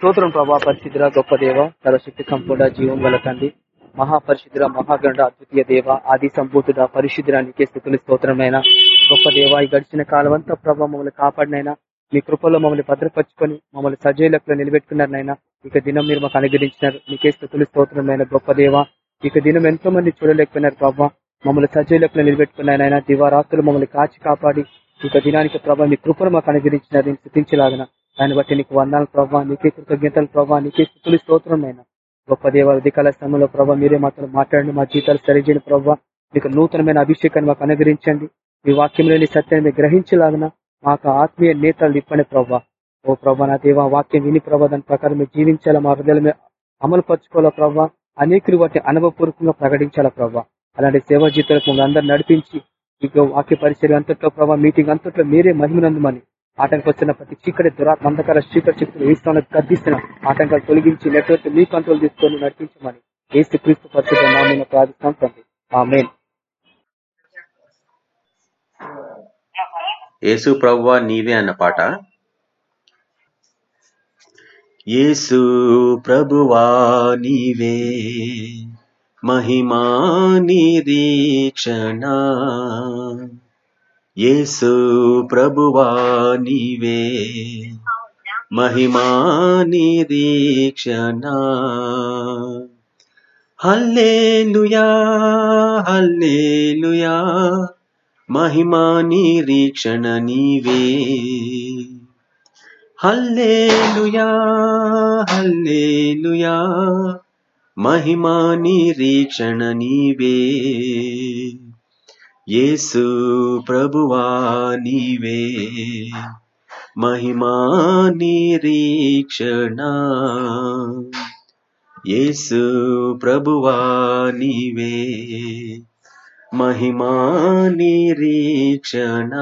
స్తోత్రం ప్రభా పరిశుద్ధుల గొప్ప దేవ సర్వశక్తి సంపూర్ణ జీవం గల తండ్రి మహాపరిశుద్ధుల మహాగండ అద్వితీయ దేవ ఆది సంభూతుడ పరిశుద్ధుల నీకే స్థుతులు స్తోత్రమైన గొప్ప దేవ ఈ గడిచిన కాలం అంతా ప్రభావ మమ్మల్ని కాపాడినైనా మీ కృపలో మమ్మల్ని భద్రపరుచుకొని మమ్మల్ని సజీలకులో నిలబెట్టుకున్నారనైనా ఇక దినం మీరు మాకు అనుగ్రహించినారు. నీకే స్థుతులు స్తోత్రమైన గొప్ప దేవ ఇక దినం ఎంతో మంది చూడలేకపోయినారు ప్రభా మమ్మల్ని సజీలకు నిలబెట్టుకున్నారనైనా దివారాత్రులు మమ్మల్ని కాచి కాపాడి ఇక దినానికి ప్రభా మీ కృపను మాకు అనుగ్రహించినారు నేను స్థుతించలాగిన దాన్ని బట్టి నీకు వందాలు ప్రభావ నీకే కృతజ్ఞతలు ప్రభావ నీకే స్థుతులు స్తోత్రమైన గొప్ప దేవ అధికాల సమయంలో ప్రభావ మీరే మాత్రం మాట్లాడండి మా జీవితాలు సరిచేయని ప్రభావ మీకు నూతనమైన అభిషేకాన్ని మాకు అనుగ్రహించండి. మీ వాక్యంలోని సత్యాన్ని గ్రహించలాగిన మాకు ఆత్మీయ నేతలు ఇప్పని ప్రభావ ఓ ప్రభా నా దేవ వాక్యం విని ప్రభావ దాని ప్రకారం మీరు జీవించాలా మా హృదయాల మీద అమలు పరచుకోవాలా ప్రభావ అనేకులు వాటిని అనుభవపూర్వకంగా ప్రకటించాలా ప్రభావ అలాంటి సేవా జీతాలకు మమ్మల్ని అందరూ నడిపించి ఇక వాక్య పరిచయం అంతట్లో ప్రభావ మీటింగ్ అంతట్లో మీరే మహిమనందమని ఆటంకం వచ్చిన ప్రతి చీకటి దురాత్మ అంధకార చీకటి శక్తులు వేస్తామని గర్దిస్తున్నాం ఆటంకాలు తొలగించి నెట్వర్క్ మీ కంట్రోల్ తీసుకొని నడిపించమని ఏసు క్రీస్తు పరిస్థితి నామైన ప్రార్థిస్తాం తండ్రి. ఆ మెయిన్ ఏసు ప్రవ్వా నీవే అన్న పాట. యేసు ప్రభువా నీవే మహిమా నిరీక్షణ. యేసు ప్రభువా నీవే. మహిమా నిరీక్షణ. Hallelujah hallelujah. మహిమా నిరీక్షణ నీవే. Hallelujah hallelujah. మహిమా నిరీక్షణ నీవే. యేసు ప్రభువా నీవే. మహిమా నిరీక్షణ. యేసు ప్రభువా నీవే. మహిమా నిరీక్షణ.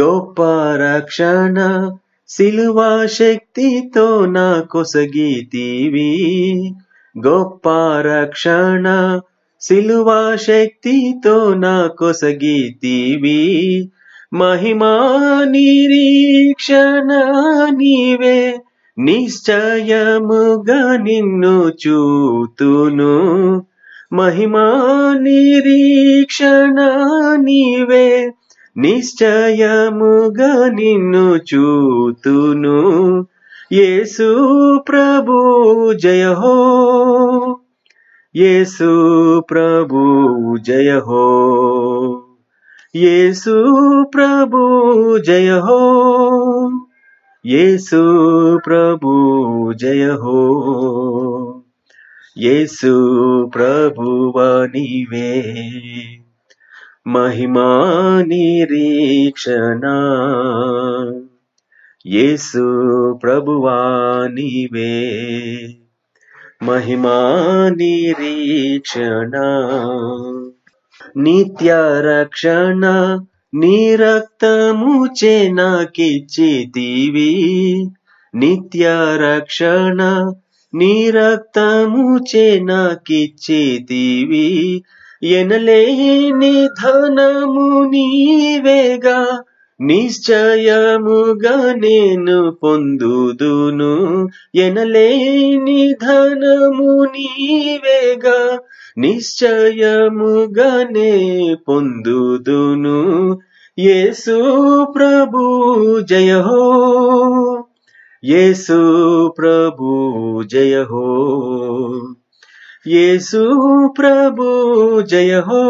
గొప్ప రక్షణ సిలువా శక్తితో నా కొసగీతీవి గొప్ప రక్షణ సిలువా శక్తితో నా కొసగితీవి. మహిమా నిరీక్షణ నీవే. నిశ్చయముగా నిన్ను చూతును. మహిమా నిరీక్షణ నీవే. నిశ్చయముగా నిన్ను చూతును. యేసు ప్రభు జయహో హో యేసు ప్రభు జయ హో యేసు ప్రభు జయ హో యేసు ప్రభు జయ హో యేసు ప్రభువ నీవే మహిమా నిరీక్షణ యేసు ప్రభువా నీవే మహిమా నిరీక్షణ. నిత్య రక్షణ నీ రక్తము నిత్య రక్షణ నీ రక్తము ఎనలేని ధనము నీవేగా నిశ్చయముగా నేను పొందుదును ఎనలేని ధనము నీవేగా నిశ్చయముగా నే పొందుదును. యేసు ప్రభు జయహో యేసు ప్రభు జయహో యేసు ప్రభు జయహో.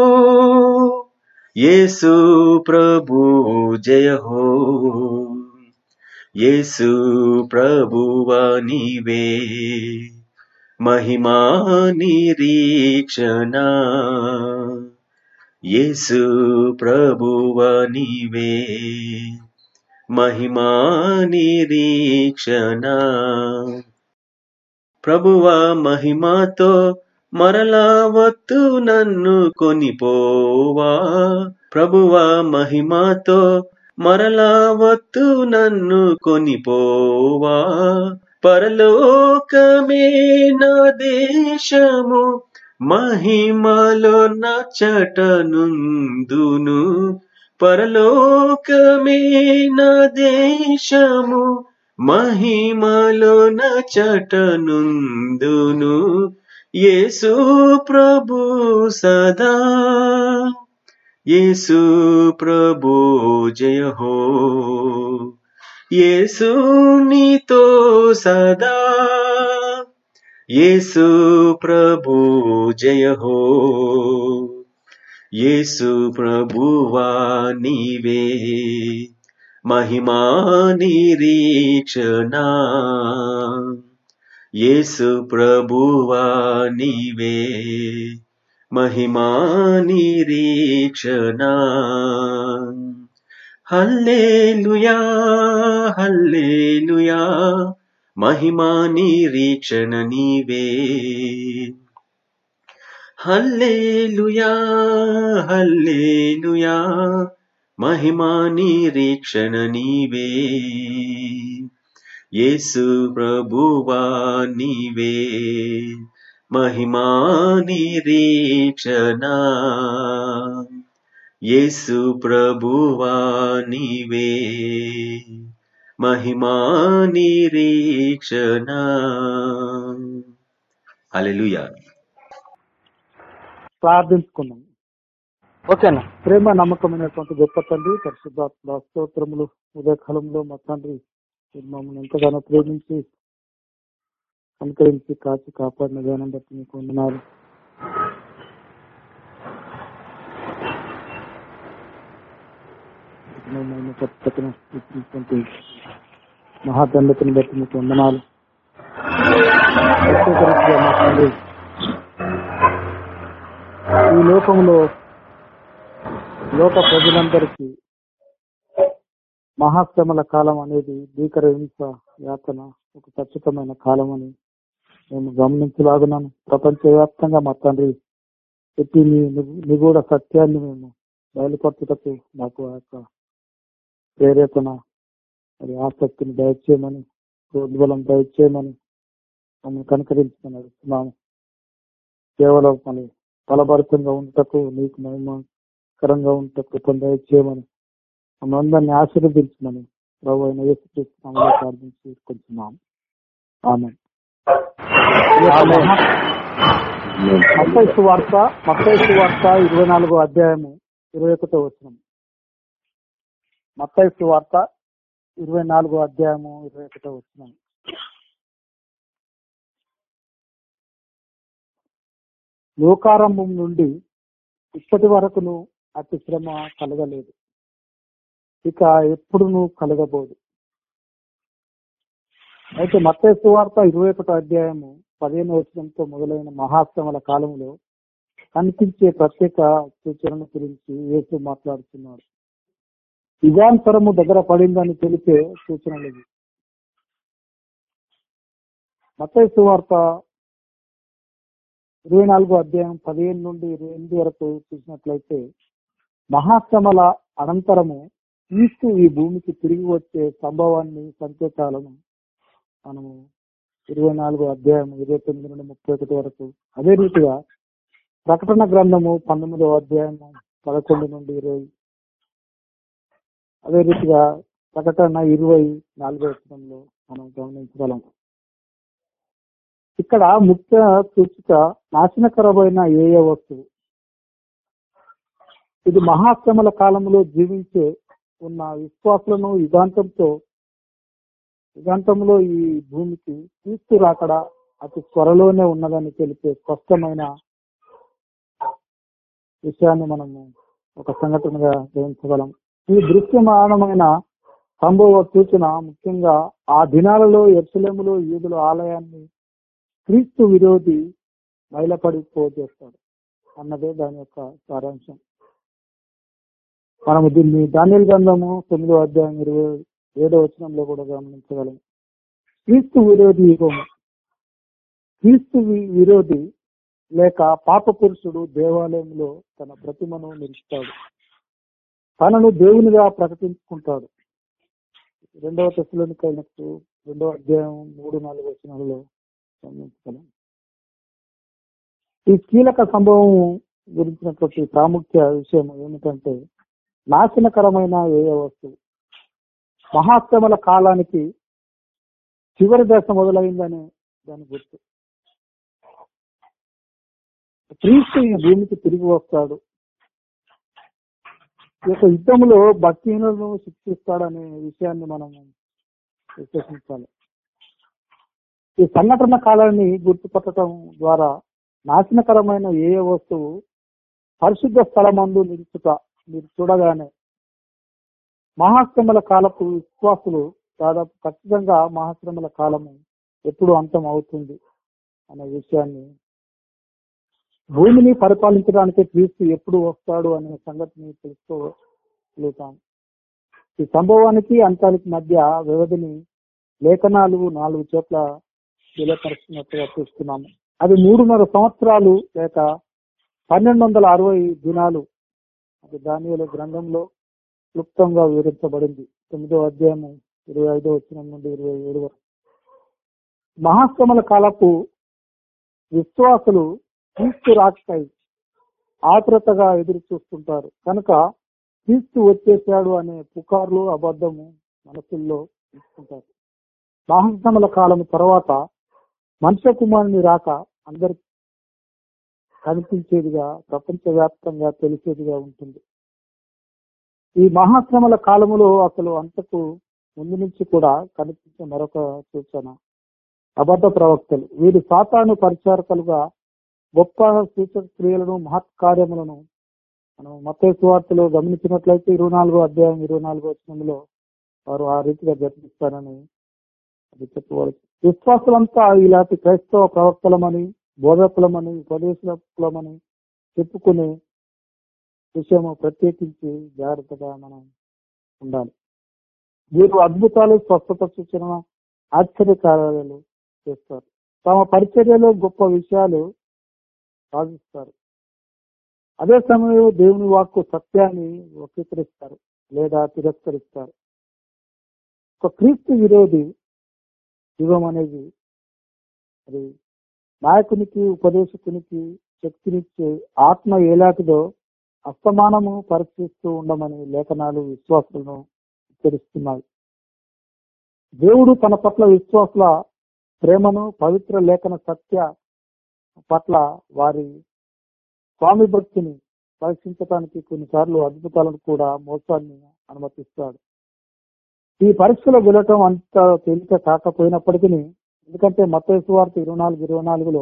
హో యేసు ప్రభు జయ హో యేసు ప్రభువా నీవే మహిమా నిరీక్షణ యేసు ప్రభువా నీవే మహిమా నిరీక్షణ ప్రభువా మహిమాతో మరలా వత్తు నన్ను కొనిపోవా? ప్రభువా మహిమాతో మరలా వత్తు నన్ను కొనిపోవా? పరలోకమే నా దేశము మహిమలో నచ్చటనుందును పరలోకమే నా దేశము మహిమలో నచటనుందును యేసు ప్రభు సదా యేసు ప్రభు జయ హో యేసు నీతో సదా యేసు ప్రభు జయ హో యేసు ప్రభువా నీవే మహిమా నిరీక్షణ ये सुप्रभुवानिवे महिमा निरीक्षणा। हल्लेलुया हल्लेलुया महिमा निरीक्षण निवे। हल्लेलुया हल्लेलुया महिमा निरीक्षण निवे। యేసు ప్రభువా నీవే. మహిమా నిరీక్షణ యేసు ప్రభువా నీవే. మహిమా నిరీక్షణ హల్లెలూయా. ప్రార్థించుకున్నాం. ఓకేనా? ప్రేమ నమ్మకమైనటువంటి గొప్ప తండ్రి పరిశుద్ధాత్మ స్తోత్రములు ఉదయకాలంలో మా తండ్రి మమ్మల్ని ఎంతగానో ప్రేమించి అనుకరించి కాచి కాపాడిన విధానం బట్టి మీకు వందనాలు. కఠినమైన పద్ధతిని ఇచ్చినటువంటి మహాదండతని బట్టి మీకు వందనాలు. ఈ లోకంలో లోక ప్రజలందరికీ మహాశ్రమల కాలం అనేది భీకర హింస యాతన ఒక ఖచ్చితమైన కాలం అని మేము గమనించలాగున్నాను. ప్రపంచవ్యాప్తంగా మా తండ్రి చెప్పి నిగూఢ సత్యాన్ని మేము బయలుపరచుటకు మాకు ఆ యొక్క ప్రేరేపణ మరి ఆసక్తిని దయచేయమని ప్రోద్బలం దయచేయమని మమ్మల్ని కనుకరించమని నడుస్తున్నాము కేవలం మన ఫలభరితంగా ఉండటకు నీకు మహిమకరంగా ఉండటకు కృపణ దయచేయమని మమ్మల్ని అందరినీ ఆశీర్వదించమని ప్రభు అయిన యేసుక్రీస్తు నామములో ప్రార్థించి కొంటున్నాం ఆమె మత్తయి వార్త ఇరవై నాలుగో అధ్యాయము ఇరవై ఒకటో వచనం. మత్తయి వార్త ఇరవై నాలుగో అధ్యాయము ఇరవై ఒకటో వచనం. లోకారంభం నుండి ఇప్పటి వరకును అతి శ్రమ కలగలేదు. ఇక ఎప్పుడును కలగబోదు. అయితే మత్తయి వార్త ఇరవై ఒకటో అధ్యాయము పదిహేను వచనంతో మొదలైన మహాశ్రమల కాలంలో కనిపించే ప్రత్యేక సూచనల గురించి యేసు మాట్లాడుతున్నాడు. యుగాంతరము దగ్గర పడిందని తెలిపే సూచనలు ఇవి. మత్తయి సువార్త ఇరవై నాలుగో అధ్యాయం పదిహేను నుండి ఇరవై ఎనిమిది వరకు చూసినట్లయితే మహాశ్రమల అనంతరము క్రీస్తు ఈ భూమికి తిరిగి వచ్చే సంభవాన్ని సంకేతాలను మనము ఇరవై నాలుగో అధ్యాయం ఇరవై తొమ్మిది నుండి ముప్పై ఒకటి వరకు అదే రీతిగా ప్రకటన గ్రంథము పంతొమ్మిదవ అధ్యాయము పదకొండు నుండి ఇరవై. అదే రీతిగా ప్రకటన ఇరవై నాలుగో వచనంలో మనం గమనించగలం. ఇక్కడ ముఖ్య సూచిక నాశనకరమైన ఏయ వస్తువు? ఇది మహాశ్రమల కాలంలో జీవించే ఉన్న విశ్వాసులను యుగాంతంతో యుగాంతంలో ఈ భూమికి తీసుకురాకడ అతి త్వరలోనే ఉన్నదని తెలిపే స్పష్టమైన విషయాన్ని మనము ఒక సంఘటనగా గ్రహించగలం. ఈ దృశ్యమానమైన సంభవ సూచన ముఖ్యంగా ఆ దినాలలో ఎర్సలేములో యూదుల ఆలయాన్ని క్రీస్తు విరోధి మైలపడిపోజేస్తాడు అన్నదే దాని యొక్క సారాంశం. మనము దీన్ని ధాన్యాల గంధము తొమ్మిదో అధ్యాయం ఇరవై ఏడో వచనంలో కూడా గమనించగలం. క్రీస్తు విరోధి యుగము క్రీస్తు విరోధి లేక పాప పురుషుడు దేవాలయంలో తన ప్రతిమను నిలుస్తాడు తనను దేవునిగా ప్రకటించుకుంటాడు. రెండవ దశలోని కలిగినట్టు రెండవ అధ్యాయం మూడు నాలుగు వచనాలలో గమనించగలం. ఈ కీలక సంభవం గురించినటువంటి ప్రాముఖ్య విషయం ఏమిటంటే నాశనకరమైన ఏ వస్తువు? మహాశ్రమల కాలానికి చివరి దశ మొదలైందనే దాని గుర్తు. క్రీస్తు ఈ భూమికి తిరిగి వస్తాడు. ఈ యొక్క యుద్ధంలో భక్తిహీనులను శిక్షిస్తాడనే విషయాన్ని మనం విశ్లేషించాలి ఈ సంఘటన కాలాన్ని గుర్తుపట్టడం ద్వారా నాశనకరమైన ఏ ఏ వస్తువు పరిశుద్ధ స్థలమందు నిలుచుట మీరు చూడగానే మహాశ్రమల కాలపు విశ్వాసులు దాదాపు ఖచ్చితంగా మహాశ్రమల కాలము ఎప్పుడు అంతం అవుతుంది అనే విషయాన్ని భూమిని పరిపాలించడానికి క్రీస్తు ఎప్పుడు వస్తాడు అనే సంగతిని తెలుసుకోగలుగుతాం ఈ సంభవానికి అంతానికి మధ్య వ్యవధిని లేఖనాలు నాలుగు చోట్ల తెలియపరుస్తున్నట్టుగా చూస్తున్నాము. అది మూడున్నర సంవత్సరాలు లేక పన్నెండు వందల అరవై దినాలు అది గ్రంథంలో క్లుప్తంగా వివరించబడింది. తొమ్మిదో అధ్యాయము ఇరవై ఐదో వచ్చిన నుండి ఇరవై ఏడు వరకు. మహాశ్రమల కాలపు విశ్వాసులు క్రీస్తు రాకపై ఆత్రతగా ఎదురు చూస్తుంటారు. కనుక క్రీస్తు వచ్చేసాడు అనే పుకార్లు అబద్ధము మనసుల్లో తీసుకుంటారు మహాశ్రమల కాలం తర్వాత మనుష్య కుమారుని రాక అందరికి కనిపించేదిగా ప్రపంచవ్యాప్తంగా తెలిసేదిగా ఉంటుంది. ఈ మహాశ్రమల కాలములో అసలు అంతకు ముందు నుంచి కూడా కనిపించే మరొక సూచన అబద్ధ ప్రవక్తలు. వీరు సాతాను పరిచారకులుగా గొప్ప సూచక క్రియలను మహత్కార్యములను మనం మత గమనించినట్లయితే ఇరవై నాలుగో అధ్యాయం ఇరవై నాలుగో వచనంలో వారు ఆ రీతిగా జరిపిస్తారని అది చెప్పవచ్చు విశ్వాసులంతా ఇలాంటి క్రైస్తవ ప్రవక్తలమని బోధకులమని ఉపదేశకులమని చెప్పుకునే విషయము ప్రత్యేకించి జాగ్రత్తగా మనం ఉండాలి. వీరు అద్భుతాలు స్వస్థత సూచన ఆశ్చర్య కార్యాలు చేస్తారు. తమ పరిచర్యలో గొప్ప విషయాలు సాధిస్తారు. అదే సమయంలో దేవుని వాక్కు సత్యాన్ని వక్రీకరిస్తారు లేదా తిరస్కరిస్తారు. ఒక క్రీస్తు విరోధి యుగం అనేది అది నాయకునికి ఉపదేశకునికి శక్తినిచ్చే ఆత్మ ఏలాటిదో అస్తమానము పరీక్షిస్తూ ఉండమని లేఖనాలు విశ్వాసులను హెచ్చరిస్తున్నాయి. దేవుడు తన పట్ల విశ్వాసుల ప్రేమను పవిత్ర లేఖన సత్య పట్ల వారి స్వామి భక్తిని పరీక్షించడానికి కొన్నిసార్లు అద్భుతాలను కూడా మోసాన్ని అనుమతిస్తాడు. ఈ పరీక్షలో వెళ్ళటం అంత తేలిక కాకపోయినప్పటికీ ఎందుకంటే మతేసు వార్త ఇరవై నాలుగు ఇరవై నాలుగులో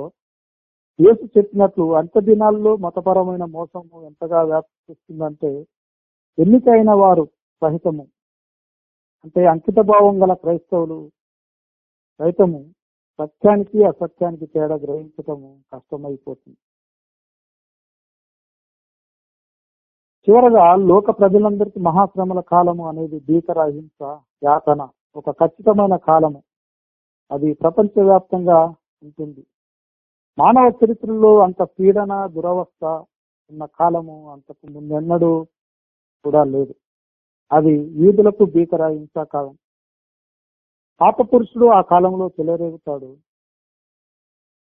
యేసు చెప్పినట్లు అంత దినాల్లో మతపరమైన మోసము ఎంతగా వ్యాప్తిస్తుందంటే ఎన్నికైన వారు సహితము. అంటే అంకిత భావం గల క్రైస్తవులు సైతము సత్యానికి అసత్యానికి తేడా గ్రహించటము కష్టమైపోతుంది. చివరగా లోక ప్రజలందరికీ మహాశ్రమల కాలము అనేది భీకర హింస యాతన ఒక ఖచ్చితమైన కాలము. అది ప్రపంచవ్యాప్తంగా ఉంటుంది. మానవ చరిత్రలో అంత పీడన దురవస్థ ఉన్న కాలము అంతకు ముందెన్నడూ కూడా లేదు. అది వీధులకు భీకర హింసా కాలం పాప పురుషుడు ఆ కాలంలో చెలరేగుతాడు.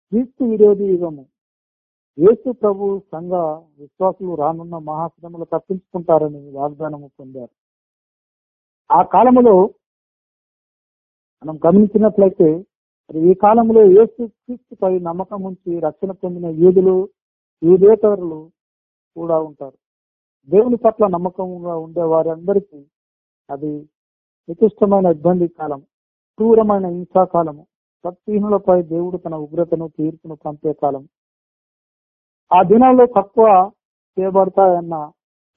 క్రీస్తు విరోధి యుగము. యేసు ప్రభు సంఘ విశ్వాసులు రానున్న మహాశ్రమలు తప్పించుకుంటారని వాగ్దానము పొందారు. ఆ కాలంలో మనం గమనించినట్లయితే మరి ఈ కాలంలో యేసు క్రీస్తుపై నమ్మకం ఉంచి రక్షణ పొందిన యూదులు యూదేతరులు కూడా ఉంటారు. దేవుని పట్ల నమ్మకంగా ఉండే వారందరికీ అది నికృష్టమైన ఇబ్బంది కాలం క్రూరమైన హింసాకాలము భక్తిహీనులపై దేవుడు తన ఉగ్రతను తీర్పును పంపే కాలం. ఆ దినాల్లో తక్కువ చేయబడతాయన్న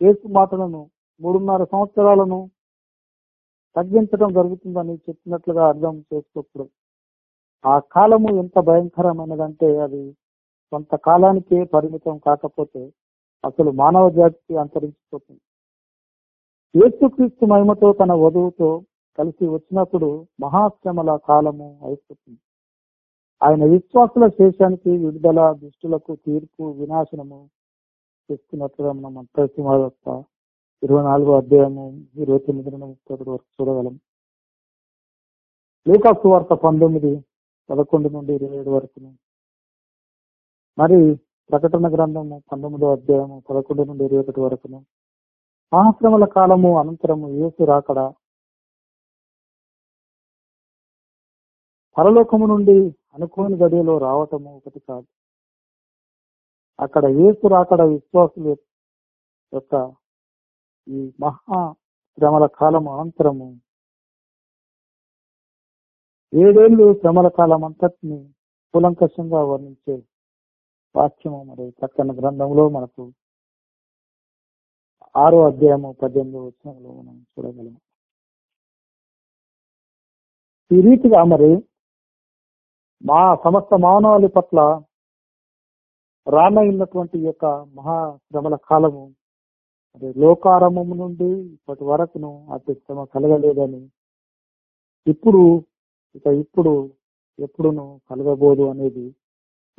యేసు మాటలను మూడున్నర సంవత్సరాలను తగ్గించడం జరుగుతుందని చెప్పినట్లుగా అర్థం చేసుకోకూడదు. ఆ కాలము ఎంత భయంకరమైనదంటే అది కొంత కాలానికే పరిమితం కాకపోతే అసలు మానవ జాతికి అంతరించిపోతుంది. యేసుక్రీస్తు మహిమతో తన వధువుతో కలిసి వచ్చినప్పుడు మహాశ్రమల కాలము అయిపోతుంది. ఆయన విశ్వాసుల శేషానికి విడుదల దుష్టులకు తీర్పు వినాశనము చేస్తున్నట్లుగా మనం ప్రతిమాత ఇరవై నాలుగో అధ్యాయము ఇరవై తొమ్మిది నుండి ముప్పై ఒకటి వరకు చూడగలం. లూకాసు వార్త పంతొమ్మిది పదకొండు నుండి ఇరవై ఏడు వరకు మరి ప్రకటన గ్రంథము పంతొమ్మిదో అధ్యాయము పదకొండు నుండి ఇరవై ఒకటి వరకును. మహాశ్రమల కాలము అనంతరము యేసు రాకడ. పరలోకము నుండి అనుకోని గడియలో రావటము ఒకటి కాదు. అక్కడ ఏసు రాకడ విశ్వాసుల యొక్క ఈ మహా శ్రమల కాలం అనంతరము. ఏడేళ్ళు శ్రమల కాలం అంతటిని కులంకషంగా వర్ణించే వాక్యము మరి చక్కని గ్రంథంలో మనకు ఆరో అధ్యాయము పద్దెనిమిదో వచ్చినంలో మనం చూడగలం ఈ రీతిగా మరి మా సమస్త మానవాళి పట్ల రానయ్యున్నటువంటి ఈ యొక్క మహాశ్రమల కాలము మరి లోకారంభము నుండి ఇప్పటి వరకును అతి శ్రమ కలగలేదని. ఇప్పుడు ఇక ఇప్పుడు ఎప్పుడును కలగబోదు అనేది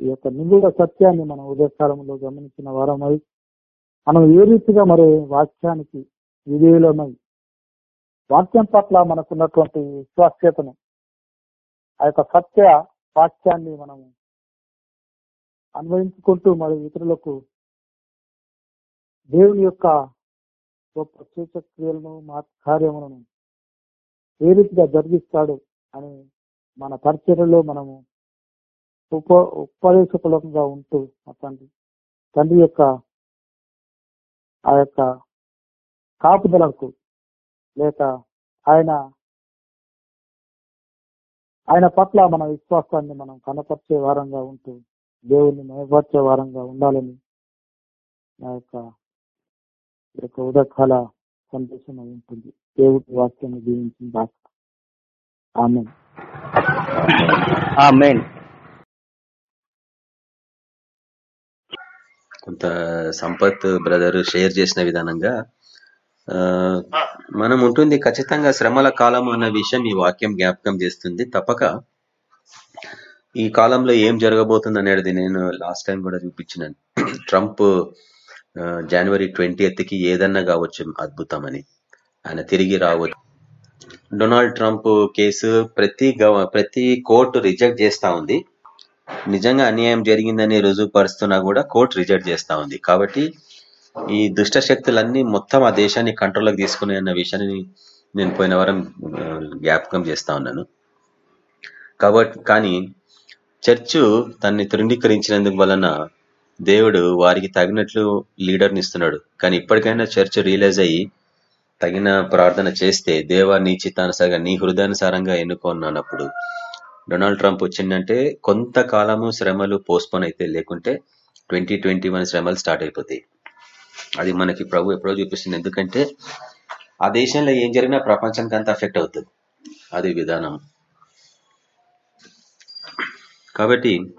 ఈ యొక్క నిగూఢ సత్యాన్ని మనం ఉదయకాలంలో గమనించిన వారమై మనం ఏ రీతిగా మరి వాక్యానికి విధేయులమై వాక్యం పట్ల మనకున్నటువంటి విశ్వాస్యతను ఆ యొక్క సత్య వాక్యాన్ని మనము అన్వయించుకుంటూ మరి ఇతరులకు దేవుని యొక్క గొప్ప సూచక్రియలను మా కార్యములను ఏ రీతిగా జరిగిస్తాడు అని మన పరిచర్యలో మనము ఉప ఉపదేశకులంగా ఉంటూ మా తండ్రి తండ్రి యొక్క ఆ యొక్క కాపుదలకు లేక ఆయన ఆయన పట్ల మన విశ్వాసాన్ని మనం కనపరిచే వారంగా ఉంటూ దేవుణ్ణి మయపరిచే వారంగా ఉండాలని నా యొక్క ఈ యొక్క ఉదకాల సందేశం అయి ఉంటుంది. దేవుడి వాక్యాన్ని దీవించిన దాకా ఆమె కొంత సంపత్ బ్రదర్ షేర్ చేసిన విధానంగా ఆ, మనం ఉంటుంది ఖచ్చితంగా శ్రమల కాలం అన్న విషయం ఈ వాక్యం జ్ఞాపకం చేస్తుంది. తప్పక ఈ కాలంలో ఏం జరగబోతుంది అనేది నేను లాస్ట్ టైం కూడా చూపించినాను. ట్రంప్ జనవరి ట్వంటీ కి ఏదన్నా కావచ్చు అద్భుతం అని ఆయన తిరిగి రావచ్చు డొనాల్డ్ ట్రంప్ కేసు ప్రతి గవ- ప్రతి కోర్టు రిజెక్ట్ చేస్తా ఉంది. నిజంగా అన్యాయం జరిగిందని రుజువుపరుస్తున్నా కూడా కోర్టు రిజెక్ట్ చేస్తా ఉంది. కాబట్టి ఈ దుష్ట శక్తులన్నీ మొత్తం ఆ దేశాన్ని కంట్రోల్లోకి తీసుకునే అన్న విషయాన్ని నేను పోయిన వారం జ్ఞాపకం చేస్తా ఉన్నాను. కాబట్టి కానీ చర్చ్ తన్ని తృండీకరించినందుకు వలన దేవుడు వారికి తగినట్లు లీడర్ని ఇస్తున్నాడు. కానీ ఇప్పటికైనా చర్చ్ రియలైజ్ అయ్యి తగిన ప్రార్థన చేస్తే దేవా నీ చిత్తానుసారంగా నీ హృదయానుసారంగా ఎన్నుకున్నానప్పుడు డొనాల్డ్ ట్రంప్ వచ్చిందంటే కొంతకాలము శ్రమలు పోస్ట్పోన్ అయితే లేకుంటే ట్వంటీ ట్వంటీ వన్ శ్రమలు స్టార్ట్ అయిపోతాయి. అది మనకి ప్రభు ఎప్పుడో చూపిస్తుంది. ఎందుకంటే ఆ దేశంలో ఏం జరిగినా ప్రపంచానికి అంతా అఫెక్ట్ అవుతుంది. అది విధానం. కాబట్టి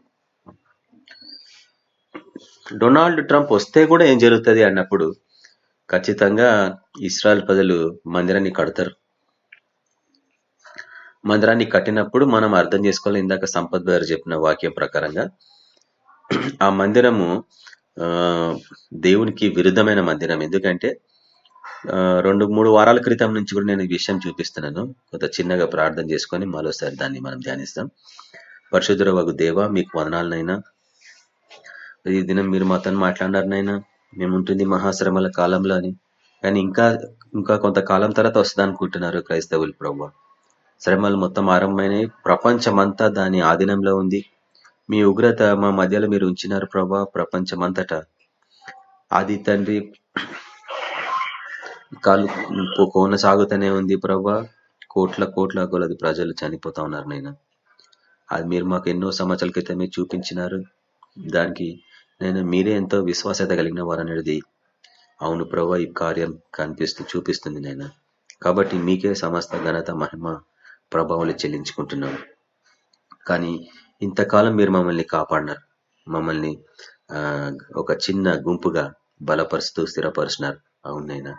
డొనాల్డ్ ట్రంప్ వస్తే కూడా ఏం జరుగుతుంది అన్నప్పుడు ఖచ్చితంగా ఇస్రాయల్ ప్రజలు మందిరాన్ని కడతారు. మందిరాన్ని కట్టినప్పుడు మనం అర్థం చేసుకోవాలి. ఇందాక సంపత్ గారు చెప్పిన వాక్యం ప్రకారంగా ఆ మందిరము దేవునికి విరుద్ధమైన మందిరం. ఎందుకంటే రెండు మూడు వారాల క్రితం నుంచి కూడా నేను ఈ విషయం చూపిస్తున్నాను. కొంత చిన్నగా ప్రార్థన చేసుకొని మరోసారి దాన్ని మనం ధ్యానిస్తాం. పరిశుద్ధుర వగు దేవ మీకు వదనాలనైనా ఈ దినం మీరు మాతో మాట్లాడినారు నైనా మేము ఉంటుంది మహాశ్రమల కాలంలో అని. కానీ ఇంకా ఇంకా కొంతకాలం తర్వాత వస్తుంది అనుకుంటున్నారు క్రైస్తవులు ప్రభు. శ్రమలు మొత్తం ఆరంభమైనవి ప్రపంచమంతా దాని ఆధీనంలో ఉంది. మీ ఉగ్రత మా మధ్యలో మీరు ఉంచినారు ప్రభా ప్రపంచమంతటా. అది తండ్రి కాలు కొనసాగుతూనే ఉంది ప్రభా. కోట్ల కోట్ల కొలది ప్రజలు చనిపోతా ఉన్నారు నైనా అది మీరు మాకు ఎన్నో సంవత్సరాల క్రితమే చూపించినారు. దానికి నేను మీరే ఎంతో విశ్వాసత కలిగిన వారనేది అవును ప్రభా ఈ కార్యం కనిపిస్తూ చూపిస్తుంది నేను కాబట్టి మీకే సమస్త ఘనత మహిమ ప్రభావాలు చెల్లించుకుంటున్నాను. కానీ ఇంతకాలం మీరు మమ్మల్ని కాపాడినారు. మమ్మల్ని ఒక చిన్న గుంపుగా బలపరుస్తూ స్థిరపరిచినారు అవునైనా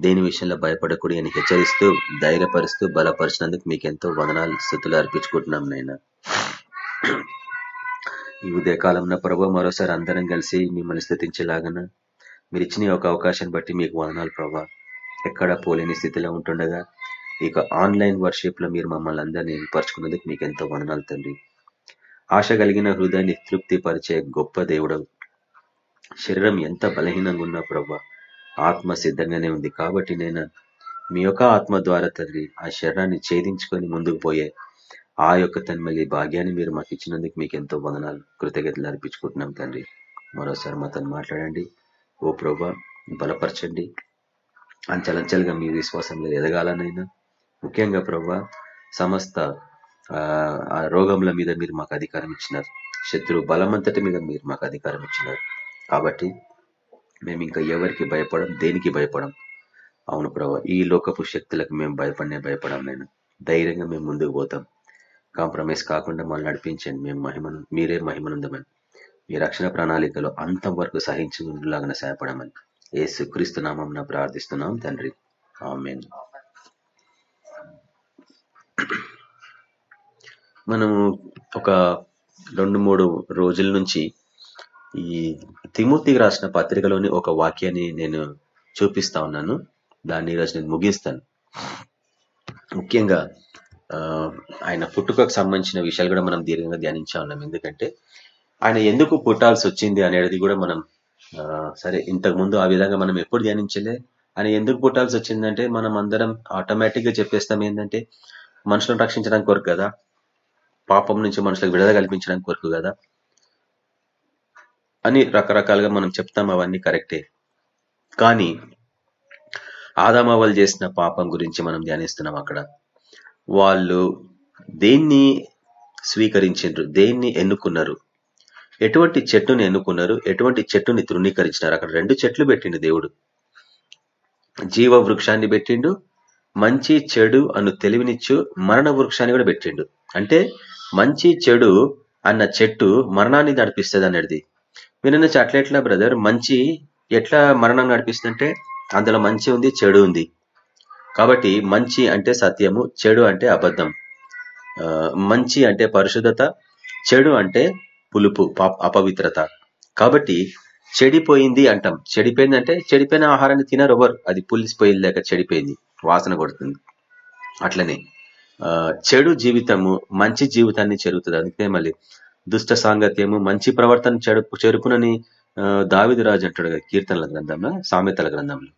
దేని విషయంలో భయపడకూడదు అని హెచ్చరిస్తూ ధైర్యపరుస్తూ బలపరిచినందుకు మీకు ఎంతో వదనాలు స్థుతులు అర్పించుకుంటున్నాం నైనా ఈ ఉదయకాలంలో ప్రభు మరోసారి అందరం కలిసి మిమ్మల్ని స్థుతించేలాగన మీరు ఇచ్చిన ఒక అవకాశాన్ని బట్టి మీకు వదనాలు ప్రభా. ఎక్కడ పోలేని స్థితిలో ఉంటుండగా ఇక ఆన్లైన్ వర్షిప్లో మీరు మమ్మల్ని అందరినీ ఏర్పరచుకున్నందుకు మీకు ఎంతో వదనాలు తండ్రి. ఆశ కలిగిన హృదయాన్ని తృప్తి పరిచే గొప్ప దేవుడు. శరీరం ఎంత బలహీనంగా ఉన్నా ప్రభా ఆత్మ సిద్ధంగానే ఉంది. కాబట్టి నేను మీ యొక్క ఆత్మ ద్వారా తండ్రి ఆ శరీరాన్ని ఛేదించుకొని ముందుకు పోయే ఆ యొక్క తన్మలి భాగ్యాన్ని మీరు మాకు ఇచ్చినందుకు మీకు ఎంతో వందనాలు. కృతజ్ఞతలు అర్పించుకుంటున్నాం తండ్రి. మరోసారి మాతో మాట్లాడండి. ఓ ప్రభా బలపరచండి. అంచెలంచెలుగా మీ విశ్వాసంలో ఎదగాలనైనా. ముఖ్యంగా ప్రభా సమస్త రోగముల మీద మీరు మాకు అధికారం ఇచ్చినారు. శత్రు బలమంతటి మీద మీరు మాకు అధికారం ఇచ్చినారు. కాబట్టి మేము ఇంకా ఎవరికి భయపడం దేనికి భయపడం? అవును ప్రభా ఈ లోకపు శక్తులకు మేము భయపడనే భయపడం నేను ధైర్యంగా మేము ముందుకు పోతాం. కాంప్రమైజ్ కాకుండా మమ్మల్ని నడిపించండి. మేము మహిమను మీరే మహిమనుందమని. మీ రక్షణ ప్రణాళికలో అంతం వరకు సహించులాగా సహాయపడమని. ఏ క్రీస్తు నామం ప్రార్థిస్తున్నాం తండ్రి. ఆమెన్. మనము ఒక రెండు మూడు రోజుల నుంచి ఈ తిమూర్తికి రాసిన పత్రికలోని ఒక వాక్యాన్ని నేను చూపిస్తా ఉన్నాను. దాన్ని ఈరోజు నేను ముగిస్తాను. ముఖ్యంగా ఆయన పుట్టుకకు సంబంధించిన విషయాలు కూడా మనం దీర్ఘంగా ధ్యానించా ఉన్నాం. ఎందుకంటే ఆయన ఎందుకు పుట్టాల్సి వచ్చింది అనేది కూడా మనం సరే ఇంతకు ముందు ఆ విధంగా మనం ఎప్పుడు ధ్యానించలే. ఆయన ఎందుకు పుట్టాల్సి వచ్చిందంటే మనం అందరం ఆటోమేటిక్గా చెప్పేస్తాం ఏంటంటే మనుషులను రక్షించడానికి కొరకు కదా. పాపం నుంచి మనుషులకు విడుదల కల్పించడానికి కొరకు కదా. అని రకరకాలుగా మనం చెప్తాం అవన్నీ కరెక్టే. కానీ ఆదామవలు చేసిన పాపం గురించి మనం ధ్యానిస్తున్నాం అక్కడ. వాళ్ళు దేన్ని స్వీకరించారు దేన్ని ఎన్నుకున్నారు? ఎటువంటి చెట్టుని ఎన్నుకున్నారు? ఎటువంటి చెట్టుని తృణీకరించినారు? అక్కడ రెండు చెట్లు పెట్టిండు దేవుడు. జీవ వృక్షాన్ని పెట్టిండు మంచి చెడు అను తెలివినిచ్చు మరణ వృక్షాన్ని కూడా పెట్టిండు. అంటే మంచి చెడు అన్న చెట్టు మరణాన్ని నడిపిస్తుంది అనేది మీరు అట్లా ఎట్లా బ్రదర్? మంచి ఎట్లా మరణం నడిపిస్తుందంటే అందులో మంచి ఉంది చెడు ఉంది. కాబట్టి మంచి అంటే సత్యము చెడు అంటే అబద్ధం. మంచి అంటే పరిశుద్ధత చెడు అంటే పులుపు అపవిత్రత. కాబట్టి చెడిపోయింది అంటాం. చెడిపోయింది అంటే చెడిపోయిన ఆహారాన్ని తినరు ఎవరు అది పులిసిపోయింది లేక చెడిపోయింది వాసన కొడుతుంది. అట్లనే చెడు జీవితము మంచి జీవితాన్ని చెరుగుతుంది అందుకే మళ్ళీ దుష్ట సాంగత్యము మంచి ప్రవర్తన చెడు చెరుపునని ఆ, రాజు అంటాడు కదా కీర్తనల గ్రంథంలో సామెతల గ్రంథంలో.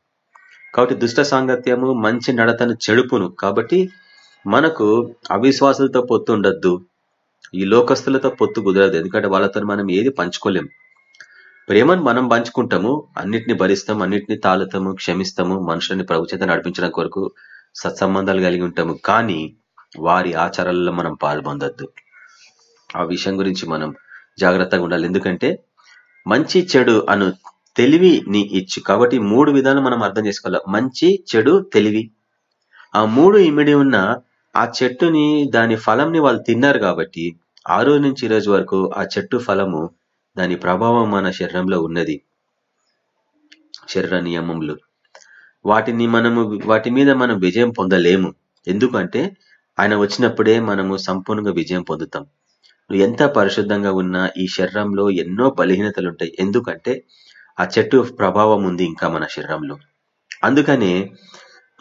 కాబట్టి దుష్ట సాంగత్యము మంచి నడతను చెడుపును. కాబట్టి మనకు అవిశ్వాసులతో పొత్తు ఉండద్దు. ఈ లోకస్తులతో పొత్తు కుదరదు. ఎందుకంటే వాళ్ళతో మనం ఏది పంచుకోలేం. ప్రేమను మనం పంచుకుంటాము అన్నిటిని భరిస్తాం అన్నిటిని తాళుతాము క్షమిస్తాము మనుషులని ప్రభుత్వం నడిపించడం కొరకు సత్సంబంధాలు కలిగి ఉంటాము. కానీ వారి ఆచారాలలో మనం పాల్పొందొద్దు. ఆ విషయం గురించి మనం జాగ్రత్తగా ఉండాలి. ఎందుకంటే మంచి చెడు అను తెలివిని ఇచ్చు. కాబట్టి మూడు విధాలు మనం అర్థం చేసుకోవాలి. మంచి చెడు తెలివి. ఆ మూడు ఇమిడి ఉన్న ఆ చెట్టుని దాని ఫలంని వాళ్ళు తిన్నారు కాబట్టి ఆ రోజు నుంచి ఈ రోజు వరకు ఆ చెట్టు ఫలము దాని ప్రభావం మన శరీరంలో ఉన్నది. శరీర నియమములు. వాటిని మనము వాటి మీద మనం విజయం పొందలేము. ఎందుకంటే ఆయన వచ్చినప్పుడే మనము సంపూర్ణంగా విజయం పొందుతాం. నువ్వు ఎంత పరిశుద్ధంగా ఉన్నా ఈ శరీరంలో ఎన్నో బలహీనతలు ఉంటాయి. ఎందుకంటే ఆ చెట్టు ప్రభావం ఉంది ఇంకా మన శరీరంలో. అందుకనే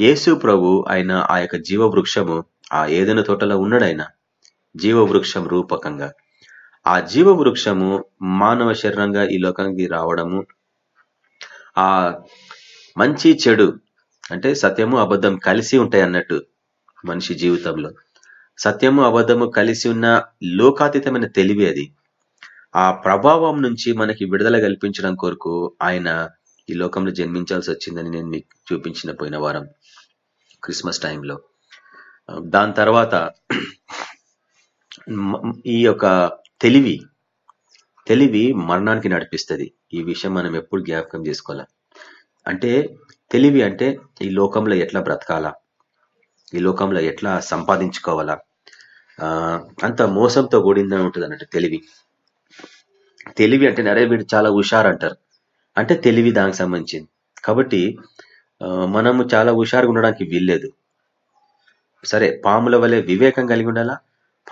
యేసు ప్రభు ఆయన ఆ యొక్క జీవ వృక్షము ఆ ఏదైనా తోటలో ఉన్నాడు ఆయన జీవ వృక్షం రూపకంగా. ఆ జీవ వృక్షము మానవ శరీరంగా ఈ లోకానికి రావడము ఆ మంచి చెడు అంటే సత్యము అబద్ధం కలిసి ఉంటాయి అన్నట్టు మనిషి జీవితంలో. సత్యము అబద్ధము కలిసి ఉన్న లోకాతీతమైన తెలివి అది. ఆ ప్రభావం నుంచి మనకి విడుదల కల్పించడం కొరకు ఆయన ఈ లోకంలో జన్మించాల్సి వచ్చిందని నేను మీకు చూపించిన పోయిన వారం క్రిస్మస్ టైంలో. దాని తర్వాత ఈ యొక్క తెలివి తెలివి మరణానికి నడిపిస్తుంది. ఈ విషయం మనం ఎప్పుడు జ్ఞాపకం చేసుకోవాలి? అంటే తెలివి అంటే ఈ లోకంలో ఎట్లా బ్రతకాలా? ఈ లోకంలో ఎట్లా సంపాదించుకోవాలా? అంత మోసంతో కూడిందని ఉంటుంది అన్నట్టు తెలివి. తెలివి అంటే నరే వీడు చాలా హుషారు అంటారు అంటే తెలివి దానికి సంబంధించింది. కాబట్టి మనము చాలా హుషారుగా ఉండడానికి వీల్లేదు. సరే పాముల వలె వివేకం కలిగి ఉండాలా?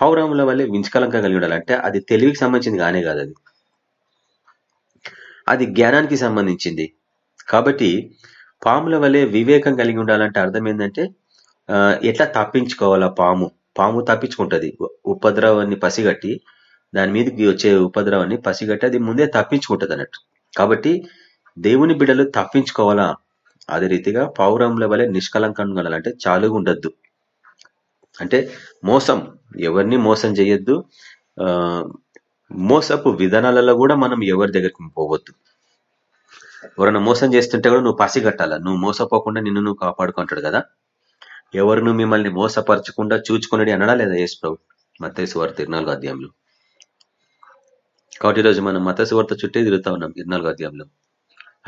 పౌరముల వలె వించకలంకం కలిగి ఉండాలి? అంటే అది తెలివికి సంబంధించింది కానే కాదు అది. అది జ్ఞానానికి సంబంధించింది. కాబట్టి పాముల వలె వివేకం కలిగి ఉండాలంటే అర్థం ఏంటంటే ఆ, ఎట్లా తప్పించుకోవాలా పాము? పాము తప్పించుకుంటుంది. ఉపద్రవాన్ని పసిగట్టి దాని మీదకి వచ్చే ఉపద్రవాన్ని పసిగట్టి అది ముందే తప్పించుకుంటది అన్నట్టు. కాబట్టి దేవుని బిడ్డలు తప్పించుకోవాలా? అదే రీతిగా పౌరంల వలె నిష్కలంకం కలాలంటే చాలుగా ఉండద్దు. అంటే మోసం ఎవరిని మోసం చేయొద్దు. ఆ, మోసపు విధానాలలో కూడా మనం ఎవరి దగ్గరికి పోవద్దు. ఎవరైనా మోసం చేస్తుంటే కూడా నువ్వు పసిగట్టాల? నువ్వు మోసపోకుండా నిన్ను నువ్వు కాపాడుకుంటాడు కదా? ఎవరు మిమ్మల్ని మోసపరచకుండా చూచుకున్నాడు అనడా లేదా యేసు ప్రభు మత్తయి సువార్త ఇరనాలుగో అధ్యాయంలో. కాబట్టి ఈరోజు మనం మత సువార్త చుట్టే తిరుగుతా ఉన్నాం ఇరనాలుగో అధ్యాయంలో.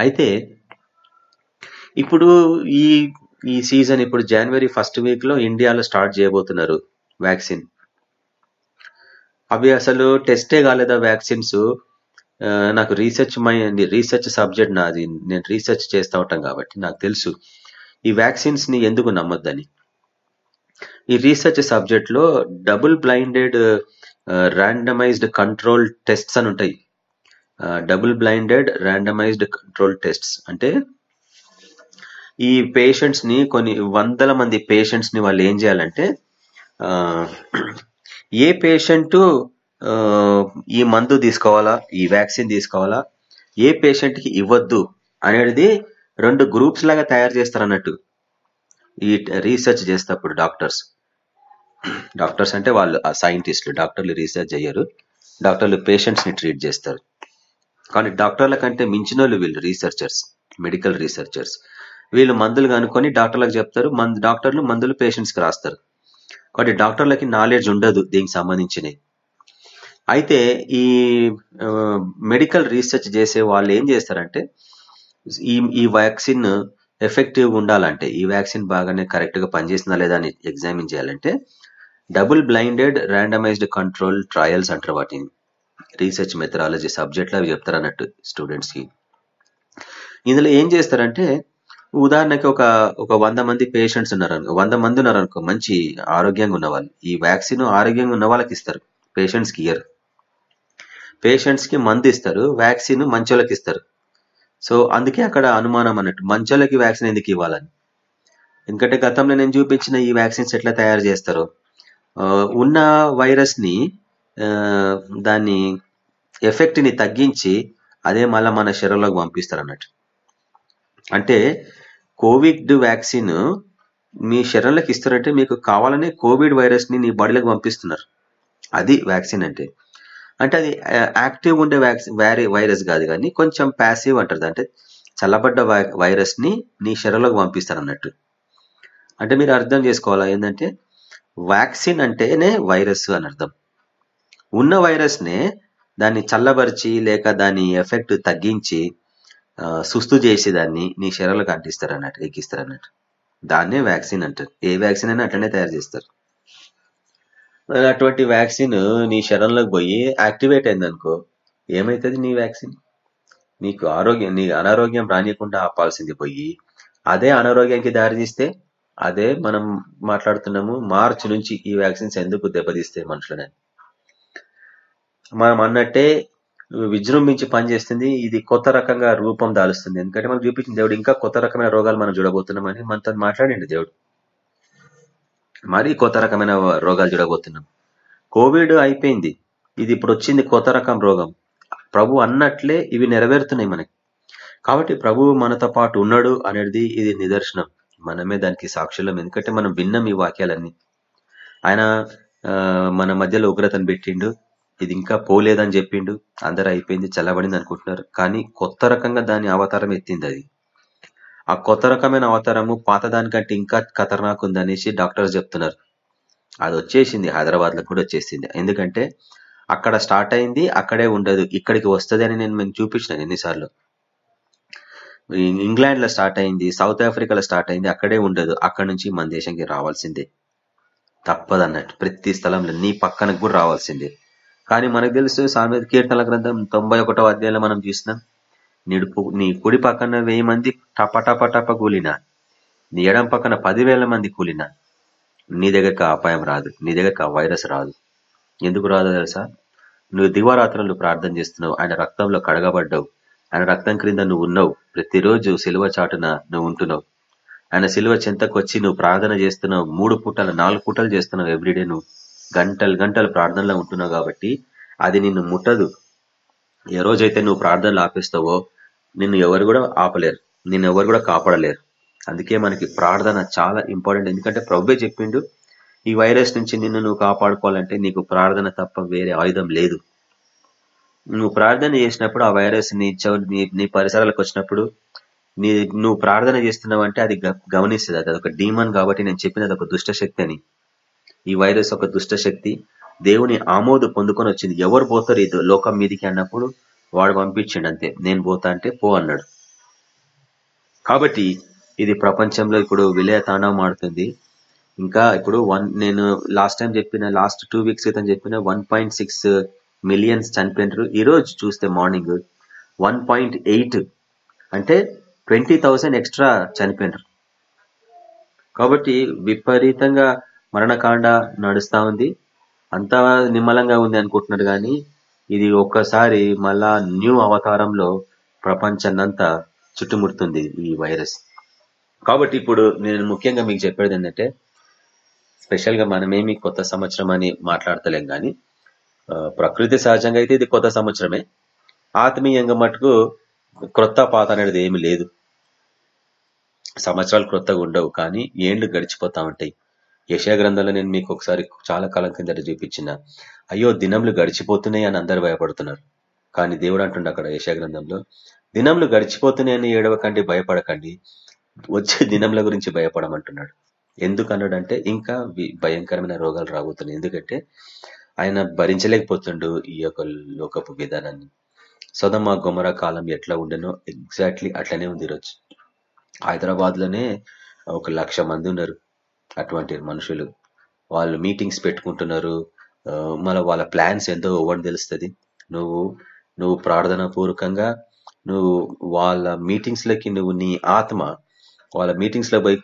అయితే ఇప్పుడు ఈ ఈ సీజన్ ఇప్పుడు జనవరి ఫస్ట్ వీక్లో ఇండియాలో స్టార్ట్ చేయబోతున్నారు వ్యాక్సిన్. అవి అసలు టెస్టే కాలేదా వ్యాక్సిన్స్? నాకు రీసెర్చ్ మై రీసెర్చ్ సబ్జెక్ట్ నాది. నేను రీసెర్చ్ చేస్తా ఉంటాం కాబట్టి నాకు తెలుసు. ఈ వ్యాక్సిన్స్ని ఎందుకు నమ్మొద్దని? ఈ రీసెర్చ్ సబ్జెక్ట్లో double blinded randomized control tests అని ఉంటాయి. Double blinded randomized control tests అంటే ఈ పేషెంట్స్ని కొన్ని వందల మంది పేషెంట్స్ని వాళ్ళు ఏం చేయాలంటే ఏ పేషెంట్ ఈ మందు తీసుకోవాలా ఈ వ్యాక్సిన్ తీసుకోవాలా ఏ పేషెంట్కి ఇవ్వద్దు అనేది రెండు గ్రూప్స్ లాగా తయారు చేస్తారు అన్నట్టు ఈ రీసెర్చ్ చేసేటప్పుడు డాక్టర్స్ డాక్టర్స్ అంటే వాళ్ళు సైంటిస్టులు డాక్టర్లు రీసెర్చ్ చేయరు డాక్టర్లు పేషెంట్స్ని ట్రీట్ చేస్తారు. కానీ డాక్టర్ల కంటే మించిన వాళ్ళు వీళ్ళు రీసెర్చర్స్ మెడికల్ రీసెర్చర్స్. వీళ్ళు మందులు కనుక్కొని డాక్టర్లకు చెప్తారు. మందు డాక్టర్లు మందులు పేషెంట్స్కి రాస్తారు. కాబట్టి డాక్టర్లకి నాలెడ్జ్ ఉండదు దీనికి సంబంధించినవి. అయితే ఈ మెడికల్ రీసెర్చ్ చేసే వాళ్ళు ఏం చేస్తారంటే ఈ ఈ వ్యాక్సిన్ ఎఫెక్టివ్ ఉండాలంటే ఈ వ్యాక్సిన్ బాగానే కరెక్ట్గా పనిచేసిందా లేదా అని ఎగ్జామిన్ చేయాలంటే double blinded randomized control trials అంటారు వాటిని. రీసెర్చ్ మెథడాలజీ సబ్జెక్ట్లో అవి చెప్తారు అన్నట్టు స్టూడెంట్స్కి. ఇందులో ఏం చేస్తారంటే ఉదాహరణకి ఒక ఒక వంద మంది పేషెంట్స్ ఉన్నారు అనుకో వంద మంది ఉన్నారు అనుకో మంచి ఆరోగ్యంగా ఉన్న వాళ్ళు ఈ వ్యాక్సిన్ ఆరోగ్యంగా ఉన్న వాళ్ళకి ఇస్తారు పేషెంట్స్కి ఇయ్యరు. పేషెంట్స్కి మందు ఇస్తారు వ్యాక్సిన్ మంచోళ్ళకి ఇస్తారు. సో అందుకే అక్కడ అనుమానం అన్నట్టు మంచోళ్ళకి వ్యాక్సిన్ ఎందుకు ఇవ్వాలని? ఎందుకంటే గతంలో నేను చూపించిన ఈ వ్యాక్సిన్స్ ఎట్లా తయారు చేస్తారో. ఉన్న వైరస్ని దాన్ని ఎఫెక్ట్ని తగ్గించి అదే మళ్ళీ మన శరీరంలోకి పంపిస్తారు అన్నట్టు అంటే కోవిడ్ వ్యాక్సిన్ మీ శరీరంలోకి ఇస్తారంటే మీకు కావాలనే కోవిడ్ వైరస్ని నీ బాడీలోకి పంపిస్తున్నారు. అది వ్యాక్సిన్ అంటే. అంటే అది యాక్టివ్ ఉండే వ్యాక్సిన్ వేరే వైరస్ కాదు కానీ కొంచెం ప్యాసివ్ అంటారు. అంటే చల్లబడ్డ వై- నీ శరీరంలోకి పంపిస్తారు అన్నట్టు అంటే మీరు అర్థం చేసుకోవాలా? ఏంటంటే వ్యాక్సిన్ అంటేనే వైరస్ అని అర్థం. ఉన్న వైరస్ నే దాన్ని చల్లబరిచి లేక దాని ఎఫెక్ట్ తగ్గించి ఆ, సుస్తు చేసి దాన్ని నీ శరీరంలోకి అంటిస్తారు అన్నట్టు ఎక్కిస్తారు అన్నట్టు దాన్నే వ్యాక్సిన్ అంటారు. ఏ వ్యాక్సిన్ అయినా అట్లనే తయారు చేస్తారు. మరి అటువంటి వ్యాక్సిన్ నీ శరీరంలోకి పోయి యాక్టివేట్ అయిందనుకో ఏమైతుంది నీ వ్యాక్సిన్? నీకు ఆరోగ్యం నీ అనారోగ్యం రానియకుండా ఆపాల్సింది పోయి అదే అనారోగ్యానికి దారి తీస్తే అదే మనం మాట్లాడుతున్నాము మార్చి నుంచి ఈ వ్యాక్సిన్స్ ఎందుకు దెబ్బతీస్తాయి మనుషులని. మనం అన్నట్టే విజృంభించి పనిచేస్తుంది ఇది కొత్త రకంగా రూపం దాలుస్తుంది. ఎందుకంటే మనం చూపించిన దేవుడు ఇంకా కొత్త రకమైన రోగాలు మనం చూడబోతున్నామని మనతో మాట్లాడండి దేవుడు. మరీ కొత్త రకమైన రోగాలు చూడబోతున్నాం. కోవిడ్ అయిపోయింది. ఇది ఇప్పుడు వచ్చింది కొత్త రకం రోగం. ప్రభు అన్నట్లే ఇవి నెరవేరుతున్నాయి మనకి. కాబట్టి ప్రభువు మనతో పాటు ఉన్నాడు అనేది ఇది నిదర్శనం. మనమే దానికి సాక్షులం. ఎందుకంటే మనం విన్నాం ఈ వాక్యాలన్నీ. ఆయన మన మధ్యలో ఉగ్రతను పెట్టిండు. ఇది ఇంకా పోలేదని చెప్పిండు. అందరూ అయిపోయింది చల్లబడింది అనుకుంటున్నారు. కానీ కొత్త రకంగా దాని అవతారం ఎత్తింది అది. ఆ కొత్త రకమైన అవతారము పాత దానికంటే ఇంకా ఖతర్నాక్ ఉందనేసి డాక్టర్స్ చెప్తున్నారు. అది వచ్చేసింది హైదరాబాద్లో కూడా వచ్చేసింది. ఎందుకంటే అక్కడ స్టార్ట్ అయింది అక్కడే ఉండదు. ఇక్కడికి వస్తుంది అని నేను మీకు చూపించిన ఎన్నిసార్లు. ఇంగ్లాండ్లో స్టార్ట్ అయింది సౌత్ ఆఫ్రికాలో స్టార్ట్ అయింది అక్కడే ఉండదు. అక్కడ నుంచి మన దేశంకి రావాల్సిందే. తప్పదన్నట్టు. ప్రతి స్థలంలో నీ పక్కనకు కూడా రావాల్సిందే. కానీ మనకు తెలుసు సామెత కీర్తనల గ్రంథం తొంభై ఒకటో అధ్యాయంలో మనం చూసినాం. నీడు నీ కుడి పక్కన వెయ్యి మంది టప టప టప కూలిన. నీ ఎడం పక్కన పదివేల మంది కూలిన. నీ దగ్గరకు అపాయం రాదు. నీ దగ్గరకు వైరస్ రాదు. ఎందుకు రాదో తెలుసా? నువ్వు దివారాత్రులు ప్రార్థన చేస్తున్నావు. ఆయన రక్తంలో కడగబడ్డావు. ఆయన రక్తం క్రింద నువ్వు ఉన్నావు. ప్రతిరోజు సిలువ చాటున నువ్వు ఉంటున్నావు. ఆయన సిలువ చెంతకు వచ్చి నువ్వు ప్రార్థన చేస్తున్నావు. మూడు పూటలు నాలుగు పూటలు చేస్తున్నావు. ఎవ్రీడే నువ్వు గంటలు గంటలు ప్రార్థనలో ఉంటున్నావు కాబట్టి అది నిన్ను ముట్టదు. ఏ రోజైతే నువ్వు ప్రార్థనలు ఆపేస్తావో నిన్ను ఎవరు కూడా ఆపలేరు. నిన్ను ఎవరు కూడా కాపాడలేరు. అందుకే మనకి ప్రార్థన చాలా ఇంపార్టెంట్ ఎందుకంటే ప్రభువే చెప్పిండు ఈ వైరస్ నుంచి నిన్ను నువ్వు కాపాడుకోవాలంటే నీకు ప్రార్థన తప్ప వేరే ఆయుధం లేదు. నువ్వు ప్రార్థన చేసినప్పుడు ఆ వైరస్ నీ నీ నీ పరిసరాలకు వచ్చినప్పుడు నీ నువ్వు ప్రార్థన చేస్తున్నావు అంటే అది గమనిస్తుంది. అది ఒక డీమన్ కాబట్టి నేను చెప్పినది ఒక దుష్టశక్తి అని. ఈ వైరస్ ఒక దుష్ట శక్తి దేవుని ఆమోదు పొందుకొని వచ్చింది. ఎవరు పోతారు ఇది లోకం మీదికి అన్నప్పుడు వాడు పంపించండి అంతే. నేను పోతా అంటే పో అన్నాడు. కాబట్టి ఇది ప్రపంచంలో ఇప్పుడు విలయతాండం ఆడుతుంది ఇంకా ఇప్పుడు వన్ నేను లాస్ట్ టైం చెప్పిన లాస్ట్ టూ వీక్స్ క్రితం చెప్పిన వన్ పాయింట్ సిక్స్ మిలియన్స్ చనిపోయినారు. ఈరోజు చూస్తే మార్నింగ్ వన్ పాయింట్ ఎయిట్ అంటే ట్వంటీ థౌసండ్ ఎక్స్ట్రా చనిపోయినారు. కాబట్టి విపరీతంగా మరణకాండ నడుస్తూ ఉంది. అంతా నిమ్మలంగా ఉంది అనుకుంటున్నారు కానీ ఇది ఒక్కసారి మళ్ళా న్యూ అవతారంలో ప్రపంచాన్నంతా చుట్టుముడుతుంది ఈ వైరస్. కాబట్టి ఇప్పుడు నేను ముఖ్యంగా మీకు చెప్పేది ఏంటంటే స్పెషల్గా మనమేమి కొత్త సంవత్సరం అని మాట్లాడతలేం కానీ ప్రకృతి సహజంగా అయితే ఇది కొత్త సంవత్సరమే. ఆత్మీయంగా మటుకు క్రొత్త పాత అనేది ఏమి లేదు. సంవత్సరాలు క్రొత్తగా ఉండవు కానీ ఏండ్లు గడిచిపోతా ఉంటాయి యశా గ్రంథంలో నేను మీకు ఒకసారి చాలా కాలం కిందట చూపించిన అయ్యో దినంలు గడిచిపోతున్నాయి అని అందరు భయపడుతున్నారు. కానీ దేవుడు అంటుండ అక్కడ యశా గ్రంథంలో దినంలు గడిచిపోతున్నాయని ఏడవకండి భయపడకండి వచ్చే దినంల గురించి భయపడమంటున్నాడు. ఎందుకు అన్నాడంటే ఇంకా భయంకరమైన రోగాలు రాబోతున్నాయి. ఎందుకంటే ఆయన భరించలేకపోతుండు ఈ యొక్క లోకపు విధానాన్ని. సొదమ గుమర కాలం ఎట్లా ఉండనో ఎగ్జాక్ట్లీ అట్లనే ఉంది ఈరోజు హైదరాబాద్లోనే ఒక లక్ష మంది ఉన్నారు అటువంటి మనుషులు. వాళ్ళు మీటింగ్స్ పెట్టుకుంటున్నారు. మళ్ళీ వాళ్ళ ప్లాన్స్ ఎంతో ఇవ్వడం తెలుస్తుంది? నువ్వు నువ్వు ప్రార్థన పూర్వకంగా నువ్వు వాళ్ళ మీటింగ్స్లోకి నువ్వు నీ ఆత్మ వాళ్ళ మీటింగ్స్లో పోయి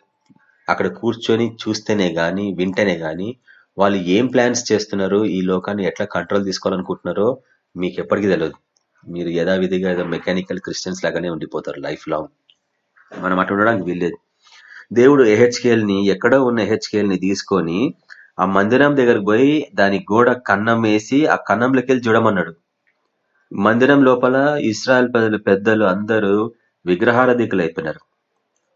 అక్కడ కూర్చొని చూస్తేనే కానీ వింటేనే కానీ వాళ్ళు ఏం ప్లాన్స్ చేస్తున్నారు ఈ లోకాన్ని ఎట్లా కంట్రోల్ తీసుకోవాలనుకుంటున్నారో మీకు ఎప్పటికీ తెలియదు మీరు యథావిధిగా ఏదో మెకానికల్ క్రిస్టియన్స్ లాగానే ఉండిపోతారు లైఫ్ లాంగ్ మనం అటు ఉండడానికి వీల్లేదు. దేవుడు ఎహెచ్కేఎల్ని ఎక్కడో ఉన్న ఎహెచ్కేఎల్ని తీసుకొని ఆ మందిరం దగ్గరకు పోయి దాని గోడ కన్నం వేసి ఆ కన్నంలోకి వెళ్ళి చూడమన్నాడు. మందిరం లోపల ఇస్రాయల్ ప్రజలు పెద్దలు అందరూ విగ్రహారధికులు అయిపోయినారు.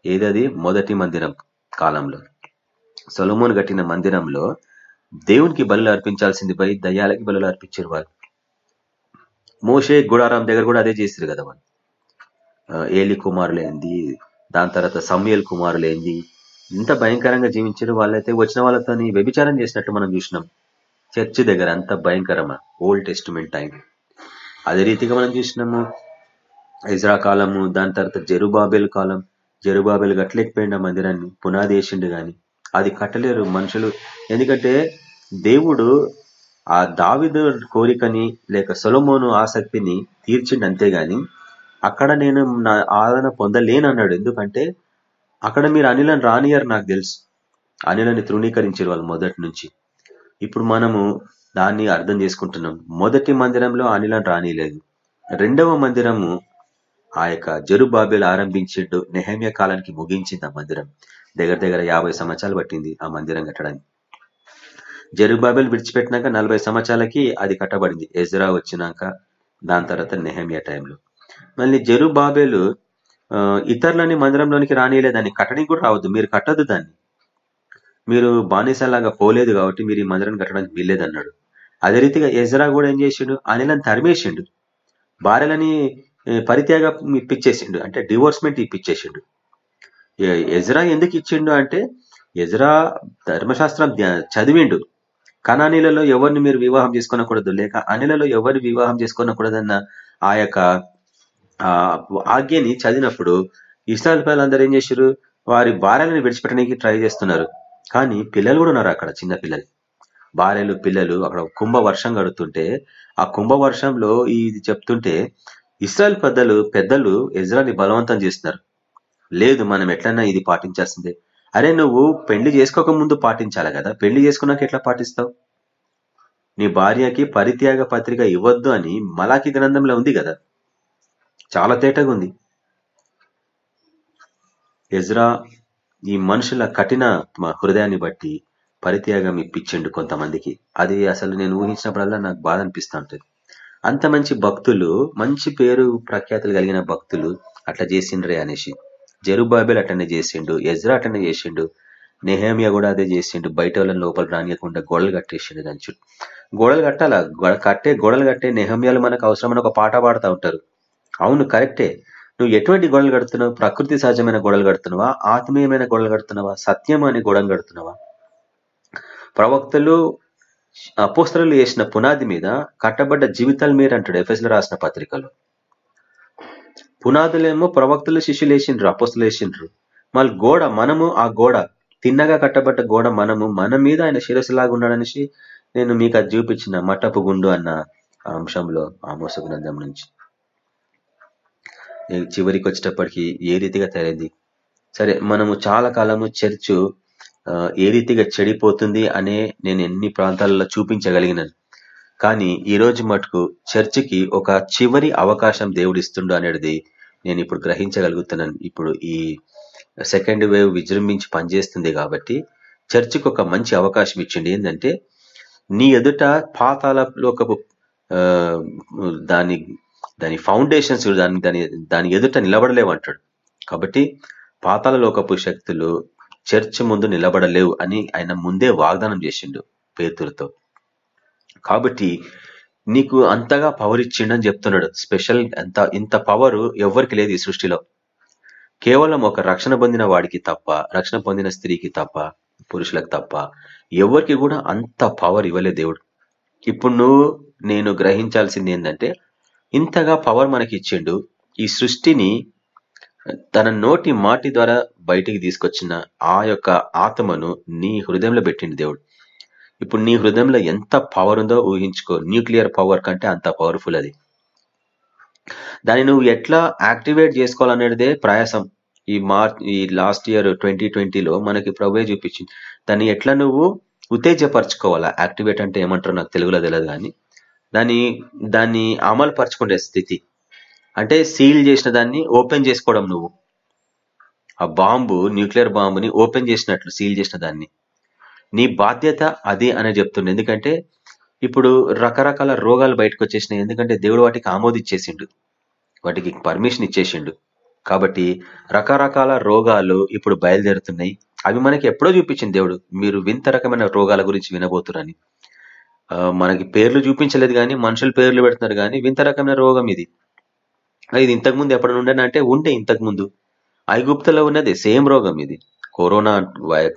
ఏదది? మొదటి మందిరం కాలంలో. సొలమోన్ కట్టిన మందిరంలో దేవునికి బలులు అర్పించాల్సింది పోయి దయ్యాలకి బలులు అర్పించారు వాళ్ళు. మోషే గుడారాం దగ్గర కూడా అదే చేశారు కదా వాళ్ళు. ఏలి కుమారులేంది దాని తర్వాత సమయల్ కుమారులేంది. ఇంత భయంకరంగా జీవించారు వాళ్ళైతే. వచ్చిన వాళ్ళతో వ్యభిచారం చేసినట్టు మనం చూసినాం. చర్చి దగ్గర అంత భయంకరమా ఓల్డ్ టెస్టిమెంట్ టైం. అదే రీతిగా మనం చూసినాము. ఇజ్రా కాలము దాని తర్వాత జరుబాబేల్ కాలం. జెరుబాబెల్ కట్టలేకపోయిన మందిరాన్ని పునాది వేసిండు కానీ అది కట్టలేరు మనుషులు. ఎందుకంటే దేవుడు ఆ దావిదు కోరికని లేక సొలమోను ఆసక్తిని తీర్చిండు అంతేగాని అక్కడ నేను నా ఆదరణ పొందలేనన్నాడు. ఎందుకంటే అక్కడ మీరు అనిలను రానియరు నాకు తెలుసు. అనిలని తృణీకరించారు వాళ్ళు మొదటి నుంచి. ఇప్పుడు మనము దాన్ని అర్థం చేసుకుంటున్నాం. మొదటి మందిరంలో అనిలను రానిలేదు. రెండవ మందిరము ఆ యొక్క జరుబాబేలు ఆరంభించిండు. నెహమ్య కాలానికి ముగించింది ఆ మందిరం. దగ్గర దగ్గర యాభై సంవత్సరాలు పట్టింది ఆ మందిరం కట్టడానికి. జరుబాబెల్ విడిచిపెట్టినాక నలభై సంవత్సరాలకి అది కట్టబడింది. ఎజ్రా వచ్చినాక దాని తర్వాత నెహమియా టైంలో. మళ్ళీ జరుబాబేలు ఇతరులని మందిరంలోనికి రానియలేదాన్ని కట్టడానికి కూడా రావద్దు. మీరు కట్టదు దాన్ని. మీరు బానిసలాగా పోలేదు కాబట్టి మీరు ఈ మందిరం కట్టడానికి వీల్లేదు అన్నాడు అదే రీతిగా ఎజ్రా కూడా ఏం చేసిండు? అనిలని తరిమేసిండు. భార్యలని పరిత్యాగ ఇప్పించేసిండు అంటే డివోర్స్మెంట్ ఇప్పించేసిండు ఎజ్రా ఎందుకు ఇచ్చిండు అంటే ఎజ్రా ధర్మశాస్త్రం చదివిండు. కణానీలలో ఎవరిని మీరు వివాహం చేసుకోనకూడదు లేక అనిలలో ఎవరిని వివాహం చేసుకోనకూడదన్న ఆ యొక్క ఆజ్ఞని చదివినప్పుడు ఇస్రాయల్ పిల్లలందరూ ఏం చేశారు? వారి భార్యలను విడిచిపెట్టడానికి ట్రై చేస్తున్నారు. కానీ పిల్లలు కూడా ఉన్నారు అక్కడ చిన్న పిల్లలు. భార్యలు పిల్లలు అక్కడ కుంభ వర్షం గడుతుంటే ఆ కుంభ వర్షంలో ఇది చెప్తుంటే ఇస్రాయల్ పెద్దలు పెద్దలు ఇజ్రాల్ని బలవంతం చేస్తున్నారు. లేదు మనం ఎట్లన్నా ఇది పాటించాల్సిందే. అరే నువ్వు పెళ్ళి చేసుకోక ముందు పాటించాలి కదా. పెళ్ళి చేసుకున్నాక ఎట్లా పాటిస్తావు? నీ భార్యకి పరిత్యాగ పత్రిక ఇవ్వద్దు అని మలాకి గ్రంథంలో ఉంది కదా. చాలా తేటగా ఉంది. ఎజ్రా ఈ మనుషుల కఠిన హృదయాన్ని బట్టి పరిత్యాగం ఇప్పించిండు కొంతమందికి. అది అసలు నేను ఊహించినప్పుడల్లా నాకు బాధ అనిపిస్తూ ఉంటుంది. అంత మంచి భక్తులు మంచి పేరు ప్రఖ్యాతులు కలిగిన భక్తులు అట్లా చేసిండ్రే అనేసి. జరుబాబెల్ అటెండ్ చేసిండు ఎజ్రా అటెండ్ చేసిండు నెహమియా కూడా అదే చేసిండు బయట వాళ్ళని లోపల రానియకుండా గోడలు కట్టేసిండు దాని చుట్టూ. గోడలు కట్టాలా? గోడ కట్టే గోడలు కట్టే నెహమియాలు మనకు అవసరమైన ఒక పాట పాడుతూ ఉంటారు. అవును కరెక్టే. నువ్వు ఎటువంటి గోడలు కడుతున్నావు? ప్రకృతి సహజమైన గోడలు కడుతున్నావా? ఆత్మీయమైన గోడలు కడుతున్నావా? సత్యం అనే గోడలు కడుతున్నావా? ప్రవక్తలు అపోస్తలు వేసిన పునాది మీద కట్టబడ్డ జీవితాలు మీరు అంటాడు ఎఫ్ఎస్లో రాసిన పత్రికలో. పునాదులేమో ప్రవక్తలు శిష్యులు వేసిండ్రు అపోస్తలు వేసిండ్రు. మళ్ళీ గోడ మనము ఆ గోడ తిన్నగా కట్టబడ్డ గోడ మనము మన మీద ఆయన శిరస్సులాగా ఉన్నాడనేసి నేను మీకు అది చూపించిన మట్టపు గుండు అన్న అంశంలో ఆ గ్రంథం నుంచి. చివరికి వచ్చేటప్పటికి ఏ రీతిగా తయారైంది? సరే మనము చాలా కాలము చర్చ్ ఏ రీతిగా చెడిపోతుంది అనే నేను ఎన్ని ప్రాంతాలలో చూపించగలిగినాను కానీ ఈ రోజు మటుకు చర్చికి ఒక చివరి అవకాశం దేవుడు ఇస్తుండు అనేది నేను ఇప్పుడు గ్రహించగలుగుతున్నాను. ఇప్పుడు ఈ సెకండ్ వేవ్ విజృంభించి పనిచేస్తుంది కాబట్టి చర్చికి ఒక మంచి అవకాశం ఇచ్చింది. ఏంటంటే నీ ఎదుట పాతాలలోకపు దాని దాని ఫౌండేషన్స్ దాని దాని దాని ఎదుట నిలబడలేవు కాబట్టి పాతాల లోకపు శక్తులు చర్చ్ ముందు నిలబడలేవు అని ఆయన ముందే వాగ్దానం చేసిండు పేతులతో కాబట్టి నీకు అంతగా పవర్ ఇచ్చిండని చెప్తున్నాడు. స్పెషల్ ఎంత ఇంత పవర్ ఎవరికి లేదు ఈ సృష్టిలో. కేవలం ఒక రక్షణ పొందిన వాడికి తప్ప రక్షణ పొందిన స్త్రీకి తప్ప పురుషులకు తప్ప ఎవరికి కూడా అంత పవర్ ఇవ్వలే దేవుడు. ఇప్పుడు నువ్వు నేను గ్రహించాల్సింది ఏంటంటే ఇంతగా పవర్ మనకి ఇచ్చిండు. ఈ సృష్టిని తన నోటి మాటి ద్వారా బయటికి తీసుకొచ్చిన ఆ యొక్క ఆత్మను నీ హృదయంలో పెట్టిండు దేవుడు. ఇప్పుడు నీ హృదయంలో ఎంత పవర్ ఉందో ఊహించుకో. న్యూక్లియర్ పవర్ కంటే అంత పవర్ఫుల్ అది. దాన్ని నువ్వు ఎట్లా యాక్టివేట్ చేసుకోవాలనేదే ప్రయాసం. ఈ మార్చ్ ఈ లాస్ట్ ఇయర్ ట్వంటీ ట్వంటీలో మనకి ప్రభుయే చూపించింది? దాన్ని ఎట్లా నువ్వు ఉత్తేజపరచుకోవాలా? యాక్టివేట్ అంటే ఏమంటారో నాకు తెలుగులో తెలియదు కానీ దాన్ని దాన్ని అమలు పరచుకునే స్థితి. అంటే సీల్ చేసిన దాన్ని ఓపెన్ చేసుకోవడం నువ్వు. ఆ బాంబు న్యూక్లియర్ బాంబుని ఓపెన్ చేసినట్లు సీల్ చేసిన దాన్ని. నీ బాధ్యత అది అనే చెప్తుండే. ఎందుకంటే ఇప్పుడు రకరకాల రోగాలు బయటకు వచ్చేసినాయి. ఎందుకంటే దేవుడు వాటికి ఆమోదించేసిండు వాటికి పర్మిషన్ ఇచ్చేసిండు. కాబట్టి రకరకాల రోగాలు ఇప్పుడు బయలుదేరుతున్నాయి. అవి మనకి ఎప్పుడో చూపించింది దేవుడు. మీరు వింత రకమైన రోగాల గురించి వినబోతురని. మనకి పేర్లు చూపించలేదు కానీ మనుషులు పేర్లు పెడుతున్నారు కానీ వింత రకమైన రోగం ఇది. ఇది ఇంతకుముందు ఎప్పుడు ఉండనంటే ఉంటే ఇంతకుముందు. ఐగుప్తలో ఉన్నది సేమ్ రోగం ఇది. కరోనా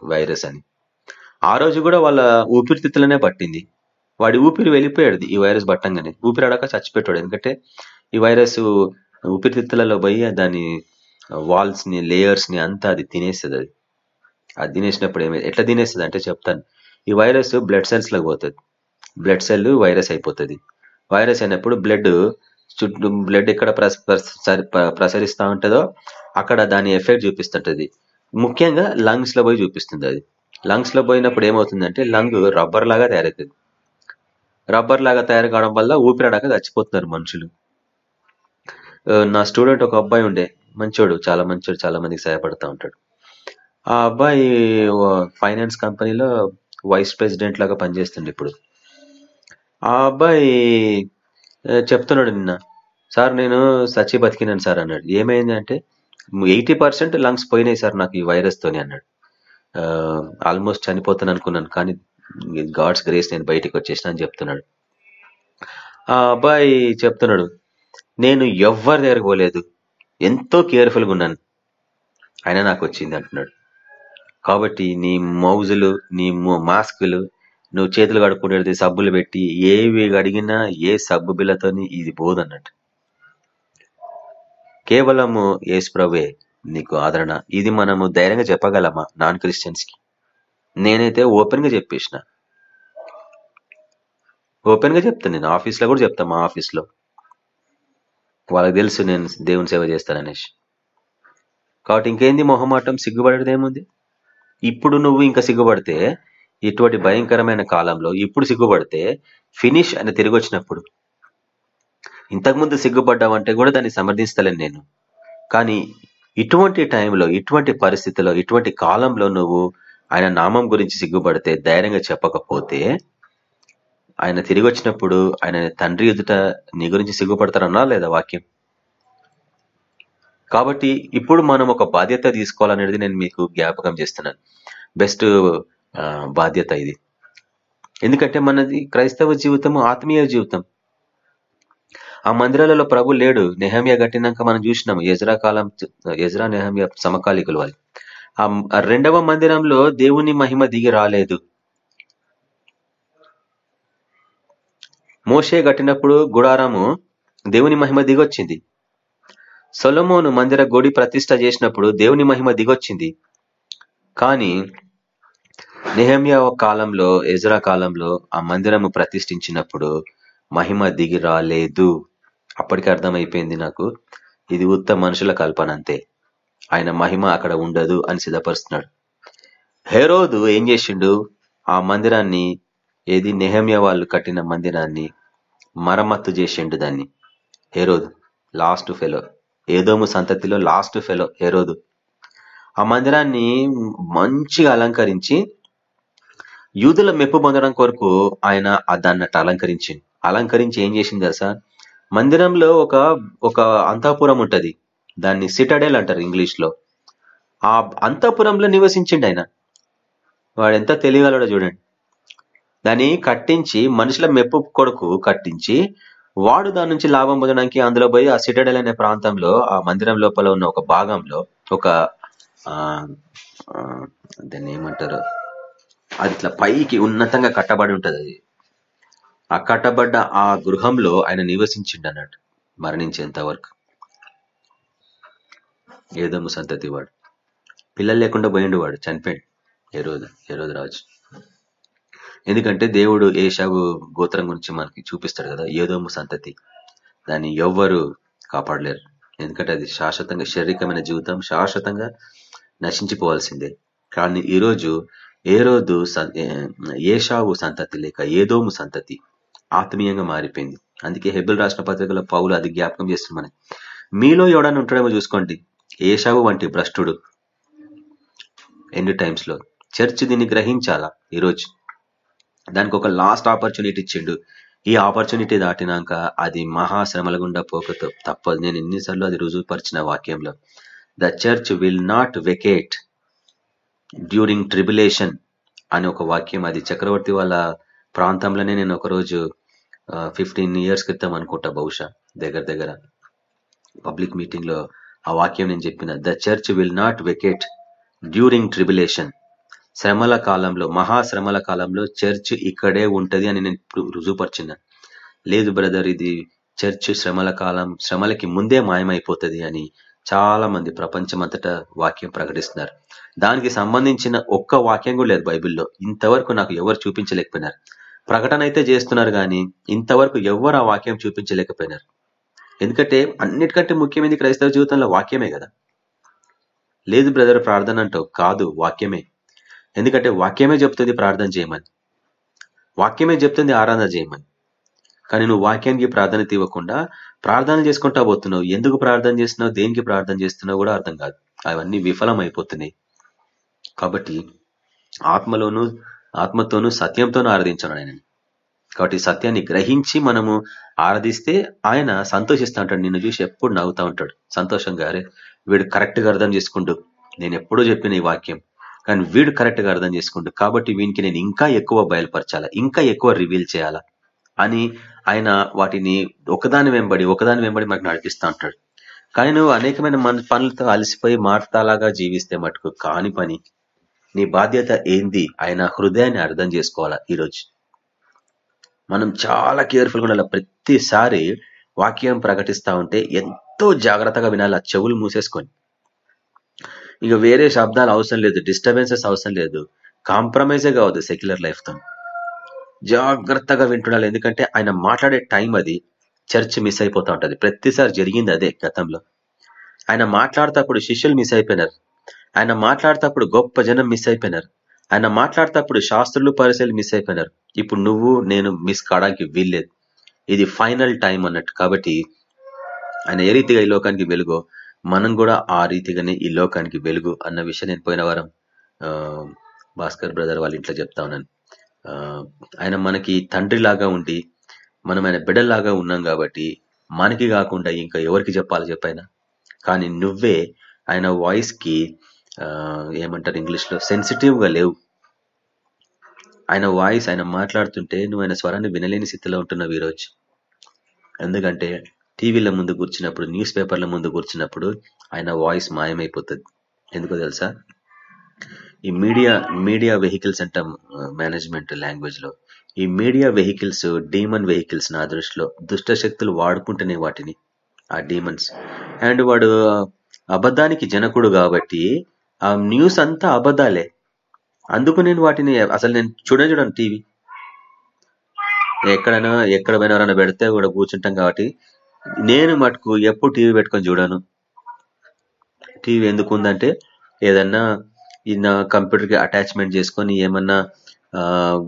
వైరస్ అని. ఆ రోజు కూడా వాళ్ళ ఊపిరితిత్తులనే పట్టింది. వాడి ఊపిరి వెళ్ళిపోయాడు ఈ వైరస్ పట్టంగానే. ఊపిరి అడక చచ్చిపెట్టాడు. ఎందుకంటే ఈ వైరస్ ఊపిరితిత్తులలో పోయి దాని వాల్స్ని లేయర్స్ని అంతా అది తినేస్తుంది అది. అది తినేసినప్పుడు ఏమైంది ఎట్లా తినేస్తుంది అంటే చెప్తాను. ఈ వైరస్ బ్లడ్ సెల్స్లకు పోతుంది. బ్లడ్ సెల్ వైరస్ అయిపోతుంది. వైరస్ అయినప్పుడు బ్లడ్ చుట్టూ బ్లడ్ ఎక్కడ ప్రసరిస్తూ ఉంటుందో అక్కడ దాని ఎఫెక్ట్ చూపిస్తుంటది. ముఖ్యంగా లంగ్స్లో పోయి చూపిస్తుంది అది లంగ్స్లో పోయినప్పుడు ఏమవుతుందంటే లంగ్ రబ్బర్ లాగా తయారవుతుంది. రబ్బర్ లాగా తయారు కావడం వల్ల ఊపిరాడాక చచ్చిపోతున్నారు మనుషులు. నా స్టూడెంట్ ఒక అబ్బాయి ఉండే. మంచోడు చాలా మంచోడు చాలా మందికి సహాయపడుతూ ఉంటాడు. ఆ అబ్బాయి ఫైనాన్స్ కంపెనీలో వైస్ ప్రెసిడెంట్ లాగా పనిచేస్తుండే ఇప్పుడు. ఆ అబ్బాయి చెప్తున్నాడు నిన్న. సార్ నేను సచి బతికినాను సార్ అన్నాడు. ఏమైంది అంటే ఎయిటీ పర్సెంట్ లంగ్స్ పోయినాయి సార్ నాకు ఈ వైరస్తోని అన్నాడు. ఆల్మోస్ట్ చనిపోతాను అనుకున్నాను కానీ గాడ్స్ గ్రేస్ నేను బయటికి వచ్చేసిన అని చెప్తున్నాడు. ఆ అబ్బాయి చెప్తున్నాడు నేను ఎవ్వరి దగ్గరకు పోలేదు ఎంతో కేర్ఫుల్గా ఉన్నాను ఆయన నాకు వచ్చింది అంటున్నాడు. కాబట్టి నీ మౌజులు నీ మాస్కులు నువ్వు చేతులు కడుక్కునేది సబ్బులు పెట్టి ఏవి అడిగినా ఏ సబ్బు బిల్లతోని ఇది పోదు అన్నట్టు కేవలము ఏసు ప్రభే నీకు ఆదరణ. ఇది మనము ధైర్యంగా చెప్పగలమా నాన్ క్రిస్టియన్స్కి నేనైతే ఓపెన్గా చెప్పేసిన. ఓపెన్గా చెప్తాను నేను. ఆఫీస్లో కూడా చెప్తాను మా ఆఫీస్లో వాళ్ళకి తెలుసు నేను దేవుని సేవ చేస్తాననేసి. కాబట్టి ఇంకేంది మొహమాటం? సిగ్గుపడేది ఏముంది? ఇప్పుడు నువ్వు ఇంకా సిగ్గుపడితే ఇటువంటి భయంకరమైన కాలంలో ఇప్పుడు సిగ్గుపడితే ఫినిష్ అని తిరిగి వచ్చినప్పుడు. ఇంతకుముందు సిగ్గుపడ్డావంటే కూడా దాన్ని సమర్థిస్తలేను నేను. కానీ ఇటువంటి టైంలో ఇటువంటి పరిస్థితిలో ఇటువంటి కాలంలో నువ్వు ఆయన నామం గురించి సిగ్గుపడితే ధైర్యంగా చెప్పకపోతే ఆయన తిరిగి వచ్చినప్పుడు ఆయన తండ్రి ఎదుట నీ గురించి సిగ్గుపడతారన్నా లేదా వాక్యం? కాబట్టి ఇప్పుడు మనం ఒక బాధ్యత తీసుకోవాలనేది నేను మీకు జ్ఞాపకం చేస్తున్నాను. బెస్ట్ బాధ్యత ఇది. ఎందుకంటే మనది క్రైస్తవ జీవితం ఆత్మీయ జీవితం. ఆ మందిరాలలో ప్రభు లేడు. నెహమ్య కట్టినాక మనం చూసినాం. ఎజ్రా కాలం ఎజ్రా నెహమ్య సమకాలికులు వాళ్ళు ఆ రెండవ మందిరంలో దేవుని మహిమ దిగి రాలేదు. మోషే కట్టినప్పుడు గుడారము దేవుని మహిమ దిగొచ్చింది. సొలమోను మందిర గోడి ప్రతిష్ట చేసినప్పుడు దేవుని మహిమ దిగొచ్చింది. కానీ నెహమ్య కాలంలో ఎజరా కాలంలో ఆ మందిరము ప్రతిష్ఠించినప్పుడు మహిమ దిగి రాలేదు. అప్పటికి అర్థమైపోయింది నాకు. ఇది ఉత్త మనుషుల కల్పన అంతే. ఆయన మహిమ అక్కడ ఉండదు అని సిద్ధపరుస్తున్నాడు. హెరోదు ఏం చేసిండు? ఆ మందిరాన్ని ఏది నెహమ్య వాళ్ళు కట్టిన మందిరాన్ని మరమ్మత్తు చేసిండు దాన్ని. Herod last fellow. ఏదోము సంతతిలో లాస్ట్ ఫెలో హెరోదు. ఆ మందిరాన్ని మంచిగా అలంకరించి యూదుల మెప్పు పొందడం కొరకు ఆయన దాన్ని అలంకరించింది అలంకరించి ఏం చేసింది సార్ మందిరంలో ఒక ఒక అంతఃపురం ఉంటది. దాన్ని సిటడెల్ అంటారు ఇంగ్లీష్లో ఆ అంతఃపురంలో నివసించిండు ఆయన. వాడు ఎంత తెలియగలడో చూడండి. దాన్ని కట్టించి మనుషుల మెప్పు కొడుకు కట్టించి వాడు దాని నుంచి లాభం పొందడానికి అందులో పోయి ఆ సిటడెల్ అనే ప్రాంతంలో ఆ మందిరం లోపల ఉన్న ఒక భాగంలో ఒక దాన్ని ఏమంటారు? అది ఇట్లా పైకి ఉన్నతంగా కట్టబడి ఉంటుంది అది. ఆ కట్టబడ్డ ఆ గృహంలో ఆయన నివసించిండు అన్నట్టు మరణించేంత వరకు. ఏదమ్ము సంతతి వాడు. పిల్లలు లేకుండా పోయిండు వాడు చనిపోయిండు. ఏ రోజు ఏ రోజు రాజు ఎందుకంటే దేవుడు ఏషావు గోత్రం గురించి మనకి చూపిస్తాడు కదా ఏదోము సంతతి. దాన్ని ఎవ్వరు కాపాడలేరు. ఎందుకంటే అది శాశ్వతంగా శారీరకమైన జీవితం శాశ్వతంగా నశించిపోవాల్సిందే. కానీ ఈరోజు ఏ రోజు ఏషావు సంతతి లేక ఏదోము సంతతి ఆత్మీయంగా మారిపోయింది. అందుకే హెబిల్ రాసిన పత్రికలో పౌలు అది జ్ఞాపకం చేస్తుంది మనకి మీలో ఎవడన్నా ఉంటాడేమో చూసుకోండి. ఏషావు వంటి భ్రష్టుడు. ఎండ్ టైమ్స్లో. చర్చ్ దీన్ని గ్రహించాలా? ఈరోజు. దానికి ఒక లాస్ట్ ఆపర్చునిటీ ఇచ్చిండు. ఈ ఆపర్చునిటీ దాటినాక అది మహాశ్రమల గుండా పోకతో తప్పదు. నేను ఎన్నిసార్లు అది రుజువుపరిచిన వాక్యంలో. The church will not vacate during tribulation అనే ఒక వాక్యం. అది చక్రవర్తి వాళ్ళ ప్రాంతంలోనే నేను ఒకరోజు ఫిఫ్టీన్ ఇయర్స్ క్రితం అనుకుంటా బహుశా దగ్గర దగ్గర. పబ్లిక్ మీటింగ్లో ఆ వాక్యం నేను చెప్పిన the church will not vacate during tribulation శ్రమల కాలంలో మహాశ్రమల కాలంలో చర్చ్ ఇక్కడే ఉంటది అని నేను రుజువుపరిచిన. లేదు బ్రదర్ ఇది చర్చ్ శ్రమల కాలం శ్రమలకి ముందే మాయమైపోతుంది అని చాలా మంది ప్రపంచమంతటా వాక్యం ప్రకటిస్తున్నారు. దానికి సంబంధించిన ఒక్క వాక్యం కూడా లేదు బైబిల్లో. ఇంతవరకు నాకు ఎవరు చూపించలేకపోయినారు. ప్రకటన అయితే చేస్తున్నారు కానీ ఇంతవరకు ఎవ్వరు ఆ వాక్యం చూపించలేకపోయినారు. ఎందుకంటే అన్నిటికంటే ముఖ్యమైనది క్రైస్తవ జీవితంలో వాక్యమే కదా. లేదు బ్రదర్ ప్రార్థన అంటావు కాదు వాక్యమే. ఎందుకంటే వాక్యమే చెప్తుంది ప్రార్థన చేయమని. వాక్యమే చెప్తుంది ఆరాధన చేయమని. కానీ నువ్వు వాక్యానికి ప్రాధాన్యత ఇవ్వకుండా ప్రార్థన చేసుకుంటా పోతున్నావు. ఎందుకు ప్రార్థన చేస్తున్నావు? దేనికి ప్రార్థన చేస్తున్నావు కూడా అర్థం కాదు. అవన్నీ విఫలం అయిపోతున్నాయి కాబట్టి ఆత్మలోను ఆత్మతోనూ సత్యంతోనూ ఆరాధించాను ఆయన కాబట్టి సత్యాన్ని గ్రహించి మనము ఆరాధిస్తే ఆయన సంతోషిస్తూ ఉంటాడు నిన్ను చూసి ఎప్పుడు నవ్వుతా ఉంటాడు. సంతోషంగా అరే వీడు కరెక్ట్గా అర్థం చేసుకుంటూ నేను ఎప్పుడూ చెప్పిన ఈ వాక్యం. కానీ వీడు కరెక్ట్గా అర్థం చేసుకుంటూ కాబట్టి వీనికి నేను ఇంకా ఎక్కువ బయలుపరచాలా? ఇంకా ఎక్కువ రివీల్ చేయాలా? అని ఆయన వాటిని ఒకదాని వెంబడి ఒకదాని వెంబడి మనకు నడిపిస్తూ ఉంటాడు. కానీ నువ్వు అనేకమైన మన పనులతో అలసిపోయి మార్తాలాగా జీవిస్తే మటుకు కాని పని నీ బాధ్యత ఏంది ఆయన హృదయాన్ని అర్థం చేసుకోవాలా ఈరోజు? మనం చాలా కేర్ఫుల్గా ఉండాలి. ప్రతిసారి వాక్యం ప్రకటిస్తా ఉంటే ఎంతో జాగ్రత్తగా వినాలి చెవులు మూసేసుకొని. ఇక వేరే శబ్దాలు అవసరం లేదు డిస్టర్బెన్సెస్ అవసరం లేదు. కాంప్రమైజే కావద్దు సెక్యులర్ లైఫ్తో జాగ్రత్తగా వింటున్నాడు ఎందుకంటే ఆయన మాట్లాడే టైం అది చర్చ్ మిస్ అయిపోతూ ఉంటుంది. ప్రతిసారి జరిగింది అదే గతంలో. ఆయన మాట్లాడేటప్పుడు శిష్యులు మిస్ అయిపోయినారు. ఆయన మాట్లాడేటప్పుడు గొప్ప జనం మిస్ అయిపోయినారు. ఆయన మాట్లాడేటప్పుడు శాస్త్రులు పరిశీలి మిస్ అయిపోయినారు. ఇప్పుడు నువ్వు నేను మిస్ కావడానికి వీల్లేదు. ఇది ఫైనల్ టైం అన్నట్టు. కాబట్టి ఆయన ఏ రీతిగా ఈ లోకానికి వెలుగో మనం కూడా ఆ రీతిగానే ఈ లోకానికి వెలుగు అన్న విషయం నేను పోయిన వారం భాస్కర్ బ్రదర్ వాళ్ళ ఇంట్లో చెప్తా ఉన్నాను. ఆయన మనకి తండ్రి లాగా ఉండి మనం ఆయన బిడ్డల్లాగా ఉన్నాం కాబట్టి మనకి కాకుండా ఇంకా ఎవరికి చెప్పాలి చెప్పైనా? కానీ నువ్వే ఆయన వాయిస్కి ఏమంటారు ఇంగ్లీష్లో? సెన్సిటివ్గా సెన్సిటివ్గా లేవు. ఆయన వాయిస్ ఆయన మాట్లాడుతుంటే నువ్వు ఆయన స్వరాన్ని వినలేని స్థితిలో ఉంటున్నావు ఈరోజు. ఎందుకంటే టీవీల ముందు కూర్చున్నప్పుడు న్యూస్ పేపర్ల ముందు కూర్చున్నప్పుడు ఆయన వాయిస్ మాయమైపోతుంది. ఎందుకో తెలుసా? ఈ మీడియా మీడియా వెహికల్స్ అంటాం మేనేజ్మెంట్ లాంగ్వేజ్లో. ఈ మీడియా వెహికల్స్ డీమన్ వెహికల్స్ నా దృష్టిలో దుష్ట శక్తులు వాడుకుంటున్నాయి వాటిని ఆ డీమన్స్. అండ్ వాడు అబద్ధానికి జనకుడు కాబట్టి ఆ న్యూస్ అంతా అబద్ధాలే. అందుకు నేను వాటిని అసలు నేను చూడని చూడను టీవీ. ఎక్కడైనా ఎక్కడ పోయినా ఎవరైనా పెడితే కూడా కూర్చుంటాం కాబట్టి నేను మటుకు ఎప్పుడు టీవీ పెట్టుకొని చూడను. టీవీ ఎందుకు ఉందంటే ఏదన్నా ఈ నా కంప్యూటర్కి అటాచ్మెంట్ చేసుకొని ఏమన్నా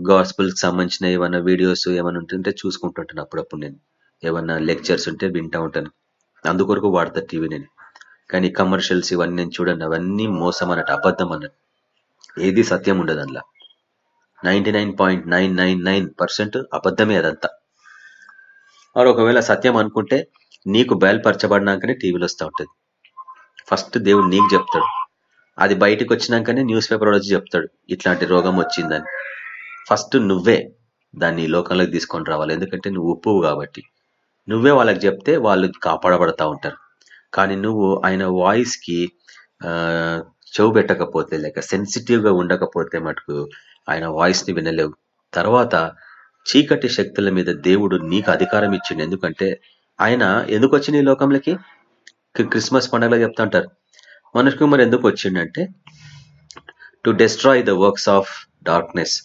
గాస్పుల్కి సంబంధించిన ఏమన్నా వీడియోస్ ఏమైనా ఉంటుంటే చూసుకుంటుంటాను అప్పుడప్పుడు నేను. ఏమన్నా లెక్చర్స్ ఉంటే వింటా ఉంటాను. అందుకొరకు వాడతా టీవీ నేను. కానీ కమర్షియల్స్ ఇవన్నీ నేను చూడండి అవన్నీ మోసం అన్నట్టు అబద్ధం అన్నట్టు. ఏది సత్యం ఉండదు అందులో. Ninety nine point nine nine nine percent అబద్ధమే అదంతా. మరి ఒకవేళ సత్యం అనుకుంటే నీకు బయలుపరచబడినాకనే టీవీలో వస్తూ ఉంటుంది. ఫస్ట్ దేవుడు నీకు చెప్తాడు. అది బయటకు వచ్చినాకనే న్యూస్ పేపర్ వచ్చి చెప్తాడు. ఇట్లాంటి రోగం వచ్చిందని. ఫస్ట్ నువ్వే దాన్ని లోకంలోకి తీసుకొని రావాలి. ఎందుకంటే నువ్వు ఉప్పువు కాబట్టి. నువ్వే వాళ్ళకి చెప్తే వాళ్ళు కాపాడబడతా ఉంటారు. కానీ నువ్వు ఆయన వాయిస్కి చెవు పెట్టకపోతే లేక సెన్సిటివ్గా ఉండకపోతే మటుకు ఆయన వాయిస్ని వినలేవు. తర్వాత చీకటి శక్తుల మీద దేవుడు నీకు అధికారం ఇచ్చిండు. ఎందుకంటే ఆయన ఎందుకు వచ్చింది ఈ లోకంలోకి? క్రిస్మస్ పండుగలో చెప్తా ఉంటారు మనుషు కుమార్ ఎందుకు వచ్చిండంటే to destroy the works of darkness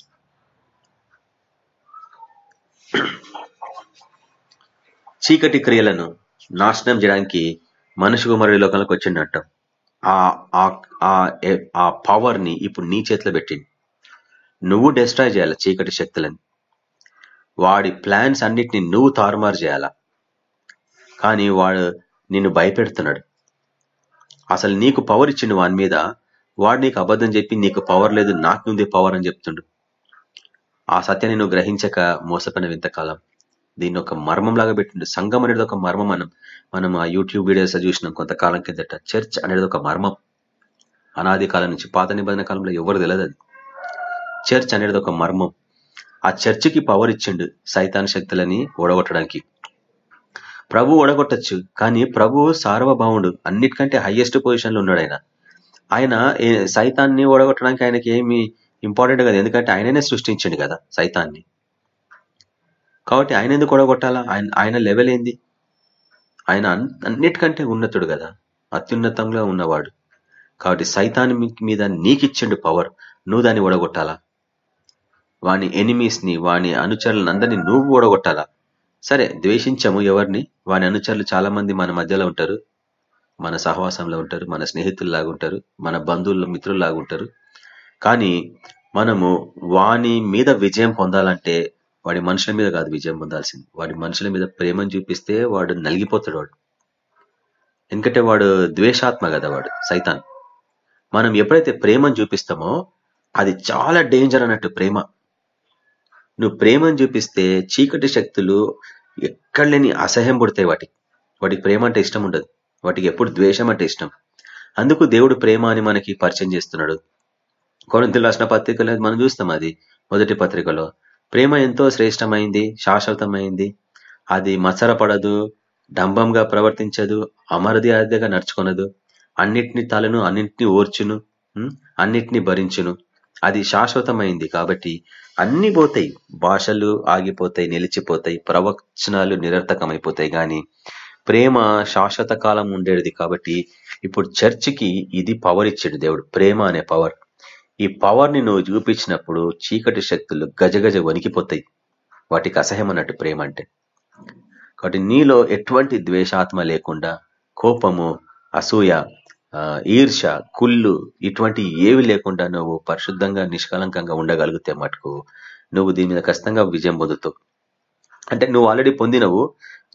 చీకటి క్రియలను నాశనం చేయడానికి మనుషు కుమారుడి లోకంలోకి వచ్చిండట ఆ పవర్ని ఇప్పుడు నీ చేతిలో పెట్టింది. నువ్వు డిస్ట్రాయ్ చేయాలి చీకటి శక్తులని? వాడి ప్లాన్స్ అన్నిటిని నువ్వు తారుమారు చేయాలా? కానీ వాడు నిన్ను భయపెడుతున్నాడు. అసలు నీకు పవర్ ఇచ్చిండు వాని మీద? వాడు నీకు అబద్ధం చెప్పి నీకు పవర్ లేదు నాకు ఉంది పవర్ అని చెప్తుండు. ఆ సత్యాన్ని నువ్వు గ్రహించక మోసపోయిన వింతకాలం దీన్ని ఒక మర్మం లాగా పెట్టిండు. సంఘం అనేది ఒక మర్మం మనం మనం ఆ యూట్యూబ్ వీడియోస్ చూసినాం కొంతకాలం కిందట. చర్చ్ అనేది ఒక మర్మం. అనాది కాలం నుంచి పాత నిబంధన కాలంలో ఎవరు తెలియదు అది. చర్చ్ అనేది ఒక మర్మం. ఆ చర్చికి పవర్ ఇచ్చిండు సైతాన్ శక్తులని ఓడగొట్టడానికి. ప్రభు ఓడగొట్టచ్చు కానీ ప్రభు సార్వభౌముడు అన్నిటికంటే హైయెస్ట్ పొజిషన్లో ఉన్నాడు ఆయన. ఆయన సైతాన్ని ఓడగొట్టడానికి ఆయనకి ఏమి ఇంపార్టెంట్ కదా ఎందుకంటే ఆయననే సృష్టించిండు కదా సైతాన్ని. కాబట్టి ఆయన ఎందుకు ఓడగొట్టాలా ఆయన ఆయన లెవెల్ ఏంది? ఆయన అన్- అన్నిటికంటే ఉన్నతుడు కదా. అత్యున్నతంగా ఉన్నవాడు. కాబట్టి సైతాన్ మీద నీకిచ్చిండు పవర్ నువ్వు దాన్ని ఓడగొట్టాలా? వాని ఎనిమీస్ని వాని అనుచరులను అందరినీ నువ్వు ఓడగొట్టాలా? సరే ద్వేషించము ఎవరిని? వాని అనుచరులు చాలా మంది మన మధ్యలో ఉంటారు. మన సహవాసంలో ఉంటారు మన స్నేహితుల్లాగా ఉంటారు మన బంధువులు మిత్రుల్లాగా ఉంటారు. కానీ మనము వాని మీద విజయం పొందాలంటే వాడి మనుషుల మీద కాదు విజయం పొందాల్సింది. వాడి మనుషుల మీద ప్రేమను చూపిస్తే వాడు నలిగిపోతాడు వాడు. ఎందుకంటే వాడు ద్వేషాత్మ కదా వాడు సైతాన్. మనం ఎప్పుడైతే ప్రేమను చూపిస్తామో అది చాలా డేంజర్ అన్నట్టు ప్రేమ. నువ్వు ప్రేమను చూపిస్తే చీకటి శక్తులు ఎక్కడ లేని అసహ్యం పుడతాయి వాటికి. వాటికి ప్రేమ అంటే ఇష్టం ఉండదు. వాటికి ఎప్పుడు ద్వేషం అంటే ఇష్టం. అందుకు దేవుడు ప్రేమ అని మనకి పరిచయం చేస్తున్నాడు. కొరింతలు రాసిన పత్రికలో మనం చూస్తాం అది. మొదటి పత్రికలో ప్రేమ ఎంతో శ్రేష్టమైంది శాశ్వతమైంది. అది మత్సరపడదు డంబంగా ప్రవర్తించదు అమర్యాదగా నడుచుకొనదు. అన్నిటిని తలను అన్నింటినీ ఓర్చును అన్నిటినీ భరించును. అది శాశ్వతమైంది కాబట్టి అన్ని పోతాయి. భాషలు ఆగిపోతాయి నిలిచిపోతాయి ప్రవచనాలు నిరర్థకమైపోతాయి కానీ ప్రేమ శాశ్వత కాలం ఉండేది కాబట్టి ఇప్పుడు చర్చికి ఇది పవర్ ఇచ్చాడు దేవుడు. ప్రేమ అనే పవర్ ఈ పవర్ని నువ్వు చూపించినప్పుడు చీకటి శక్తులు గజగజ వణికిపోతాయి. వాటికి అసహ్యం అన్నట్టు ప్రేమ అంటే. కాబట్టి నీలో ఎటువంటి ద్వేషాత్మ లేకుండా కోపము అసూయ ఈర్ష కుళ్ళు ఇటువంటి ఏవి లేకుండా నువ్వు పరిశుద్ధంగా నిష్కలంకంగా ఉండగలిగితే మటుకు నువ్వు దీని మీద ఖచ్చితంగా విజయం పొందుతావు. అంటే నువ్వు ఆల్రెడీ పొందినవు.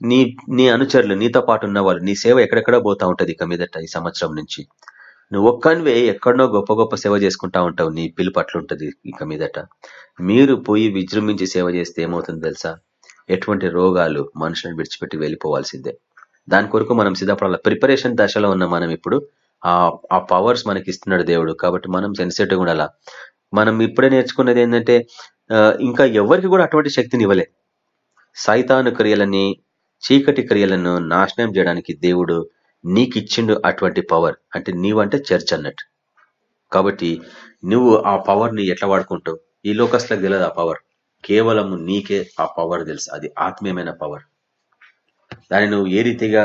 నీ నీ అనుచరులు నీతో పాటు ఉన్న వాళ్ళు నీ సేవ ఎక్కడెక్కడ పోతా ఉంటుంది ఇక మీదట ఈ సంవత్సరం నుంచి? నువ్వు ఒక్కనివే ఎక్కడనో గొప్ప గొప్ప సేవ చేసుకుంటా ఉంటావు. నీ పిలుపు అట్లుంటుంది ఇక మీదట. మీరు పోయి విజృంభించి సేవ చేస్తే ఏమవుతుంది తెలుసా? ఎటువంటి రోగాలు మనుషులను విడిచిపెట్టి వెళ్ళిపోవాల్సిందే. దాని కొరకు మనం సిద్ధపడాలి. ప్రిపరేషన్ దశలో ఉన్న మనం ఇప్పుడు ఆ ఆ పవర్స్ మనకి ఇస్తున్నాడు దేవుడు. కాబట్టి మనం సెన్సిటివ్ ఉండాలా? మనం ఇప్పుడే నేర్చుకున్నది ఏంటంటే ఇంకా ఎవరికి కూడా అటువంటి శక్తిని ఇవ్వలే. సైతాను క్రియలని చీకటి క్రియలను నాశనం చేయడానికి దేవుడు నీకిచ్చిండు అటువంటి పవర్ అంటే నీవంటే చర్చ్ అన్నట్టు. కాబట్టి నువ్వు ఆ పవర్ని ఎట్లా వాడుకుంటావు? ఈ లోకస్లకు తెలియదు ఆ పవర్ కేవలము నీకే ఆ పవర్ తెలుసు. అది ఆత్మీయమైన పవర్ దాన్ని నువ్వు ఏ రీతిగా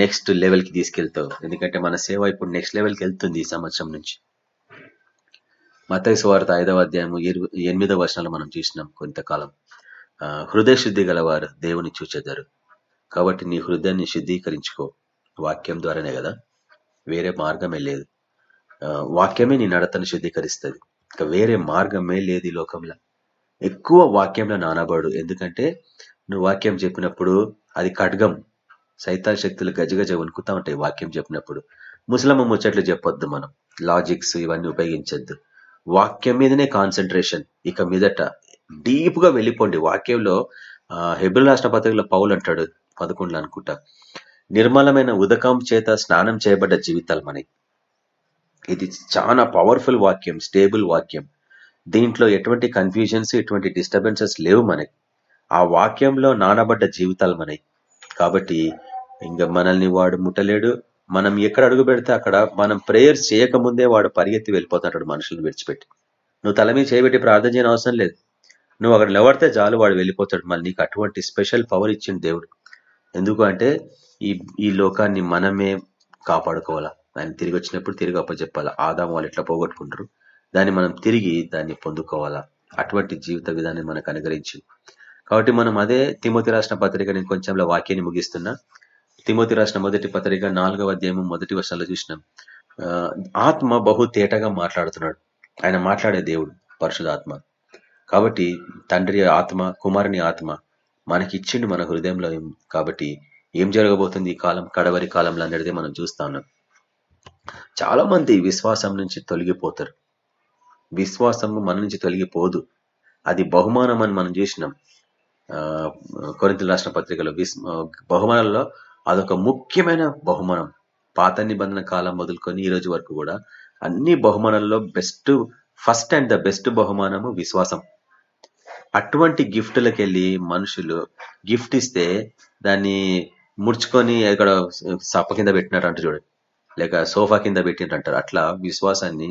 నెక్స్ట్ లెవెల్కి తీసుకెళ్తావు? ఎందుకంటే మన సేవ ఇప్పుడు నెక్స్ట్ లెవెల్కి వెళ్తుంది ఈ సంవత్సరం నుంచి. మతయ వార్త ఐదవ అధ్యాయము ఎనిమిదవ వర్షాలు మనం చూసినాం కొంతకాలం. హృదయ శుద్ధి గలవారు దేవుని చూచెదరు. కాబట్టి నీ హృదయాన్ని శుద్ధీకరించుకో. వాక్యం ద్వారానే కదా? వేరే మార్గమే లేదు. వాక్యమే నీ నడతను శుద్ధీకరిస్తుంది. ఇంకా వేరే మార్గమే లేదు ఈ లోకంలో. ఎక్కువ వాక్యంలో నానబడు. ఎందుకంటే నువ్వు వాక్యం చెప్పినప్పుడు అది ఖడ్గం. సైతాన్ శక్తులు గజగజ వణుకుతా ఉంటాయి వాక్యం చెప్పినప్పుడు. ముసలమ్మ ముచ్చట్లు చెప్పొద్దు మనం. లాజిక్స్ ఇవన్నీ ఉపయోగించద్దు. వాక్యం మీదనే కాన్సన్ట్రేషన్. ఇక మీదట డీప్గా వెళ్ళిపోండి. వాక్యంలో హెబ్రిల్ రాష్ట్ర పత్రికలో పౌలు అంటాడు పదకొండులో అనుకుంటా. నిర్మలమైన ఉదకం చేత స్నానం చేయబడ్డ జీవితాలు మనకి ఇది చాలా పవర్ఫుల్ వాక్యం స్టేబుల్ వాక్యం. దీంట్లో ఎటువంటి కన్ఫ్యూజన్స్ ఎటువంటి డిస్టర్బెన్సెస్ లేవు మనకి ఆ వాక్యంలో నానబడ్డ జీవితాలు మనకి కాబట్టి ఇంకా మనల్ని వాడు ముట్టలేడు. మనం ఎక్కడ అడుగు పెడితే అక్కడ మనం ప్రేయర్స్ చేయకముందే వాడు పరిగెత్తి వెళ్ళిపోతాడు మనుషులను విడిచిపెట్టి. నువ్వు తల మీద చేయబెట్టి ప్రార్థన చేయని అవసరం లేదు. నువ్వు అక్కడ నిలబడితే చాలు వాడు వెళ్ళిపోతాడు. మళ్ళీ నీకు అటువంటి స్పెషల్ పవర్ ఇచ్చింది దేవుడు. ఎందుకు అంటే ఈ ఈ లోకాన్ని మనమే కాపాడుకోవాలా? ఆయన తిరిగి వచ్చినప్పుడు తిరిగి అప్పచెప్పాలా? ఆదాం వాళ్ళు ఎట్లా పోగొట్టుకుంటారు? దాన్ని మనం తిరిగి దాన్ని పొందుకోవాలా? అటువంటి జీవిత విధానం మనకు అనుగ్రహించి. కాబట్టి మనం అదే తిమోతి రాసిన పత్రిక నేను కొంచెంలో వాక్యాన్ని ముగిస్తున్నా. తిమోతి రాసిన మొదటి పత్రిక నాలుగవ అధ్యాయం మొదటి వర్షాలు చూసినాం. ఆత్మ బహు తేటగా మాట్లాడుతున్నాడు. ఆయన మాట్లాడే దేవుడు పరిశుధాత్మ కాబట్టి తండ్రి ఆత్మ కుమారుని ఆత్మ మనకిచ్చిండు మన హృదయంలో. కాబట్టి ఏం జరగబోతుంది ఈ కాలం కడవరి కాలంలో అనేది మనం చూస్తాను చాలా మంది విశ్వాసం నుంచి తొలగిపోతారు. విశ్వాసం మన నుంచి తొలగిపోదు. అది బహుమానం అని మనం చూసినాం. కొరింత రాష్ట్ర పత్రికలో బహుమానంలో అదొక ముఖ్యమైన బహుమానం. పాత నిబంధన కాలం మొదలుకొని ఈ రోజు వరకు కూడా అన్ని బహుమానాల్లో best first and the best బహుమానము విశ్వాసం. అటువంటి గిఫ్ట్లకెళ్ళి మనుషులు గిఫ్ట్ ఇస్తే దాన్ని ముడుచుకొని ఇక్కడ సప్ప కింద పెట్టినట్టు చూడండి లేక సోఫా కింద పెట్టినట్టు అట్లా విశ్వాసాన్ని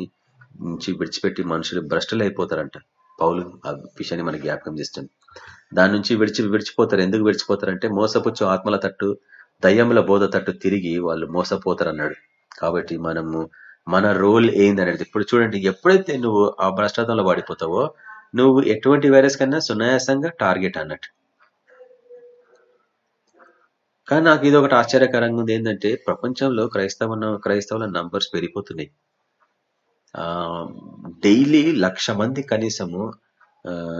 నుంచి విడిచిపెట్టి మనుషులు భ్రష్టులు అయిపోతారంట. పౌలు ఆ విషయాన్ని మనకి జ్ఞాపకం చేస్తుంది దాని నుంచి విడిచి విడిచిపోతారు. ఎందుకు విడిచిపోతారంటే మోసపుచ్చు ఆత్మల తట్టు దయ్యముల బోధ తట్టు తిరిగి వాళ్ళు మోసపోతారు అన్నాడు కాబట్టి మనము మన రోల్ ఏంది అనేది ఇప్పుడు చూడండి. ఎప్పుడైతే నువ్వు ఆ భ్రష్టాతంలో పడిపోతావో నువ్వు ఎటువంటి వైరస్ కన్నా సునాయాసంగా టార్గెట్ అన్నట్టు. కానీ నాకు ఇది ఒకటి ఆశ్చర్యకరంగా ఉంది. ఏంటంటే ప్రపంచంలో క్రైస్తవ క్రైస్తవుల నంబర్స్ పెరిగిపోతున్నాయి. డైలీ లక్ష మంది కనీసము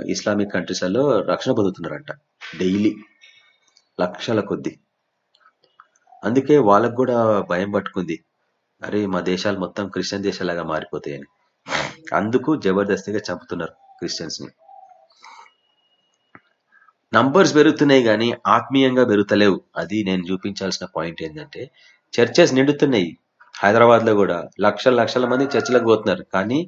ఇస్లామిక్ కంట్రీస్లలో రక్షణ పొందుతున్నారంట. డైలీ లక్షల కొద్ది. అందుకే వాళ్ళకు కూడా భయం పట్టుకుంది. అరే మా దేశాలు మొత్తం క్రిస్టియన్ దేశాలాగా మారిపోతాయని. అందుకు జబర్దస్తిగా చంపుతున్నారు క్రిస్టియన్స్ని. నంబర్స్ పెరుగుతున్నాయి కానీ ఆత్మీయంగా పెరుగుతలేవు. అది నేను చూపించాల్సిన పాయింట్ ఏంటంటే చర్చెస్ నిండుతున్నాయి. హైదరాబాద్లో కూడా లక్షల లక్షల మంది చర్చలకు పోతున్నారు. కానీ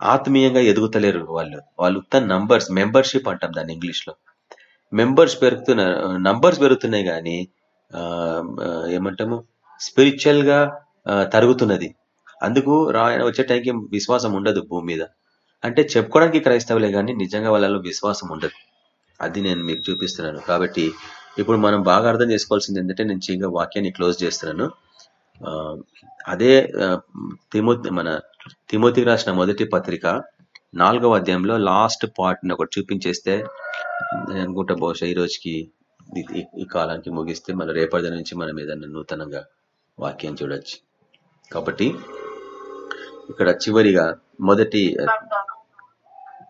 ఆత్మీయంగా ఎదుగుతలేరు వాళ్ళు. వాళ్ళు తన నంబర్స్ మెంబర్షిప్ అంటాం దాన్ని ఇంగ్లీష్లో మెంబర్స్ పెరుగుతున్నారు నంబర్స్ పెరుగుతున్నాయి కానీ ఏమంటాము? స్పిరిచువల్గా తరుగుతున్నది. అందుకు రా వచ్చే టైంకి విశ్వాసం ఉండదు భూమి మీద. అంటే చెప్పుకోవడానికి క్రైస్తవులే కానీ నిజంగా వాళ్ళలో విశ్వాసం ఉండదు. అది నేను మీకు చూపిస్తున్నాను. కాబట్టి ఇప్పుడు మనం బాగా అర్థం చేసుకోవాల్సింది ఏంటంటే నేను చీగా వాక్యాన్ని క్లోజ్ చేస్తున్నాను. అదే తిమోతి మన తిమోతి రాసిన మొదటి పత్రిక నాలుగవ అధ్యాయంలో లాస్ట్ పార్ట్ని ఒకటి చూపించేస్తే నేను అనుకుంటా బహుశా ఈ రోజుకి ఈ కాలానికి ముగిస్తే మన రేపటి నుంచి మనం ఏదైనా నూతనంగా వాక్యం చూడొచ్చు. కాబట్టి ఇక్కడ చివరిగా మొదటి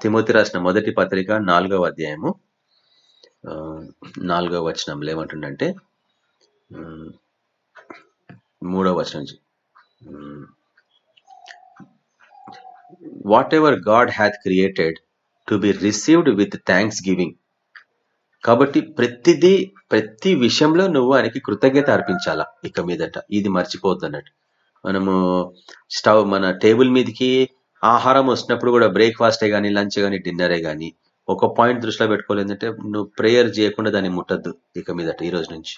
తిమోతి రాసిన మొదటి పత్రిక నాలుగవ అధ్యాయము నాలుగవ వచనంలో ఏమంటుండంటే మూడవ వచనం whatever God hath created to be received with thanksgiving కాబట్టి ప్రతిదీ ప్రతి విషయంలో నువ్వు ఆయనకి కృతజ్ఞత అర్పించాలా? ఇక మీదట. ఇది మర్చిపోవద్దు అన్నట్టు మనము స్టవ్ మన టేబుల్ మీదకి ఆహారం వస్తున్నప్పుడు కూడా బ్రేక్ఫాస్టే కానీ లంచ్ కానీ డిన్నరే కానీ ఒక పాయింట్ దృష్టిలో పెట్టుకోలేదంటే నువ్వు ప్రేయర్ చేయకుండా దాన్ని ముట్టద్దు ఇక మీదట ఈ రోజు నుంచి.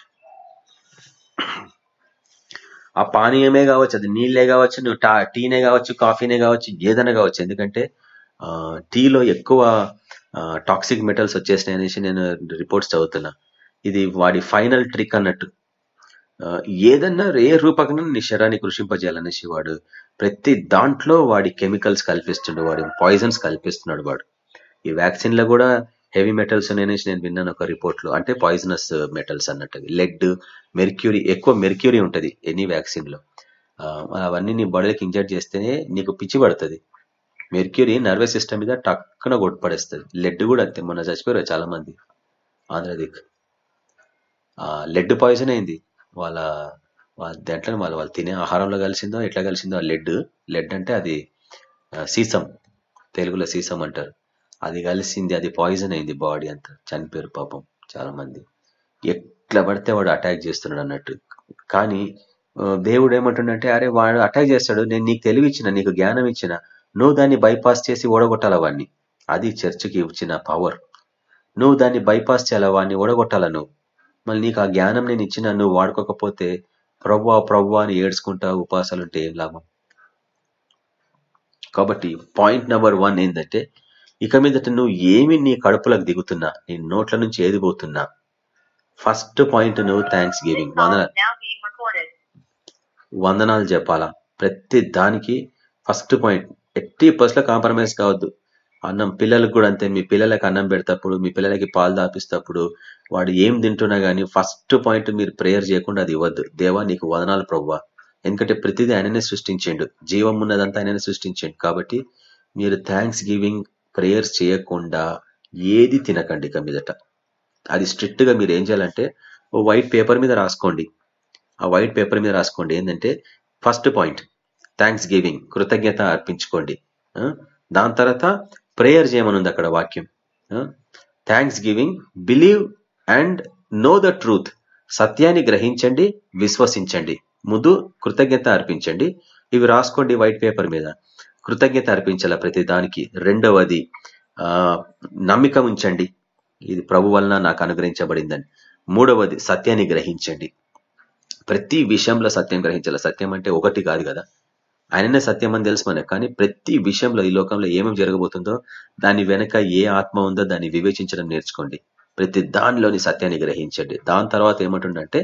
ఆ పానీయమే కావచ్చు అది నీళ్ళే కావచ్చు నువ్వు టా టీనే కావచ్చు కాఫీనే కావచ్చు ఏదైనా కావచ్చు. ఎందుకంటే టీలో ఎక్కువ టాక్సిక్ మెటల్స్ వచ్చేసినాయి అనేసి నేను రిపోర్ట్స్ చదువుతున్నా. ఇది వాడి ఫైనల్ ట్రిక్ అన్నట్టు. ఏదన్నా ఏ రూపకంగా నీ శరీరాన్ని కృషింపజేయాలనేసి వాడు ప్రతి దాంట్లో వాడి కెమికల్స్ కల్పిస్తుండే వాడి పాయిజన్స్ కల్పిస్తున్నాడు వాడు. ఈ వ్యాక్సిన్లో కూడా హెవీ మెటల్స్ అనేసి నేను విన్నాను ఒక రిపోర్ట్లో. అంటే పాయిజనస్ మెటల్స్ అన్నట్టు లెడ్ మెర్క్యూరీ ఎక్కువ మెర్క్యూరీ ఉంటుంది ఎనీ వ్యాక్సిన్లో. అవన్నీ నీ బాడీకి ఇంజెక్ట్ చేస్తేనే నీకు పిచ్చి పడుతుంది. మెర్క్యూరీ నర్వస్ సిస్టమ్ మీద టక్కున కొట్టుపడేస్తుంది. లెడ్ కూడా అంతే. మొన్న చచ్చిపోయారు చాలా మంది ఆంధ్రదిక్ లెడ్ పాయిజన్ అయింది. వాళ్ళ వాళ్ళ దాంట్లో వాళ్ళు వాళ్ళు తినే ఆహారంలో కలిసిందో ఎట్లా కలిసిందో లెడ్ లెడ్ అంటే అది సీసం. తెలుగులో సీసం అంటారు. అది కలిసింది అది పాయిజన్ అయింది బాడీ అంతా. చనిపోయారు పాపం చాలా మంది ఎట్లా పడితే వాడు అటాక్ చేస్తున్నాడు అన్నట్టు. కానీ దేవుడు ఏమంటుండంటే అరే వాడు అటాక్ చేస్తాడు నేను నీకు తెలివి ఇచ్చిన నీకు జ్ఞానం ఇచ్చిన. నువ్వు దాన్ని బైపాస్ చేసి ఓడగొట్టాల వాడిని అది చర్చికి ఇచ్చిన పవర్ నువ్వు దాన్ని బైపాస్ చేయాల వాడిని ఓడగొట్టాల నువ్వు? మళ్ళీ నీకు ఆ జ్ఞానం నేను ఇచ్చిన నువ్వు వాడుకోకపోతే ప్రవ్వా ప్రవ్వా అని ఏడ్చుకుంటా ఉపాసాలుంటే ఏం లాభం? కాబట్టి పాయింట్ నెంబర్ వన్ ఏంటంటే ఇక మీదట నువ్వు ఏమి నీ కడుపులకు దిగుతున్నా నీ నోట్ల నుంచి ఏది పోతున్నా? ఫస్ట్ పాయింట్ నువ్వు థ్యాంక్స్ గివింగ్ వందన. వందనాలు చెప్పాలా? ప్రతి దానికి ఫస్ట్ పాయింట్ ఎట్టి పర్సెంట్ కాంప్రమైజ్ కావద్దు. అన్నం పిల్లలకు కూడా అంతే. మీ పిల్లలకి అన్నం పెడతప్పుడు మీ పిల్లలకి పాలు దాపిస్తప్పుడు వాడు ఏం తింటున్నా గానీ ఫస్ట్ పాయింట్ మీరు ప్రేయర్ చేయకుండా అది ఇవ్వద్దు. దేవా నీకు వదనాలు ప్రవ్వా. ఎందుకంటే ప్రతిదీ ఆయననే సృష్టించండు జీవం ఉన్నదంతా ఆయననే సృష్టించండు కాబట్టి మీరు థ్యాంక్స్ గివింగ్ ప్రేయర్స్ చేయకుండా ఏది తినకండి ఇక మీదట. అది స్ట్రిక్ట్గా మీరు ఏం చేయాలంటే ఓ వైట్ పేపర్ మీద రాసుకోండి. ఆ వైట్ పేపర్ మీద రాసుకోండి. ఏంటంటే ఫస్ట్ పాయింట్ థ్యాంక్స్ గివింగ్ కృతజ్ఞత అర్పించుకోండి. దాని తర్వాత ప్రేయర్ చేయమనుంది అక్కడ వాక్యం? Thanksgiving believe and know the truth. సత్యాన్ని గ్రహించండి విశ్వసించండి. ముందు కృతజ్ఞత అర్పించండి. ఇవి రాసుకోండి వైట్ పేపర్ మీద. కృతజ్ఞత అర్పించాల ప్రతి దానికి? రెండవది నమ్మిక ఉంచండి. ఇది ప్రభు వలన నాకు అనుగ్రహించబడిందని. మూడవది సత్యాన్ని గ్రహించండి. ప్రతి విషయంలో సత్యం గ్రహించాలి? సత్యం అంటే ఒకటి కాదు కదా. ఆయననే సత్యం అని తెలుసు మనకు. కానీ ప్రతి విషయంలో ఈ లోకంలో ఏమేమి జరగబోతుందో దాని వెనక ఏ ఆత్మ ఉందో దాన్ని వివేచించడం నేర్చుకోండి. ప్రతి దానిలోని సత్యాన్ని గ్రహించండి. దాని తర్వాత ఏమంటుండంటే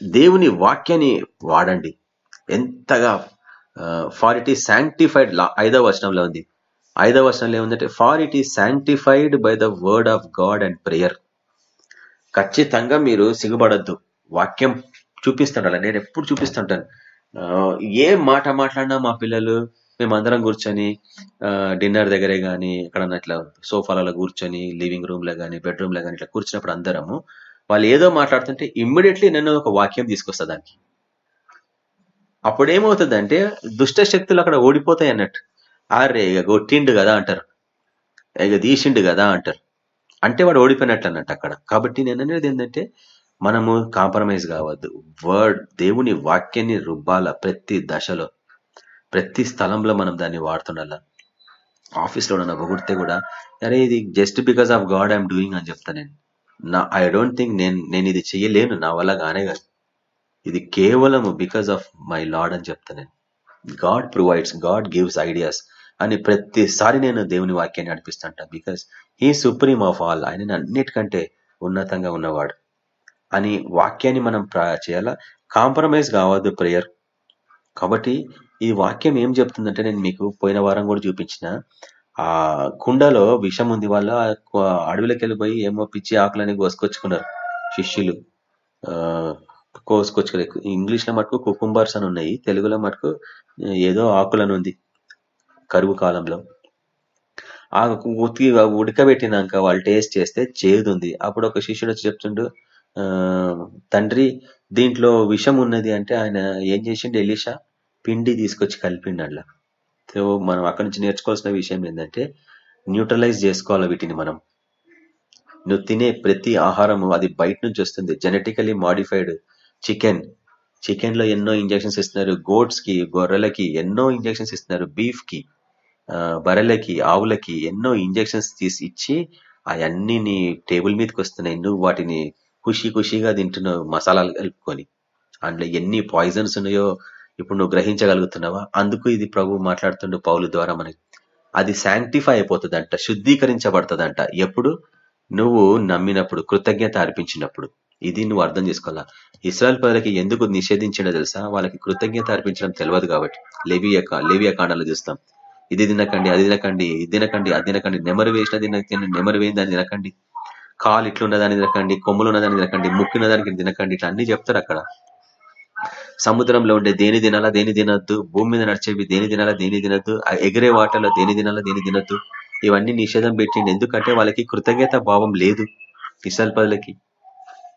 దేవుని వాక్యాన్ని వాడండి. ఎంతగా ఫార్ ఇట్ ఈ శాంక్టిఫైడ్ ఐదవ వచనంలో ఉంది. ఐదవ వచనంలో ఏముందంటే for it is sanctified by the word of God and prayer ఖచ్చితంగా మీరు సిగుబడద్దు వాక్యం చూపిస్తాడు నేను ఎప్పుడు చూపిస్తుంటాను. ఏ మాట మాట్లాడినా మా పిల్లలు మేమందరం కూర్చొని డిన్నర్ దగ్గరే కానీ ఎక్కడన్నా ఇట్లా సోఫాలలో కూర్చొని లివింగ్ రూమ్లో కానీ బెడ్రూమ్లో బెడ్రూమ్లో ఇట్లా కూర్చున్నప్పుడు అందరము వాళ్ళు ఏదో మాట్లాడుతుంటే ఇమ్మీడియట్లీ నేను ఒక వాక్యం తీసుకొస్తా దానికి. అప్పుడు ఏమవుతుందంటే దుష్ట శక్తులు అక్కడ ఓడిపోతాయి అన్నట్టు. అరే ఇక కొట్టిండు కదా అంటారు. ఇక తీసిండు కదా అంటారు. అంటే వాడు ఓడిపోయినట్లు అన్నట్టు అక్కడ. కాబట్టి నేను అనేది ఏంటంటే మనము కాంప్రమైజ్ కావద్దు. వర్డ్ దేవుని వాక్యాన్ని రుబ్బాల ప్రతి దశలో. ప్రతి స్థలంలో మనం దాన్ని వాడుతుండాల. ఆఫీస్లో నన్ను పొగిడితే కూడా అరే ఇది just because of God I'm doing అని చెప్తా నేను. నా ఐ డోంట్ థింక్ నేను నేను ఇది చెయ్యలేను నా వల్ల కానే కాదు. ఇది కేవలం బికాస్ ఆఫ్ మై లాడ్ అని చెప్తాను నేను. God provides God gives ideas అని ప్రతిసారి నేను దేవుని వాక్యాన్ని నడిపిస్తుంటా because he supreme of all ఆయన అన్నిటికంటే ఉన్నతంగా ఉన్నవాడు. అని వాక్యాన్ని మనం చేయాలా? కాంప్రమైజ్ కావద్దు ప్రేయర్ కాబట్టి ఈ వాక్యం ఏం చెప్తుందంటే నేను మీకు పోయిన వారం కూడా చూపించిన. ఆ కుండలో విషం ఉంది. వాళ్ళ అడవిలోకి వెళ్ళిపోయి ఏమో పిచ్చి ఆకులని కోసుకొచ్చుకున్నారు శిష్యులు. ఆ కోసుకొచ్చుకోలేదు ఇంగ్లీష్లో మటుకు కుకుంబర్స్ అని ఉన్నాయి. తెలుగులో మటుకు ఏదో ఆకులను ఉంది కరువు కాలంలో. ఆ ఉతికి ఉడకబెట్టినాక వాళ్ళు టేస్ట్ చేస్తే చేదుంది అప్పుడు ఒక శిష్యుడు వచ్చి చెప్తుండు తండ్రి దీంట్లో విషం ఉన్నది అంటే ఆయన ఏం చేసిండు ఎలీషా? పిండి తీసుకొచ్చి కలిపిండు అట్లా. సో మనం అక్కడి నుంచి నేర్చుకోవాల్సిన విషయం ఏంటంటే న్యూట్రలైజ్ చేసుకోవాలి వీటిని మనం. నువ్వు తినే ప్రతి ఆహారము అది బయట నుంచి వస్తుంది. జెనెటికలీ మాడిఫైడ్ చికెన్ చికెన్లో ఎన్నో ఇంజెక్షన్స్ ఇస్తున్నారు. గోడ్స్కి గొర్రెలకి ఎన్నో ఇంజెక్షన్స్ ఇస్తున్నారు. బీఫ్కి బర్రెలకి ఆవులకి ఎన్నో ఇంజెక్షన్స్ తీసి ఇచ్చి అవన్నీ నీ టేబుల్ మీదకి వస్తున్నాయి. నువ్వు వాటిని ఖుషి ఖుషిగా తింటున్నావు మసాలాలు కలుపుకొని. అందులో ఎన్ని పాయిజన్స్ ఉన్నాయో ఇప్పుడు నువ్వు గ్రహించగలుగుతున్నావా? అందుకు ఇది ప్రభు మాట్లాడుతుండు పౌలు ద్వారా మనకి. అది శాంక్టిఫై అయిపోతుందంట శుద్ధీకరించబడుతుందంట. ఎప్పుడు? నువ్వు నమ్మినప్పుడు కృతజ్ఞత అర్పించినప్పుడు. ఇది నువ్వు అర్థం చేసుకోవాలా? ఇస్రాయల్ ప్రజలకి ఎందుకు నిషేధించిండో తెలుసా? వాళ్ళకి కృతజ్ఞత అర్పించడం తెలియదు కాబట్టి. లేవియ లెవియ కాండాలు చూస్తాం. ఇది తినకండి అది తినకండి ఇది తినకండి అది తినకండి. నెమరు వేసిన తినకండి నెమరు వేయింది దాన్ని తినకండి. కాలు ఇట్లున్నదాన్ని తినకండి కొమ్ములు ఉన్నదాన్ని తినకండి ముక్కిన దానికి తినకండి. ఇట్లా అన్ని చెప్తారు అక్కడ. సముద్రంలో ఉండే దేని తినాలా దేని తినద్దు భూమి మీద నడిచేవి దేని తినాలా దేని తినద్దు ఎగిరే వాటర్లో దేని తినాలా దేని తినద్దు ఇవన్నీ నిషేధం పెట్టిండి. ఎందుకంటే వాళ్ళకి కృతజ్ఞత భావం లేదు ఇసల్పదులకి.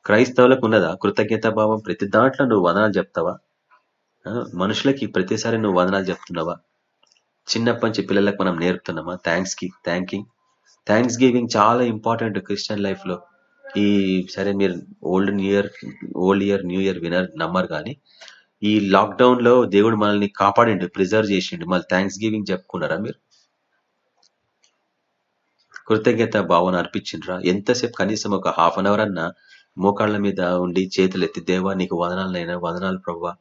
క్రైస్తవులకు ఉన్నదా కృతజ్ఞత భావం? ప్రతి దాంట్లో నువ్వు వదనాలు చెప్తావా? మనుషులకి ప్రతిసారి నువ్వు వదనాలు చెప్తున్నావా? చిన్నప్పటి నుంచి పిల్లలకు మనం నేర్పుతున్నామా? థ్యాంక్స్కి థ్యాంకింగ్ థ్యాంక్స్ గివింగ్ చాలా ఇంపార్టెంట్ క్రిస్టియన్ లైఫ్లో ఈ సరే మీరు old new year old year new year వినర్ నమ్మరు కానీ ఈ లాక్డౌన్లో దేవుడు మనల్ని కాపాడిండు ప్రిజర్వ్ చేసిండు. మళ్ళీ థ్యాంక్స్ గివింగ్ చెప్పుకున్నారా మీరు? కృతజ్ఞత భావన అర్పించిండ్రా? ఎంతసేపు కనీసం ఒక హాఫ్ అన్ అవర్ అన్న మోకాళ్ళ మీద ఉండి చేతులు ఎత్తి దేవా నీకు వదనాలనైనా వదనాలు ప్రవ్వా.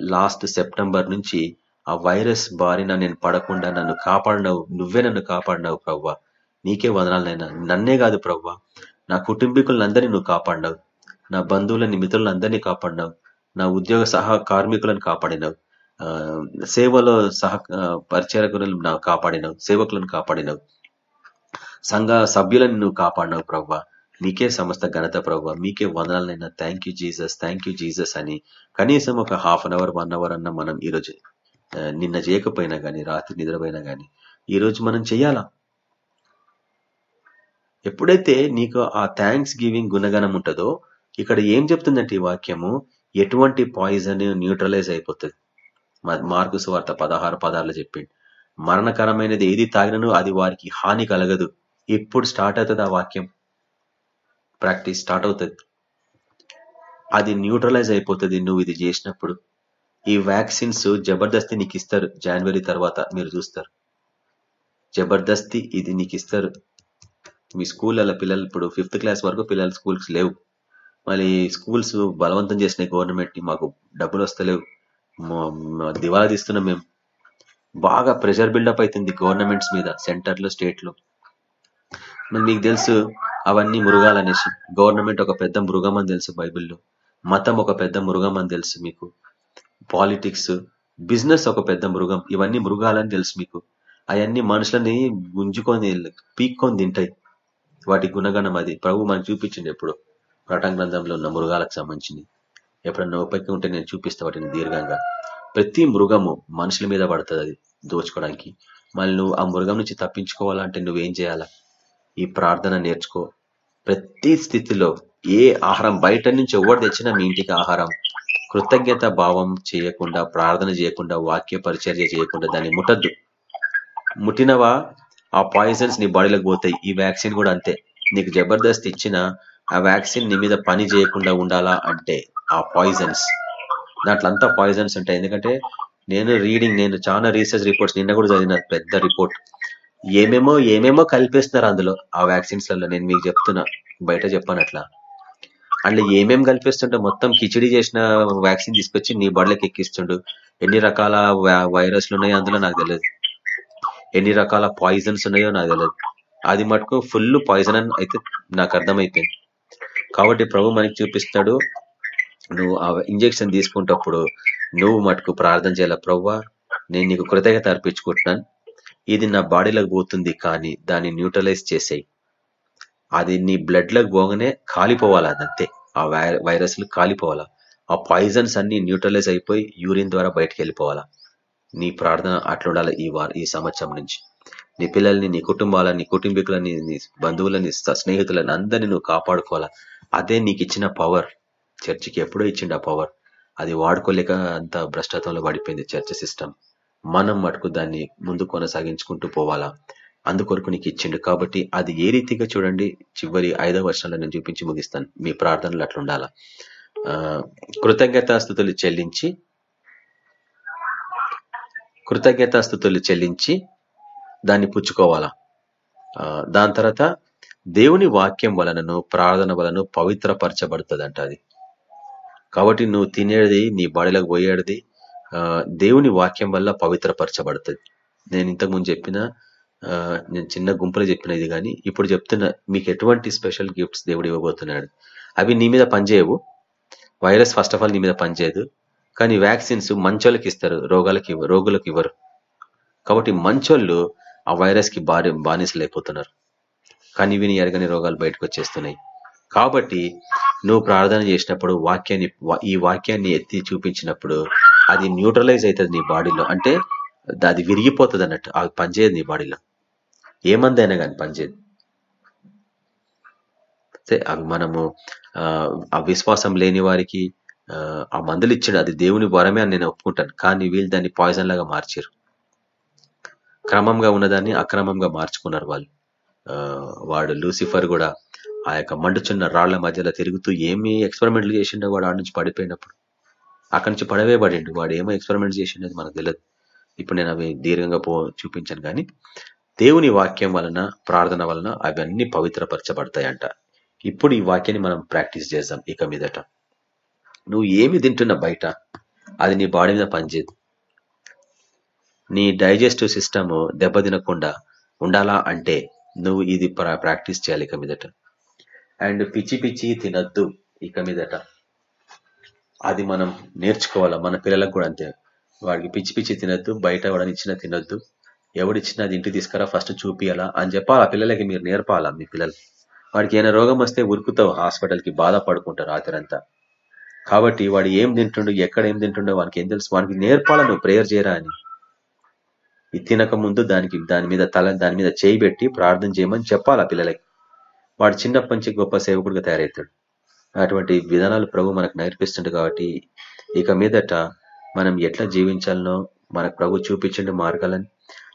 లాస్ట్ సెప్టెంబర్ నుంచి ఆ వైరస్ బారిన నేను పడకుండా నన్ను కాపాడినావు నువ్వే నన్ను కాపాడినావు ప్రవ్వా. నీకే వదనాలనైనా నన్నే కాదు ప్రవ్వా. నా కుటుంబీకులందరినీ నువ్వు కాపాడినావు. నా బంధువులని మిత్రులందరినీ కాపాడినావు. నా ఉద్యోగ సహ కార్మికులను కాపాడినావు. సేవలో సహ పరిచయకులను నా కాపాడినావు. సేవకులను కాపాడినావు. సంఘ సభ్యులను నువ్వు కాపాడినావు ప్రవ్వా. నీకే సమస్త ఘనత ప్రవ్వా. మీకే వందనాలైనా thank you Jesus. Thank you Jesus అని. కనీసం ఒక half an hour one hour అన్న మనం ఈరోజు నిన్న చేయకపోయినా కానీ రాత్రి నిద్రపోయినా కానీ ఈరోజు మనం చేయాలా ఎప్పుడైతే నీకు ఆ థ్యాంక్స్ గివింగ్ గుణగణం ఉంటుందో ఇక్కడ ఏం చెప్తుందంటే ఈ వాక్యము? ఎటువంటి పాయిజన్ న్యూట్రలైజ్ అయిపోతుంది. మార్కు సువార్త పదహారు పదార్లు చెప్పిండు. మరణకరమైనది ఏది తాగినను అది వారికి హాని కలగదు. ఇప్పుడు స్టార్ట్ అవుతుంది ఆ వాక్యం? ప్రాక్టీస్ స్టార్ట్ అవుతుంది. అది న్యూట్రలైజ్ అయిపోతుంది నువ్వు ఇది చేసినప్పుడు. ఈ వ్యాక్సిన్స్ జబర్దస్తి నీకు ఇస్తారు. జనవరి తర్వాత మీరు చూస్తారు. జబర్దస్తి ఇది నీకు ఇస్తారు. మీ స్కూళ్ళ పిల్లలు ఇప్పుడు ఫిఫ్త్ క్లాస్ వరకు పిల్లలు స్కూల్స్ లేవు. మళ్ళీ స్కూల్స్ బలవంతం చేసినాయి గవర్నమెంట్ మాకు డబ్బులు వస్తలేవు. దివాలా తీస్తున్నాం మేము. బాగా ప్రెషర్ బిల్డప్ అవుతుంది గవర్నమెంట్స్ మీద సెంటర్లో స్టేట్లో. మరి మీకు తెలుసు అవన్నీ మృగాలనేసి. గవర్నమెంట్ ఒక పెద్ద మృగం అని తెలుసు బైబిల్లో. మతం ఒక పెద్ద మృగం అని తెలుసు మీకు. పాలిటిక్స్ బిజినెస్ ఒక పెద్ద మృగం. ఇవన్నీ మృగాలని తెలుసు మీకు. అవన్నీ మనుషులని గుంజుకొని పీక్కొని తింటాయి. వాటి గుణగణం అది. ప్రభు మనకు చూపించింది ఎప్పుడు? ప్రటం గ్రంథంలో ఉన్న మృగాలకు సంబంధించింది. ఎప్పుడన్నా ఉపయోగం ఉంటే నేను చూపిస్తా వాటిని దీర్ఘంగా. ప్రతి మృగము మనుషుల మీద పడుతుంది అది దోచుకోవడానికి. మళ్ళీ నువ్వు ఆ మృగం నుంచి తప్పించుకోవాలంటే నువ్వేం చేయాలా? ఈ ప్రార్థన నేర్చుకో. ప్రతి స్థితిలో ఏ ఆహారం బయట నుంచి ఎవరు తెచ్చినా మీ ఇంటికి ఆహారం. కృతజ్ఞత భావం చేయకుండా ప్రార్థన చేయకుండా వాక్య పరిచర్య చేయకుండా దాన్ని ముట్టద్దు. ముట్టినవా? ఆ పాయిజన్స్ నీ బాడీలోకి పోతాయి. ఈ వ్యాక్సిన్ కూడా అంతే. నీకు జబర్దస్త్ ఇచ్చిన ఆ వ్యాక్సిన్ నీ మీద పని చేయకుండా ఉండాలా అంటే ఆ పాయిజన్స్ దాంట్లో అంతా పాయిజన్స్ ఉంటాయి. ఎందుకంటే నేను రీడింగ్ నేను చాలా రీసెర్చ్ రిపోర్ట్స్ నిన్న కూడా చదివిన పెద్ద రిపోర్ట్ ఏమేమో ఏమేమో కల్పిస్తున్నారు అందులో ఆ వ్యాక్సిన్స్లలో. నేను మీకు చెప్తున్నా బయట చెప్పాను అట్లా. అందులో ఏమేం కల్పిస్తుంటే మొత్తం కిచిడి చేసిన వ్యాక్సిన్ తీసుకొచ్చి నీ బడలకి ఎక్కిస్తుండు. ఎన్ని రకాల వై- వైరస్లు ఉన్నాయో అందులో నాకు తెలియదు. ఎన్ని రకాల పాయిజన్స్ ఉన్నాయో నాకు తెలియదు అది మటుకు ఫుల్ పాయిజన్ అని అయితే నాకు అర్థమైపోయింది. కాబట్టి ప్రభు మనకి చూపిస్తాడు నువ్వు ఆ ఇంజెక్షన్ తీసుకుంటప్పుడు నువ్వు మటుకు ప్రార్థన చేయాల? ప్రవ్వా నేను నీకు కృతజ్ఞత అర్పించుకుంటున్నాను. ఇది నా బాడీలోకి పోతుంది కానీ దాన్ని న్యూట్రలైజ్ చేసేయి. అది నీ బ్లడ్ పోగానే కాలిపోవాలి? అదంతే. ఆ వైరస్లు కాలిపోవాలా? ఆ పాయిజన్స్ అన్ని న్యూట్రలైజ్ అయిపోయి యూరిన్ ద్వారా బయటకు వెళ్ళిపోవాలా? నీ ప్రార్థన అట్లుండాలి ఈ వార ఈ సంవత్సరం నుంచి. నీ పిల్లల్ని నీ కుటుంబాలని నీ కుటుంబీకులని నీ బంధువులని స్నేహితులని అందరినీ నువ్వు కాపాడుకోవాలా. అదే నీకు ఇచ్చిన పవర్ చర్చికి ఎప్పుడో ఇచ్చిండు ఆ పవర్ అది వాడుకోలేక అంత భ్రష్టత్వంలో పడిపోయింది చర్చ సిస్టమ్ మనం మటుకు దాన్ని ముందు కొనసాగించుకుంటూ పోవాలా. అందుకొరకు నీకు ఇచ్చిండు. కాబట్టి అది ఏ రీతిగా చూడండి చివరి ఐదో వర్షంలో నేను చూపించి ముగిస్తాను. మీ ప్రార్థనలు అట్లుండాలా. కృతజ్ఞతాస్థుతులు చెల్లించి కృతజ్ఞతాస్థుతులు చెల్లించి దాన్ని పుచ్చుకోవాలా? దాని తర్వాత దేవుని వాక్యం వలనను ప్రార్థన వలన పవిత్రపరచబడుతుంది అది. కాబట్టి నువ్వు తినేది నీ బాడీలోకి పోయేది దేవుని వాక్యం వల్ల పవిత్రపరచబడుతుంది. నేను ఇంతకుముందు చెప్పిన నేను చిన్న గుంపులో చెప్పిన ఇది కానీ ఇప్పుడు చెప్తున్నా మీకు ఎటువంటి స్పెషల్ గిఫ్ట్స్ దేవుడు ఇవ్వబోతున్నాడు? అవి నీ మీద పనిచేయవు. వైరస్ ఫస్ట్ ఆఫ్ ఆల్ నీ మీద పనిచేయదు. కానీ వ్యాక్సిన్స్ మంచోళ్ళకి ఇస్తారు రోగాలకి రోగులకు ఇవ్వరు. కాబట్టి మంచోళ్ళు ఆ వైరస్కి బారి బానిసలైపోతున్నారు. కానీ విని ఎరగని రోగాలు బయటకు వచ్చేస్తున్నాయి కాబట్టి నువ్వు ప్రార్థన చేసినప్పుడు వాక్యాన్ని ఈ వాక్యాన్ని ఎత్తి చూపించినప్పుడు అది న్యూట్రలైజ్ అవుతుంది నీ బాడీలో. అంటే అది విరిగిపోతుంది అన్నట్టు అది పనిచేయదు నీ బాడీలో. ఏ మందైనా కానీ పనిచేయదు. అవి మనము ఆ విశ్వాసం లేని వారికి ఆ, మందులు ఇచ్చాడు అది దేవుని వరమే అని నేను ఒప్పుకుంటాను. కానీ వీళ్ళు దాన్ని పాయిజన్ లాగా మార్చారు. క్రమంగా ఉన్నదాన్ని అక్రమంగా మార్చుకున్నారు వాళ్ళు. వాడు లూసిఫర్ కూడా ఆ యొక్క మండుచున్న రాళ్ళ మధ్యలో తిరుగుతూ ఏమి ఎక్స్పెరిమెంట్లు చేసిండో వాడు ఆడ నుంచి పడిపోయినప్పుడు. అక్కడి నుంచి పడవే పడిండు. వాడు ఏమో ఎక్స్పెరిమెంట్ చేసిండో మనకు తెలియదు ఇప్పుడు నేను అవి దీర్ఘంగా పో చూపించాను కానీ దేవుని వాక్యం వలన ప్రార్థన వలన అవన్నీ పవిత్రపరచబడతాయంట. ఇప్పుడు ఈ వాక్యాన్ని మనం ప్రాక్టీస్ చేద్దాం ఇక మీదట. నువ్వు ఏమి తింటున్నా బయట? అది నీ బాడీ మీద పనిచేయదు. నీ డైజెస్టివ్ సిస్టమ్ దెబ్బతినకుండా ఉండాలా అంటే నువ్వు ఇది ప్రాక్టీస్ చేయాలి ఇక మీదట. అండ్ పిచ్చి పిచ్చి తినద్దు ఇక మీదట. అది మనం నేర్చుకోవాలా? మన పిల్లలకు కూడా అంతే. వాడికి పిచ్చి పిచ్చి తినద్దు బయట ఎవడని ఇచ్చినా తినద్దు. ఎవడిచ్చినా అది ఇంటికి తీసుకురా ఫస్ట్ చూపియాలా అని చెప్పాలి? ఆ పిల్లలకి మీరు నేర్పాలా మీ పిల్లలు? వాడికి ఏమైనా రోగం వస్తే ఉరుకుతావు హాస్పిటల్కి బాధపడుకుంటారు రాత్రంతా. కాబట్టి వాడు ఏం తింటుండో ఎక్కడ ఏం తింటుండో వానికి ఏం తెలుసు. వానికి నేర్పాలను ప్రేయర్ చేయరా అని? ఇది తినక ముందు దానికి దాని మీద తల దాని మీద చేయి పెట్టి ప్రార్థన చేయమని చెప్పాలి ఆ పిల్లలకి. వాడు చిన్నప్పటి నుంచి గొప్ప సేవకుడిగా తయారవుతాడు. అటువంటి విధానాలు ప్రభు మనకు నేర్పిస్తుండే కాబట్టి ఇక మీదట మనం ఎట్లా జీవించాలనో మనకు ప్రభు చూపించండి మార్గాలని.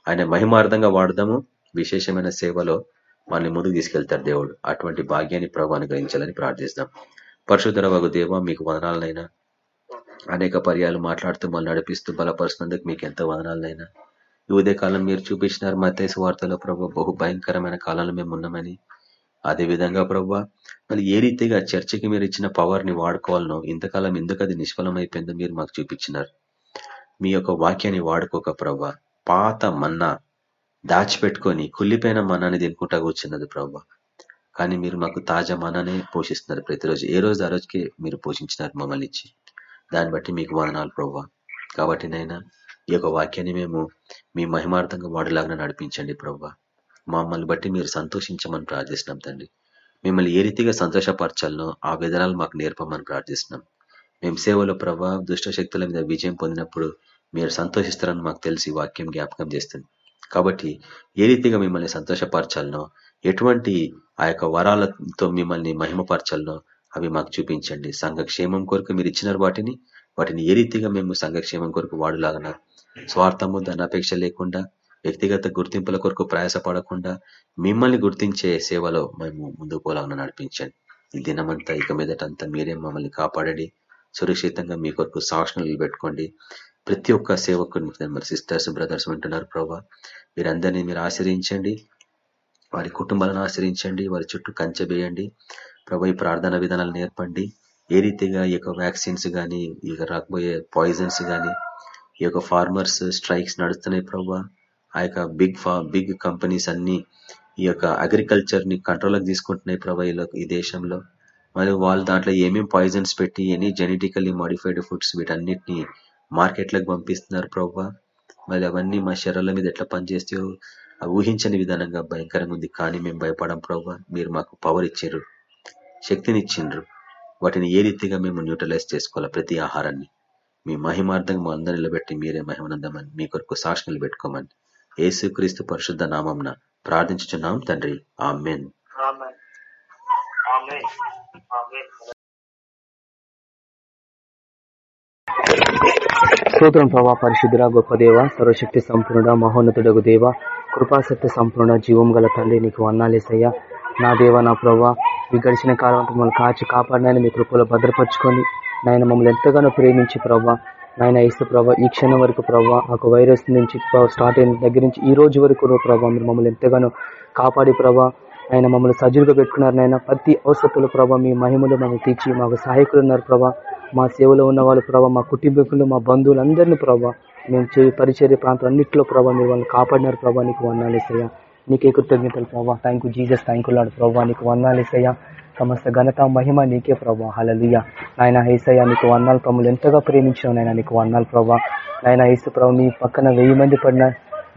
ఆయన మహిమార్థంగా వాడదాము. విశేషమైన సేవలో మనల్ని ముందుకు తీసుకెళ్తారు దేవుడు. అటువంటి భాగ్యాన్ని ప్రభు అనుగ్రహించాలని ప్రార్థిస్తాం. పరిశుద్ధర వగు దేవ మీకు వదనాలనైనా. అనేక పర్యాలు మాట్లాడుతూ మళ్ళీ నడిపిస్తూ బలపరుస్తున్నందుకు మీకు ఎంతో వదనాలనైనా. ఈ ఉదయకాలం మీరు చూపించినారు మతేసు వార్తలో ప్రభు బహు భయంకరమైన కాలంలో మేము ఉన్నామని. అదే విధంగా ప్రభు మళ్ళీ ఏ రీతిగా చర్చకి మీరు ఇచ్చిన పవర్ని వాడుకోవాలనో ఇంతకాలం ఎందుకు అది నిష్ఫలమైపోయిందో మీరు మాకు చూపించినారు. మీ యొక్క వాక్యాన్ని వాడుకోక ప్రభు పాత మన్నా దాచిపెట్టుకొని కుళ్ళిపోయిన మన్నాని తినుకుంటా కూర్చున్నది ప్రభు. కానీ మీరు మాకు తాజా మన్నానే పోషిస్తున్నారు ప్రతిరోజు. ఏ రోజు ఆ రోజుకి మీరు పోషించినారు మమ్మల్ని ఇచ్చి? దాన్ని బట్టి మీకు వదనాలు ప్రభావ కాబట్టి నైనా ఈ యొక్క వాక్యాన్ని మేము మీ మహిమార్థంగా వాడలాగా నడిపించండి ప్రభావ మమ్మల్ని బట్టి మీరు సంతోషించమని ప్రార్థిస్తున్నాం తండ్రి. మిమ్మల్ని ఏ రీతిగా సంతోషపరచాలనో ఆ విధానాలు మాకు నేర్పమని ప్రార్థిస్తున్నాం. మేము సేవలో ప్రభా దుష్ట శక్తుల మీద విజయం పొందినప్పుడు మీరు సంతోషిస్తారని మాకు తెలిసి వాక్యం జ్ఞాపకం చేస్తుంది. కాబట్టి ఏ రీతిగా మిమ్మల్ని సంతోషపరచాలనో ఎటువంటి ఆ యొక్క వరాలతో మిమ్మల్ని మహిమపరచాలనో. అవి మాకు చూపించండి. సంఘక్షేమం కొరకు మీరు ఇచ్చినారు వాటిని. వాటిని ఏ రీతిగా మేము సంఘక్షేమం కొరకు వాడులాగన స్వార్థము ధనాపేక్ష లేకుండా వ్యక్తిగత గుర్తింపుల కొరకు ప్రయాసపడకుండా మిమ్మల్ని గుర్తించే సేవలో మేము ముందుకు పోలాగన నడిపించండి. ఈ దినమంతా ఇక మీదటంతా మీరే మమ్మల్ని కాపాడండి. సురక్షితంగా మీ కొరకు సాక్షణలు పెట్టుకోండి ప్రతి ఒక్క సేవకుని మరి సిస్టర్స్ బ్రదర్స్ ఉంటున్నారు ప్రభా. వీరందరినీ మీరు ఆశ్రయించండి వారి కుటుంబాలను ఆశ్రయించండి వారి చుట్టూ కంచె వేయండి ప్రభు ఈ ప్రార్థన విధానాలు నేర్పండి. ఏ రీతిగా ఈ యొక్క వ్యాక్సిన్స్ కానీ ఈ రాకపోయే పాయిజన్స్ కానీ ఈ యొక్క ఫార్మర్స్ స్ట్రైక్స్ నడుస్తున్నాయి ప్రభా. ఆ యొక్క బిగ్ ఫా బిగ్ కంపెనీస్ అన్ని ఈ యొక్క అగ్రికల్చర్ని కంట్రోల్కి తీసుకుంటున్నాయి ప్రభా ఈ- దేశంలో. మరి వాళ్ళు దాంట్లో ఏమేం పాయిజన్స్ పెట్టి ఎనీ జెనెటికల్లీ మాడిఫైడ్ ఫుడ్స్ వీటన్నిటిని మార్కెట్లకు పంపిస్తున్నారు ప్రభా. మరి అవన్నీ మా శరీరాల మీద ఎట్లా పనిచేస్తాయో అవి ఊహించని విధానంగా భయంకరంగా ఉంది. కానీ మేము భయపడం ప్రభావ మీరు మాకు పవర్ ఇచ్చారు శక్తిని ఇచ్చిండ్రు వాటిని ఏ రీతిగా మేము న్యూట్రలైజ్ చేసుకోవాలా? ప్రతి ఆహారాన్ని. మీ మహిమార్థంగా మా అందరిని నిలబెట్టి మీరే మహిమనందమని మీ కొరకు సాక్షులు పెట్టుకోమని ఏసుక్రీస్తు పరిశుద్ధ నామంన ప్రార్థించుచున్నాం తండ్రి. ఆమెన్. Thank you. స్తోత్రం ప్రభా పరిశుద్ధుల గొప్ప దేవ సర్వశక్తి సంపూర్ణ మహోన్నతుడగు దేవ కృపాసక్తి సంపూర్ణ జీవం గల తండ్రి నీకు వన్నాలేసయ్యా నా దేవ నా ప్రభా మీ గడిచిన కాలం మమ్మల్ని కాచి కాపాడినాయని మీ కృపలో భద్రపరుచుకొని నాయన మమ్మల్ని ఎంతగానో ప్రేమించి ప్రభా నాయన ఇసు ప్రభా ఈ క్షణం వరకు ప్రభా ఒక వైరస్ నుంచి స్టార్ట్ అయిన దగ్గర నుంచి ఈ రోజు వరకు ప్రభా మీరు మమ్మల్ని ఎంతగానో కాపాడి ప్రభా ఆయన మమ్మల్ని సజ్జులుగా పెట్టుకున్నారు నాయన. ప్రతి అవసరతులు ప్రభావ మీ మహిమలు మమ్మల్ని తీర్చి మాకు సహాయకులు ఉన్నారు ప్రభా. మా సేవలో ఉన్న వాళ్ళు ప్రభావ మా కుటుంబీకులు మా బంధువులందరినీ ప్రభావ మేము చే పరిచర్య ప్రాంతం అన్నింటిలో ప్రభావ మీరు వాళ్ళని కాపాడినారు ప్రభా నీకు వందాలేసయ్య నీకే కృతజ్ఞతలు ప్రభావ thank you Jesus thank you Lord ప్రభా నీకు వందాలేసయ్య సమస్త ఘనత మహిమ నీకే ప్రభా. హలలియ నాయన ఏసయ్య నీకు వందాలు తమ్ములు ఎంతగా ప్రేమించావు నాయన నీకు వందాలు ప్రభా. నాయన హేసు ప్రభు నీ పక్కన వెయ్యి మంది పడిన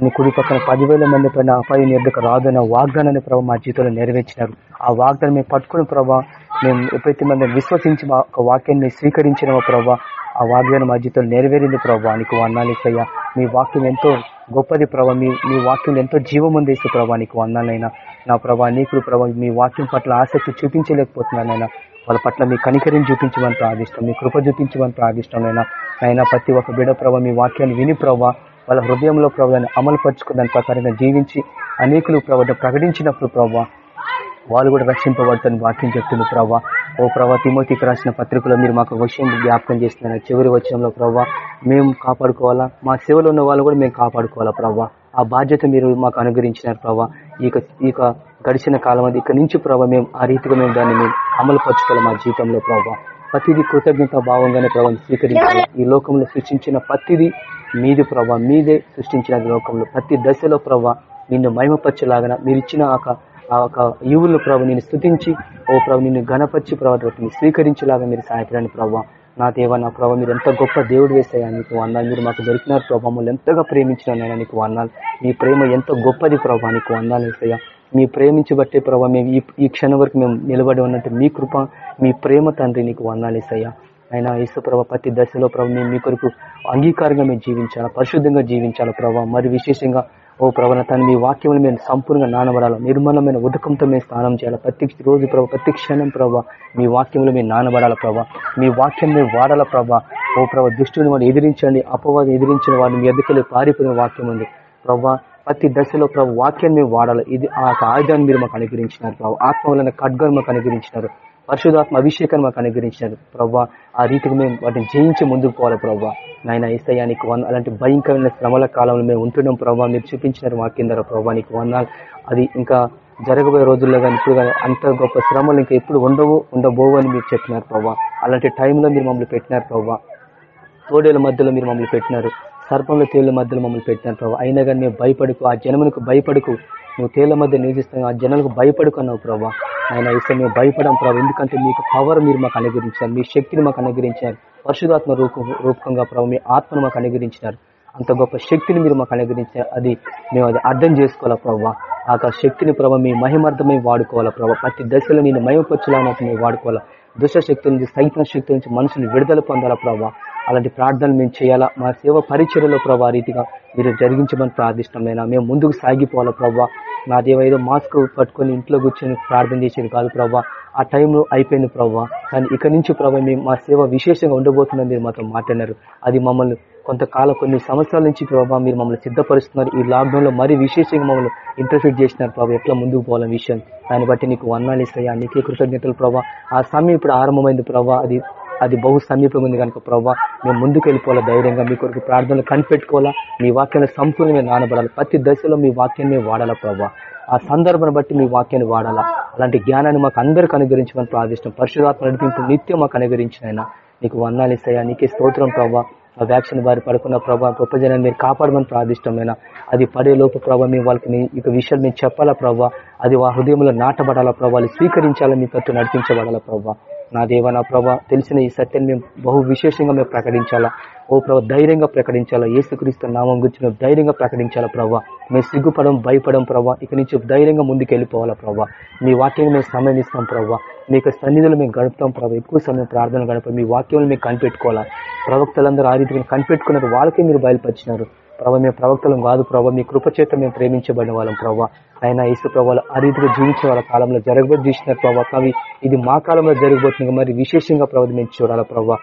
నీ కుడి పక్కన పదివేల మంది పైన అపాయం ఎదుక రాదన్న వాగ్దానాన్ని ప్రభావ మా జీవితంలో నెరవేర్చినారు. ఆ వాగ్దానం మేము పట్టుకుని ప్రభావ మేము ఎప్పుడైతే మంది విశ్వసించి మా ఒక వాక్యాన్ని స్వీకరించిన ప్రభావ ఆ వాగ్దానం మా జీవితంలో నెరవేరింది ప్రభావ నీకు వందాలేసయ్యా మీ వాక్యం ఎంతో గొప్పది ప్రభావ మీ మీ వాక్యం ఎంతో జీవం ఉంది ప్రభా. నీకు వందాలైనా నా ప్రభా నీకు ప్రభావ మీ వాక్యం పట్ల ఆసక్తి చూపించలేకపోతున్నానైనా వాళ్ళ పట్ల మీ కనికరిని చూపించమని ప్రార్థిష్టం మీ కృప చూపించమని ప్రార్థిష్టం అయినా. అయినా ప్రతి ఒక్క బిడ ప్రభావ మీ వాక్యాన్ని విని ప్రభావ వాళ్ళ హృదయంలో ప్రభావాన్ని అమలు పరుచుకున్న దాని ప్రకారంగా జీవించి అనేకులు ప్రభుత్వం ప్రకటించినప్పుడు ప్రభావ వాళ్ళు కూడా రక్షింపబడుతుంది వాక్యం చెప్తుంది ప్రభావ ఓ ప్రభా తిమోతికి రాసిన పత్రికలో మీరు మాకు విషయం జ్ఞాపకం చేస్తున్నారు? చివరి వచ్చంలో ప్రభావ మేము కాపాడుకోవాలా? మా సేవలో ఉన్న వాళ్ళు కూడా మేము కాపాడుకోవాలా ప్రభావ ఆ బాధ్యత మీరు మాకు అనుగ్రహించినారు ప్రభావ ఇక ఇక గడిచిన కాలం అది ఇక నుంచి ప్రభావ మేము ఆ రీతిగా మేము దాన్ని మేము అమలు పరచుకోవాలి మా జీవితంలో ప్రభావ ప్రతిదీ కృతజ్ఞత భావంగానే ప్రభావం స్వీకరించాలి. ఈ లోకంలో సృష్టించిన ప్రతిదీ మీది ప్రభా మీదే సృష్టించిన లోకంలో ప్రతి దశలో ప్రభా నిన్ను మహిమపరచలాగన మీరు ఇచ్చిన ఆ ఒక యువులు ప్రభు నేను స్థుతించి ఓ ప్రభు నిన్ను గణపరిచి ప్రభావం స్వీకరించేలాగా మీరు సహాయపడండి ప్రభావ నా దేవ నా ప్రభావ మీరు ఎంత గొప్ప దేవుడు వేసాయా నీకు వందాలు మీరు మాకు దొరికినారు ప్రభావ మమ్మల్ని ఎంతగా ప్రేమించిన నీకు వందాలు మీ ప్రేమ ఎంత గొప్పది ప్రభావ నీకు వందాలు వేసాయా మీ ప్రేమించబట్టే ప్రభావ మేము ఈ ఈ క్షణం వరకు మేము నిలబడి ఉన్నట్టు మీ కృప మీ ప్రేమ తండ్రి నీకు వందాలు వేసాయా అయినా యేసు ప్రభా ప్రతి దశలో ప్రభు మేము మీ కొరకు అంగీకారంగా మేము జీవించాలా? పరిశుద్ధంగా జీవించాలి ప్రభావ మరి విశేషంగా ఓ ప్రవణ తను మీ వాక్యములు మేము సంపూర్ణంగా నానబడాలి? నిర్మలమైన ఉదకంతో మేము స్నానం చేయాలి? ప్రతి రోజు ప్రభావ ప్రతి క్షణం ప్రభావ మీ వాక్యంలో మేము నానబడాల ప్రభావ మీ వాక్యం మేము వాడాల ప్రభావ ఓ ప్రభావ దుష్టుని వాడిని ఎదిరించండి అపవాదం ఎదిరించిన వాడిని మీ ఎదుకలు పారిపోయిన వాక్యం ఉంది. ప్రభా ప్రతి దశలో ప్రభు వాక్యాన్ని మేము వాడాలి? ఇది ఆ ఆయుధాన్ని మీరు మాకు అనుగ్రహించినారు ప్రభు. ఆత్మ వలన ఖడ్గాన్ని మాకు అనుగ్రహించినారు. పరిశుధాత్మ అభిషేకాన్ని మాకు అనుగ్రహించినారు. ప్రభావ ఆ రీతికి మేము వాటిని జయించి ముందుకు పోవాలి ప్రభా నాయన ఈసయానికి వన్ అలాంటి భయంకరమైన శ్రమల కాలంలో మేము ఉంటున్నాం ప్రభావ మీరు చూపించినారు మా కింద ప్రభావ నీకు వన్నాలు అది ఇంకా జరగబోయే రోజుల్లో కానీ ఇప్పుడు కానీ అంత గొప్ప శ్రమలు ఇంకా ఎప్పుడు ఉండవు ఉండబోవు అని మీరు చెప్పినారు ప్రభావ అలాంటి టైంలో మీరు మమ్మల్ని పెట్టినారు ప్రభావ తోడేల మధ్యలో మీరు మమ్మల్ని పెట్టినారు. సర్పంలో తేళ్ళ మధ్యలో మమ్మల్ని పెట్టాను ప్రభు. అయినా కానీ మేము భయపడుకు ఆ జనములకు భయపడుకు. నువ్వు తేళ్ళ మధ్య నివసిస్తావు ఆ జనాలకు భయపడుకున్నావు ప్రభా. ఆయన ఇస్తే మేము భయపడం ప్రభు. ఎందుకంటే మీకు పవర్ మీరు మాకు అనుగ్రహించారు మీ శక్తిని మాకు అనుగ్రహించారు. పరిశుధాత్మ రూప రూపకంగా ప్రభు మీ ఆత్మను మాకు అనుగ్రహించినారు. అంత గొప్ప శక్తిని మీరు మాకు అనుగ్రహించారు. అది మేము అది అర్థం చేసుకోవాలా ప్రభావ ఆ శక్తిని ప్రభావ మీ మహిమార్థమై వాడుకోవాలా ప్రభావ ప్రతి దశలో నేను మహిమపరచులానట్టు మేము వాడుకోవాలా? దుష్టశక్తి నుంచి సైతం శక్తి నుంచి మనుషులు విడుదల పొందాలా ప్రభావ అలాంటి ప్రార్థనలు మేము చేయాలా? మా సేవ పరిచయలో ప్రభా రీతిగా మీరు జరిగించమని ప్రార్థిష్టమైనా మేము ముందుకు సాగిపోవాలా ప్రభావ నా దేవేదో మాస్క్ పట్టుకొని ఇంట్లో కూర్చొని ప్రార్థన చేసేది కాదు ప్రభా. ఆ టైంలో అయిపోయింది ప్రభావ కానీ ఇక నుంచి ప్రభావ మేము మా సేవ విశేషంగా ఉండబోతుందని మీరు మాతో మాట్లాడినారు. అది మమ్మల్ని కొంతకాలం కొన్ని సంవత్సరాల నుంచి ప్రభావ మీరు మమ్మల్ని సిద్ధపరుస్తున్నారు. ఈ లాక్డౌన్లో మరీ విశేషంగా మమ్మల్ని ఇంటర్ఫీట్ చేసినారు ప్రభావ ఎట్లా ముందుకు పోవాలని విషయం. దాన్ని బట్టి నీకు వర్ణాలు ఇస్తాయా. నీకే కృతజ్ఞతలు ప్రభావ ఆ సమయం ఇప్పుడు ఆరంభమైంది ప్రభావ అది అది బహు సమీపం ఉంది కనుక ప్రభావ మేము ముందుకు వెళ్ళిపోవాలా ధైర్యంగా? మీ కొరకు ప్రార్థనలు కనిపెట్టుకోవాలా? మీ వాక్యాన్ని సంపూర్ణంగా నానబడాలి? ప్రతి దశలో మీ వాక్యాన్ని వాడాలా ప్రభావ ఆ సందర్భాన్ని బట్టి మీ వాక్యాన్ని వాడాలా? అలాంటి జ్ఞానాన్ని మాకు అందరికి అనుగ్రహించమని ప్రార్థిష్టం పరిశుధాత్మ నడిపింపు నిత్యం మాకు అనుగ్రహించిన నీకు వర్ణాలు ఇస్తాయా. నీకే స్తోత్రం ప్రభావ ఆ వ్యాక్సిన్ బారి పడుకున్న ప్రభావ గొప్ప జనాన్ని మీరు కాపాడమని ప్రార్థిష్టమైన అది పడే లోపు ప్రభావ మీ వాళ్ళకి ఇక విషయాలు మేము చెప్పాలా ప్రభావ అది వా హృదయంలో నాటబడాలా ప్రభావాలు స్వీకరించాలా మీ తట్టు నడిపించబడాలా ప్రభావ నా దేవ నా ప్రభా తెలిసిన ఈ సత్యాన్ని మేము బహు విశేషంగా మేము ప్రకటించాలా. ఓ ప్రభా ధైర్యంగా ప్రకటించాలా? ఏసుక్రీస్తు నామం గురించి మేము ధైర్యంగా ప్రకటించాలా ప్రభా? మేము సిగ్గుపడం భయపడం ప్రభా. ఇక నుంచి ధైర్యంగా ముందుకు వెళ్ళిపోవాలా ప్రభా? మీ వాక్యాన్ని మేము సమయం ఇస్తాం ప్రభా. మీకు సన్నిధులు మేము గడుపుతాం ప్రభావ ఎక్కువ సమయం ప్రార్థన గడప మీ వాక్యం మేము కనిపెట్టుకోవాలా? ప్రవక్తలందరూ ఆ రీతిగా కనిపెట్టుకున్నారు వాళ్ళకే మీరు బయలుపరిచినారు. ప్రభావ మేము ప్రవక్తలం కాదు ప్రభావ మీ కృపచేత మేము ప్రేమించబడిన వాళ్ళం ప్రభావ ఆయన ఇసు ప్రభావాలు ఆ రీతిగా జీవించే వాళ్ళ కాలంలో జరగబోతు చూసిన ప్రభావ కవి ఇది మా కాలంలో జరగబోతుంది. మరి విశేషంగా ప్రభావ మేము చూడాలా ప్రభావ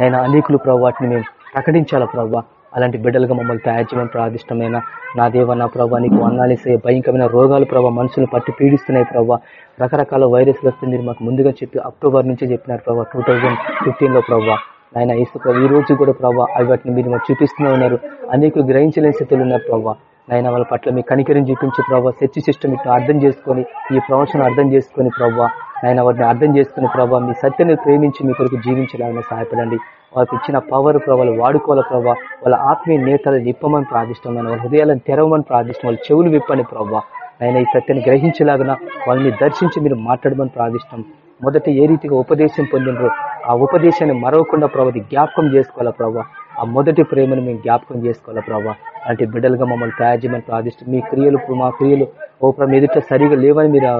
ఆయన అనేకులు ప్రభు వాటిని మేము ప్రకటించాలా ప్రభావ అలాంటి బిడ్డలుగా మమ్మల్ని తయారు చేయమని ప్రార్థిష్టమైన నా దేవ నా ప్రభావ నీకు వందాలేసే భయంకరమైన రోగాలు ప్రభావ మనుషులు పట్టి పీడిస్తున్నాయి ప్రభావ రకరకాల వైరస్లు వస్తుంది మీరు మాకు ముందుగా చెప్పి అక్టోబర్ నుంచే చెప్పినారు ప్రభావ టూ థౌజండ్ ఫిఫ్టీన్లో ప్రభావ ఆయన ఇసు ప్రభు ఈ రోజు కూడా ప్రభావ అవి వాటిని మీరు మాకు చూపిస్తూనే ఉన్నారు. అనేక గ్రహించలేని స్థితిలో ఉన్నారు ప్రభావ నైనా వాళ్ళ పట్ల మీ కనికరం చూపించి ప్రభావ చర్చి సిస్టమ్ ఇట్లా అర్థం చేసుకొని ఈ ప్రవచనం అర్థం చేసుకొని ప్రభావ ఆయన వాటిని అర్థం చేసుకుని ప్రభావ మీ సత్యాన్ని ప్రేమించి మీ కొరకు జీవించడానికి సహాయపడండి. వాళ్ళకి ఇచ్చిన పవర్ ప్రభావాలు వాడుకోవాల ప్రభావ వాళ్ళ ఆత్మీయ నేతలు నిప్పమని ప్రార్థిష్టమైన వాళ్ళ హృదయాలను తెరవమని ప్రార్థిష్టం వాళ్ళ చెవులు విప్పని ప్రభావ ఆయన ఈ సత్యాన్ని గ్రహించలాగిన వాళ్ళని దర్శించి మీరు మాట్లాడమని ప్రార్థిష్టం. మొదట ఏ రీతిగా ఉపదేశం పొందినరో ఆ ఉపదేశాన్ని మరవకుండా ప్రభావ జ్ఞాపకం చేసుకోవాలా ప్రభావ ఆ మొదటి ప్రేమను మేము జ్ఞాపకం చేసుకోవాలా ప్రభావ అంటే బిడ్డలుగా మమ్మల్ని తయారు చేయమని మీ క్రియలు మా క్రియలు ఓ ప్రభు ఎదుట సరిగా లేవని మీరు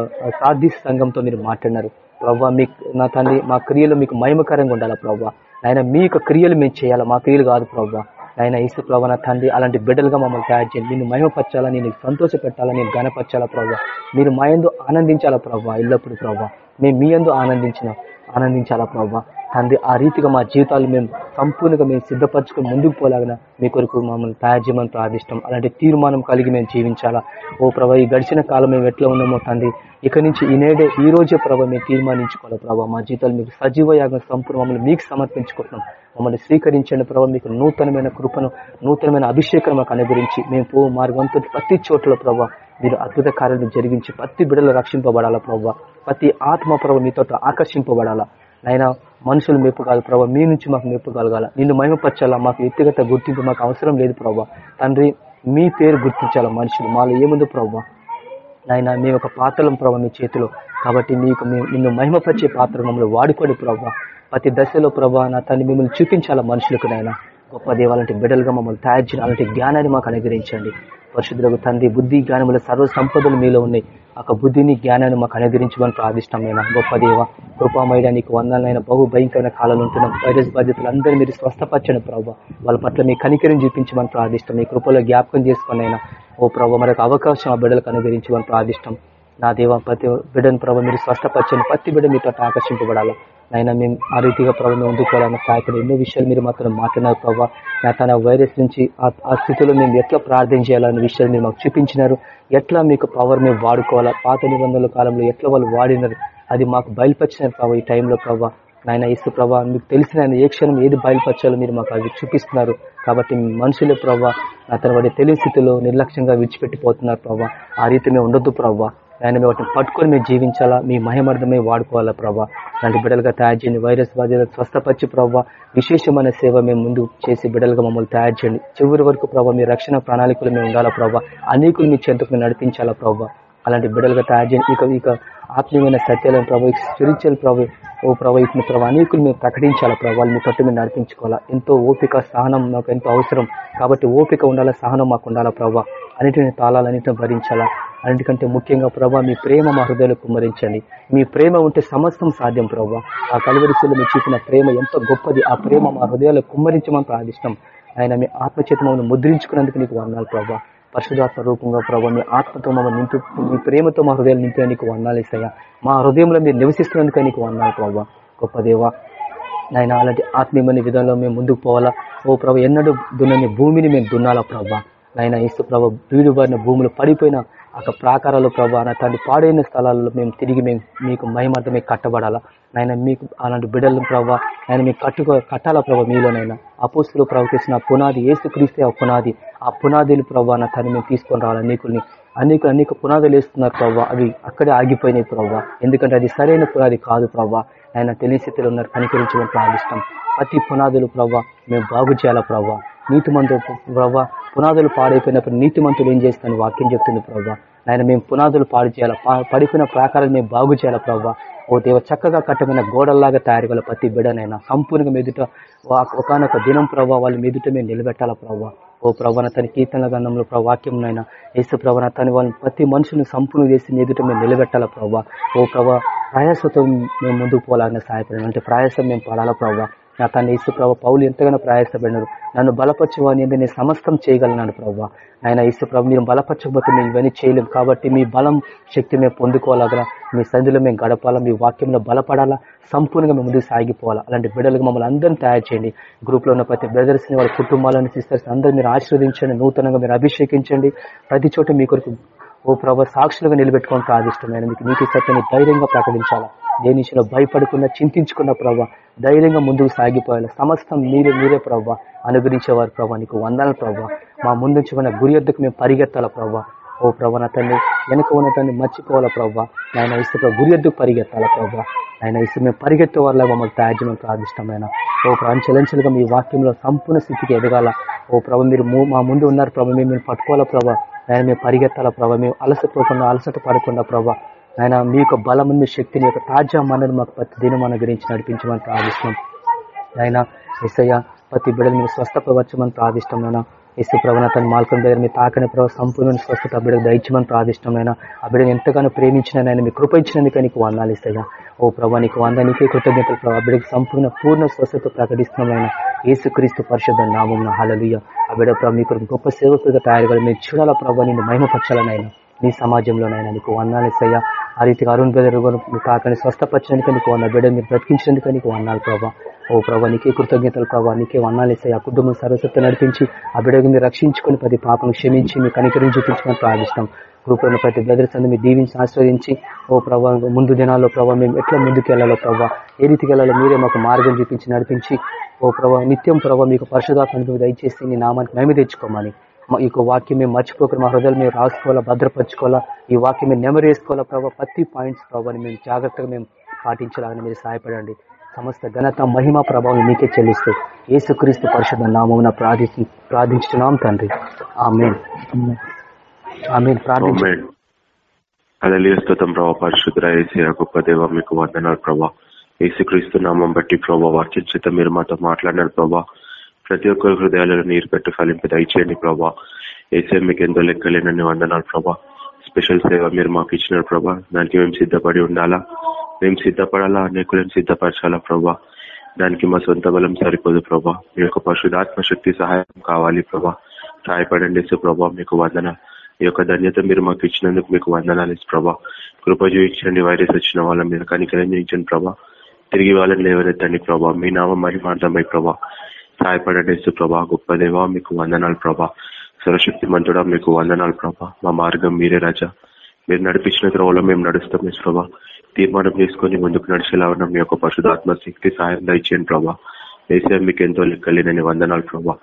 ప్రార్థిస్తూ సంఘంతో మీరు మాట్లాడినారు. ప్రభావ మీ నా తండ్రి మా క్రియలు మీకు మహిమకరంగా ఉండాలా ప్రభావ ఆయన మీ యొక్క క్రియలు మేము చేయాలా? మా క్రియలు కాదు ప్రవ్వా ఆయన ఈసు ప్రభావ నా తండ్రి అలాంటి బిడ్డలుగా మమ్మల్ని తయారు చేయండి. నేను మహిమపరచాలా నేను సంతోషపెట్టాలా నేను గనపరచాలా ప్రభావ మీరు మా ఎందు ఆనందించాలా ప్రభావ ఎల్లప్పుడు ప్రభావ మేము మీ ఎందు ఆనందించిన ఆనందించాలా ప్రభావ తండ్రి ఆ రీతిగా మా జీవితాలు మేము సంపూర్ణంగా మేము సిద్ధపరచుకొని ముందుకు పోలాగిన మీ కొరకు మమ్మల్ని తయారు చేయమని ప్రార్థిష్టం. అలాంటి తీర్మానం కలిగి మేము జీవించాలా. ఓ ప్రభా ఈ గడిచిన కాలం మేము ఎట్లా ఉన్నామో తండ్రి ఇక నుంచి ఈ నేడే ఈ రోజే ప్రభావ మేము తీర్మానించుకోవాలి ప్రభావ మా జీవితాలు మీకు సజీవ యాగం సంపూర్ణ మమ్మల్ని మీకు సమర్పించుకుంటున్నాం. మమ్మల్ని స్వీకరించండి ప్రభావ మీకు నూతనమైన కృపను నూతనమైన అభిషేకం మాకు అనుగురించి మేము పో మార్గంతో ప్రతి చోట్ల ప్రభావ మీరు అద్భుత కార్యాలను జరిగించి ప్రతి బిడలు రక్షింపబడాలా ప్రభావ ప్రతి ఆత్మ ప్రభ మీతో ఆకర్షింపబడాలా. అయినా మనుషులు మెప్పు కాదు ప్రభావ మీ నుంచి మాకు మెప్పు కలగాల. నిన్ను మహిమపరచాలా మాకు వ్యక్తిగత గుర్తింపు మాకు అవసరం లేదు ప్రభావ తండ్రి మీ పేరు గుర్తించాలా మనుషులు మాలో ఏముంది ప్రభావ నాయన మేము ఒక పాత్రలం ప్రభావ మీ చేతిలో. కాబట్టి మీకు మేము నిన్ను మహిమపరిచే పాత్ర మమ్మల్ని వాడుకోండి ప్రభావ ప్రతి దశలో ప్రభా నా తను మిమ్మల్ని చూపించాలా మనుషులకు నాయన? గొప్ప దేవాలంటే బిడ్డలుగా మమ్మల్ని తయారు చేయాలి అలాంటి జ్ఞానాన్ని మాకు అనుగ్రహించండి. పరిశుద్ధులకు తండ్రి బుద్ధి జ్ఞానముల సర్వ సంపదలు మీలో ఉన్నాయి. ఒక బుద్ధిని జ్ఞానాన్ని మాకు అనుగ్రహించమని ప్రార్థిష్టమైన గొప్ప దేవ కృపామయ్య నీకు వందాలైన బహు భయంకరమైన కాలంలో ఉంటున్నాం వైరస్ బాధ్యతలు అందరూ మీరు స్వస్థపరచండి ప్రభావ వాళ్ళ పట్ల మీ కనికరిని చూపించమని ప్రార్థిష్టం మీ కృపలో జ్ఞాపకం చేసుకుని ఓ ప్రభావ మరొక అవకాశం ఆ బిడ్డలకు అనుగ్రహించమని ప్రార్థిష్టం నా దేవ ప్రతి బిడ్డను ప్రభావ మీరు స్వస్థపరచండి. ప్రతి బిడ్డ మీ పట్ల ఆకర్షింపబడాలి. అయినా మేము ఆ రీతిగా ప్రభావం అందుకోవాలని సహాయపడి ఎన్నో విషయాలు మీరు మాత్రం మాట్లాడినారు ప్రభావ నా తన వైరస్ నుంచి ఆ స్థితిలో మేము ఎట్లా ప్రార్థన చేయాలనే విషయాలు మీరు మాకు చూపించినారు. ఎట్లా మీకు పవర్ మేము వాడుకోవాలా? పాత నిబంధనల కాలంలో ఎట్లా వాళ్ళు వాడినారు? అది మాకు బయలుపరిచినారు ప్రభావ ఈ టైంలో ప్రభావ నాయన ఇసు ప్రభా మీకు తెలిసిన ఏ క్షణం ఏది బయలుపరచాలో మీరు మాకు అవి చూపిస్తున్నారు. కాబట్టి మనుషులే ప్రభావ తన వాడి తెలివి స్థితిలో నిర్లక్ష్యంగా విడిచిపెట్టిపోతున్నారు ప్రభావ ఆ రీతి మేము ఉండొద్దు ప్రభావ ఆయన వాటిని పట్టుకొని మేము జీవించాలా? మీ మహిమార్థమే వాడుకోవాలా ప్రభావ లాంటి బిడ్డలుగా తయారు చేయండి. వైరస్ బాధ్యత స్వస్థపరిచి ప్రభావ విశేషమైన సేవ మేము ముందు చేసి బిడ్డలుగా మమ్మల్ని తయారు చేయండి. చివరి వరకు ప్రభావ మీ రక్షణ ప్రణాళికలు మేము ఉండాలా ప్రభావ అనేకులు మీ చెంతకు నడిపించాలా ప్రభావ అలాంటి బిడ్డలుగా తయారు చేయండి. ఇక ఇక ఆత్మీయమైన సత్యాలను ప్రభావ స్పిరిచువల్ ప్రభావ ఓ ప్రభావ ఇప్పుడు ప్రభావ అనేకులు మేము ప్రకటించాలా ప్రభావ మీ పట్టు మేము నడిపించుకోవాలా? ఎంతో ఓపిక సహనం మాకు ఎంతో అవసరం. కాబట్టి ఓపిక ఉండాలా సహనం మాకు ఉండాలా ప్రభావ అన్నిటిని తాళాలన్నింటిని భరించాలా? అన్నిటికంటే ముఖ్యంగా ప్రభా మీ ప్రేమ మా హృదయాలు కుమ్మరించండి. మీ ప్రేమ ఉంటే సమస్తం సాధ్యం ప్రభావ ఆ కలువరిశీలు మీరు చూపిన ప్రేమ ఎంతో గొప్పది. ఆ ప్రేమ మా హృదయాలు కుమ్మరించమని ప్రార్థిష్టం ఆయన మీ ఆత్మచేత మమ్మల్ని ముద్రించుకున్నందుకు నీకు వర్ణాలు ప్రభావ పరిశుధాత్మ రూపంగా ప్రభావ మీ ఆత్మతో మమ్మల్ని నింపు మీ ప్రేమతో మా హృదయాలు నింపే నీకు వర్ణాలు ఇస్తాయా మా హృదయంలో మీరు నివసిస్తున్నందుకే నీకు వర్ణాలు ప్రభావ గొప్ప దేవ నాయన అలాంటి ఆత్మీయమైన విధానంలో మేము ముందుకు పోవాలా? ఓ ప్రభావ ఎన్నడూ దున్నని భూమిని మేము దున్నాలా ప్రభావ నాయన ఇస్తు ప్రభావ బీడు బారిన భూములు పడిపోయిన ఒక ప్రాకారాలు ప్రభా నా తండ్రి పాడైన స్థలాల్లో మేము తిరిగి మేము మీకు మహిమార్థమే కట్టబడాలా? నాయన మీకు అలాంటి బిడ్డలను ప్రభావ ఆయన మీకు కట్టుకో కట్టాలా ప్రభావ మీలోనైనా అపోస్తులు ప్రవర్తిస్తున్న పునాది ఏసు క్రీస్తే ఆ పునాది ఆ పునాదులు ప్రభావ నా తను మేము తీసుకొని రావాలి? అనేకుల్ని అనేక అనేక పునాదులు వేస్తున్నారు ప్రభావ అవి అక్కడే ఆగిపోయినాయి ప్రభావ ఎందుకంటే అది సరైన పునాది కాదు ప్రభావ ఆయన తెలియస్థితిలో ఉన్నారు కనికరించమని ప్రార్థిస్తాం. ప్రతి పునాదులు ప్రభావ మేము బాగు చేయాలా ప్రభావ నీతి ప్రభావ పునాదులు పాడైపోయినప్పుడు నీతి మంతులు ఏం చేస్తాను వాక్యం చెప్తుంది ప్రభావ ఆయన మేము పునాదులు పాడు చేయాలా? పడిపోయిన ప్రాకారాలు మేము బాగు చేయాలా ప్రభావ ఓ దేవ చక్కగా కట్టమైన గోడల్లాగా తయారు గల ప్రతి బిడనైనా సంపూర్ణంగా మెదుట ఒకనొక దినం ప్రభావ వాళ్ళు మెదుట మేము నిలబెట్టాలా ప్రభావ ఓ ప్రవణ తన కీర్తన గంధంలో ప్రవాక్యం అయినా ఏసు ప్రవణ తన వాళ్ళని ప్రతి మనుషుని సంపూర్ణ చేసి ఎదుట మేము నిలబెట్టాలా ప్రభావ ఓ ప్రభా ప్రయాసతో మేము ముందుకు పోలాలని సహాయపడాలి అంటే ప్రయాసం మేము పడాలా ప్రభావ నా తన ఇసు ప్రభా పౌలు ఎంతగానో ప్రయాసపడినారు. నన్ను బలపరచువాని నేను సమస్తం చేయగలనాడు ప్రభావ ఆయన ఇసు ప్రభు మీరు బలపరచకపోతే మేము ఇవన్నీ చేయలేము. కాబట్టి మీ బలం శక్తి మేము పొందుకోవాలగా మీ సంధిలో మేము గడపాలా మీ వాక్యంలో బలపడాలా సంపూర్ణంగా మేము ముందుకు సాగిపోవాలా. అలాంటి బిడ్డలకు మమ్మల్ని అందరినీ తయారు చేయండి. గ్రూప్లో ఉన్న ప్రతి బ్రదర్స్ని వాళ్ళ కుటుంబాలను సిస్టర్స్ అందరూ మీరు ఆశీర్వదించండి. నూతనంగా మీరు అభిషేకించండి. ప్రతి చోట మీ కొరకు ఓ ప్రభా సాక్షులుగా నిలబెట్టుకొని ప్రాదిష్టమైన మీకు నీతి సత్యాన్ని ధైర్యంగా ప్రకటించాలా? దేని విషయంలో భయపడకుండా చింతించుకున్న ప్రభావ ధైర్యంగా ముందుకు సాగిపోయాలి? సమస్తం మీరే మీరే ప్రభావ అనుగ్రహించేవారు ప్రభావ నీకు వందల ప్రభావ మా ముందుంచుకున్న గురి ఎద్దుకు మేము పరిగెత్తాల ప్రభావ ఓ ప్రభా నా తండ్రి వెనక ఉన్న తండ్రి మర్చిపోవాలా ప్రభావ నాయన ఇసుక గురి ఎద్దుకు పరిగెత్తాలా ప్రభావ ఆయన ఇసు మేము పరిగెత్తే వాళ్ళ మమ్మల్ని తయారు చేయడం ప్రాదిష్టమైన ఓ ప్రభు చలంచలుగా మీ వాక్యంలో సంపూర్ణ స్థితికి ఎదగాల. ఓ ప్రభు మీరు ము- మా ముందు ఉన్నారు ప్రభు మేము పట్టుకోవాలా ప్రభా? ఆయన మేము పరిగెత్తాలా ప్రభా? మేము అలసపోకుండా అలసట పడకుండా ప్రభా? ఆయన మీ యొక్క బలం మీ శక్తిని యొక్క తాజా మనని మాకు ప్రతి దినం మన గురించి నడిపించమని ప్రార్థిస్తున్నాం. ఆయన ఎస్ఐయ ప్రతి బిడ్డలు మీరు స్వస్థపరచమని ప్రార్థిష్టమైన ఇసు ప్రభన తను మాల్కం దగ్గర మీ తాకని ప్రభావ సంపూర్ణ స్వస్థత ఆ బిడ్డకు దయచమని ప్రార్థిష్టమైన ఆ బిడ్డను ఎంతగానో ప్రేమించిన ఆయన మీ కృప ఇచ్చినందుకే నీకు వందాలు ఇస్తాయా? ఓ ప్రభా నీకు వంద నీకే కృతజ్ఞతలు ప్రభావ ఆ బిడ్డకు సంపూర్ణ పూర్ణ స్వస్థత ప్రకటిస్తున్నాం ఏసుక్రీస్తు పరిషత్ నామం హలలుయ ఆ బిడ్డ ప్రభు మీకు కొరకు గొప్ప సేవకుడిగా తయారుగా మీరు చూడాలా ప్రభావ నేను మహిమపరచాలనైనా నీ సమాజంలోనైనా నీకు వందాలు ఇస్తాయా? ఆ రీతిగా అరుణ్ బ్రదర్ కాకని స్వస్థపరిచినందుకు నీకు అన్న బిడ్డ మీరు బ్రతికించినందుకు నీకు వందాలు ప్రభావ ఓ ప్రభా నీకే కృతజ్ఞతలు ప్రభావ నీకే వన్నాలు ఇస్తాయి ఆ కుటుంబం సరస్వత నడిపించి ఆ బిడ్డకు మీరు రక్షించుకొని ప్రతి పాపం క్షమించి మీ కనికరిని చూపించుకుని ప్రార్థిస్తాం. గ్రూప్లో ప్రతి బ్రదర్స్ అందరూ మీరు దీవించి ఆస్వాదించి ఓ ప్రభావ ముందు దినాల్లో ప్రభావ మేము ఎట్లా ముందుకు వెళ్ళాలో ప్రభావ ఏ రీతికి వెళ్ళాలో మీరే మాకు మార్గం చూపించి నడిపించి ఓ ప్రభావ నిత్యం ప్రభావ మీకు పరిశుధాత్మ దయచేసి నీ నామానికి మేము తెచ్చుకోమని ఈ యొక్క వాక్యం మేము మర్చిపోకుండా మా హృదయాలు మేము రాసుకోవాలా భద్రపరచుకోవాలా ఈ వాక్యం మేము నెమరు వేసుకోవాలా ప్రభావ ప్రతి పాయింట్స్ ప్రభావాన్ని మేము జాగ్రత్తగా మేము పాటించాలని మీరు సహాయపడండి. సమస్త ఘనత మహిమ ప్రభావం మీకే చెల్లిస్తూ యేసుక్రీస్తు పరిషత్ నామమున ప్రార్థి ప్రార్థించుతున్నాం తండ్రి. ఆమె ఆమె ప్రార్థించు ఆమేన్. స్తోత్రం ప్రభా పరిశుద్ధ ఏసీ గొప్ప దేవ మీకు వందనాలు ప్రభా. ఏసుక్రీస్తు నామం బట్టి ప్రభా వాక్యం చేత మీరు మాతో మాట్లాడినారు ప్రభా. ప్రతి ఒక్కరి హృదయాలలో నీరు పెట్టు ఫలింపు దయచేయండి ప్రభా. ఏసే మీకు ఎంతో లెక్కలేనని వందనాలు ప్రభా. స్పెషల్ సేవ మీరు మాకు ఇచ్చినారు ప్రభా. దానికి మేము సిద్ధపడి ఉండాలా? మేము సిద్ధపడాలా? అనేకులను సిద్ధపరచాలా ప్రభా? దానికి మా సొంత బలం సరిపోదు ప్రభా. మీ యొక్క పరిశుధాత్మ శక్తి సహాయం కావాలి ప్రభా. సహాయపడండి యేసు ప్రభా మీకు వందన. ఈ యొక్క ధన్యత మీరు మాకు ఇచ్చినందుకు మీకు వందనాలు ఇసు ప్రభా. కృప చూపించండి వైరస్ వచ్చిన వాళ్ళ మీద కనికరం చూపించండి ప్రభా. తిరిగి వాళ్ళని లేవనెత్తండి ప్రభా. మీ నామం మహిమార్థమై ప్రభా. సహాయపడండి యేసు ప్రభా గొప్ప దేవా మీకు వందనాలు ప్రభా. సర్వశక్తి మంతుడా మీకు వందనాలు ప్రభా. మా మార్గం మీరే రజా. మీరు నడిపించిన త్రోవలో మేము నడుస్తాం యేసు ప్రభా. తీర్మానం చేసుకొని ముందుకు నడిచేలా ఉన్న. మీ యొక్క పశుధాత్మ శక్తి సహాయం దయచేయండి ప్రభా. వేసే మీకు ఎంతో లెక్కలేనని వందనాలు ప్రభా.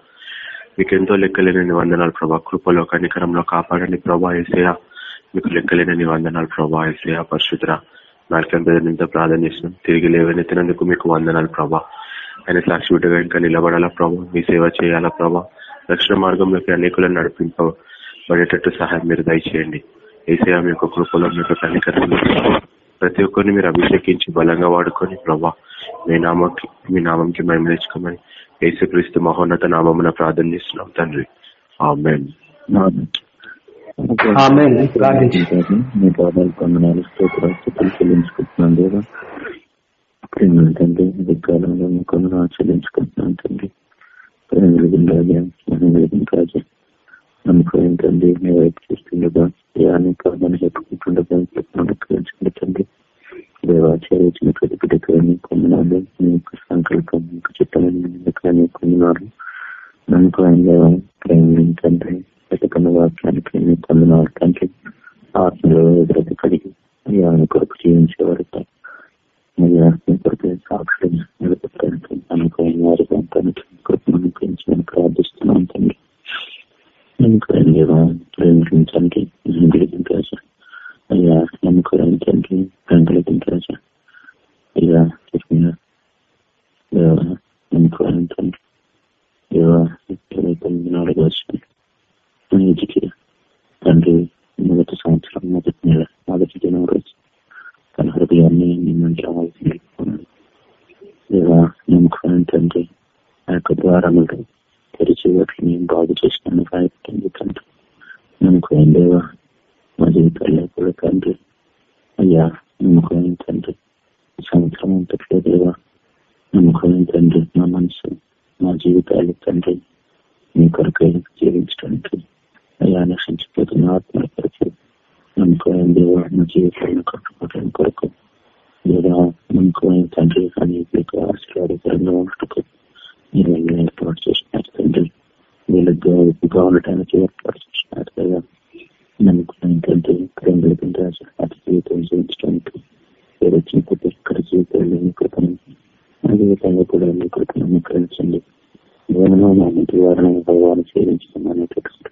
మీకు ఎంతో లెక్కలేనని వందనాలు ప్రభా. కృపలో కనికరంలో కాపాడండి ప్రభా ఏసయ మీకు లెక్కలేనని వందనాలు ప్రభా ఏసయ పరిశుద్ర నాలుగు ఎంతో ప్రార్థన చేసినాం తిరిగి లేవనెత్తినందుకు మీకు వందనాలు ప్రభా. ఆయన సాక్షి బిడ్డగా ఇంకా నిలబడాలా ప్రభా? మీ సేవ చేయాలా ప్రభా? రక్షణ మార్గంలోకి అనేకులను నడిపింపబడేటట్టు సహాయం మీరు దయచేయండి. ఏసయ మీ యొక్క కృపలో మీ యొక్క కనికరంలో ప్రతి ఒక్కరిని మీరు అభిషేకించి బలంగా వాడుకొని ప్రభా మీ నామకి మీ నామంకి మేము నేర్చుకోమని యేసుక్రీస్తు మహోన్నత నామమున ప్రార్థన చేస్తున్నాం తండ్రి. ఆమెన్. ఆమేన్. ప్రార్థించు. మీ పాదాలు పొందనాలు స్తోత్రాలు చెల్లించుకుంటున్నాను దేవా ప్రేమ తండ్రి ఈ కాలంలో మీ కొందరు చెల్లించుకుంటున్నాను తండ్రి. ప్రేమ రాజా మనం రాజా నమ్మకం తండ్రి మీ వైపు చూస్తుండగా ఏ అనేకాలను చెప్పుకుంటుండగా అనుకరించండి తండ్రి. దేవాచార్య ప్రతి బిడ్డకాన్ని కొందనాలు మీ యొక్క సంకల్పం మీకు యొక్క చిత్తమైన కానీ కొమ్మనాలు. నమ్మకం ప్రేమ తండ్రి వెతకన్న వాక్యానికి మీ కొందనాలు తండ్రి. ఆత్మలో ఎదురత కలిగి అయ్యా మీ కొరకు జీవించే వరకు కొరకు సాక్షులు నిలబెట్టడానికి అనుకైన వారి పంపడానికి కృపను తండ్రి. ప్రేమించడానికి వెంకటేశ్వర రాజా అయ్యా నమ్మకానికి నాలుగు వచ్చినాయి తండ్రి మొదటి సంవత్సరం మొదటి నెల మొదటి జనవరి తన హృదయాన్ని నిన్ను అవ్వాల్సింది లేదా తండ్రి ఆ యొక్క ద్వారములు తెరిచి వాటిని బాగు చేసుకుని రాయపడింది తండ్రి నమ్మకం లేవా మా జీవితాల్లో కూడా తండ్రి అయ్యా నమ్మకం తండ్రి సంవత్సరం అంతట్లో లేవా నమ్మకం తండ్రి మా మనసు మా జీవితాలు తండ్రి మీ కొరకు జీవించడానికి అయ్యా నశించిపోతున్న ఆత్మల పరిచయం నమ్మకం జీవితాలను కట్టుకోవడం కొరకు లేదా నమ్మకమైన తండ్రి కానీ మీకు ఆశీర్వాదకరంగా ఉండటకు మీరు ఏర్పాటు చేసినారు తండ్రి వీళ్ళకి ఉప్పుగా ఉండటానికి ఏర్పాటు చేసినారు కదా నమ్మకమైన తండ్రి రెండు తండ్రి అతి జీవితం జీవించడానికి మీరు వచ్చిన ప్రతి ఒక్కరి జీవితాలు మీ అదే విధంగా కూడా మీ కృపను అనుకరించండి వేదన నా ద్వారా భగవాన్ సేవించడం అనేటటువంటి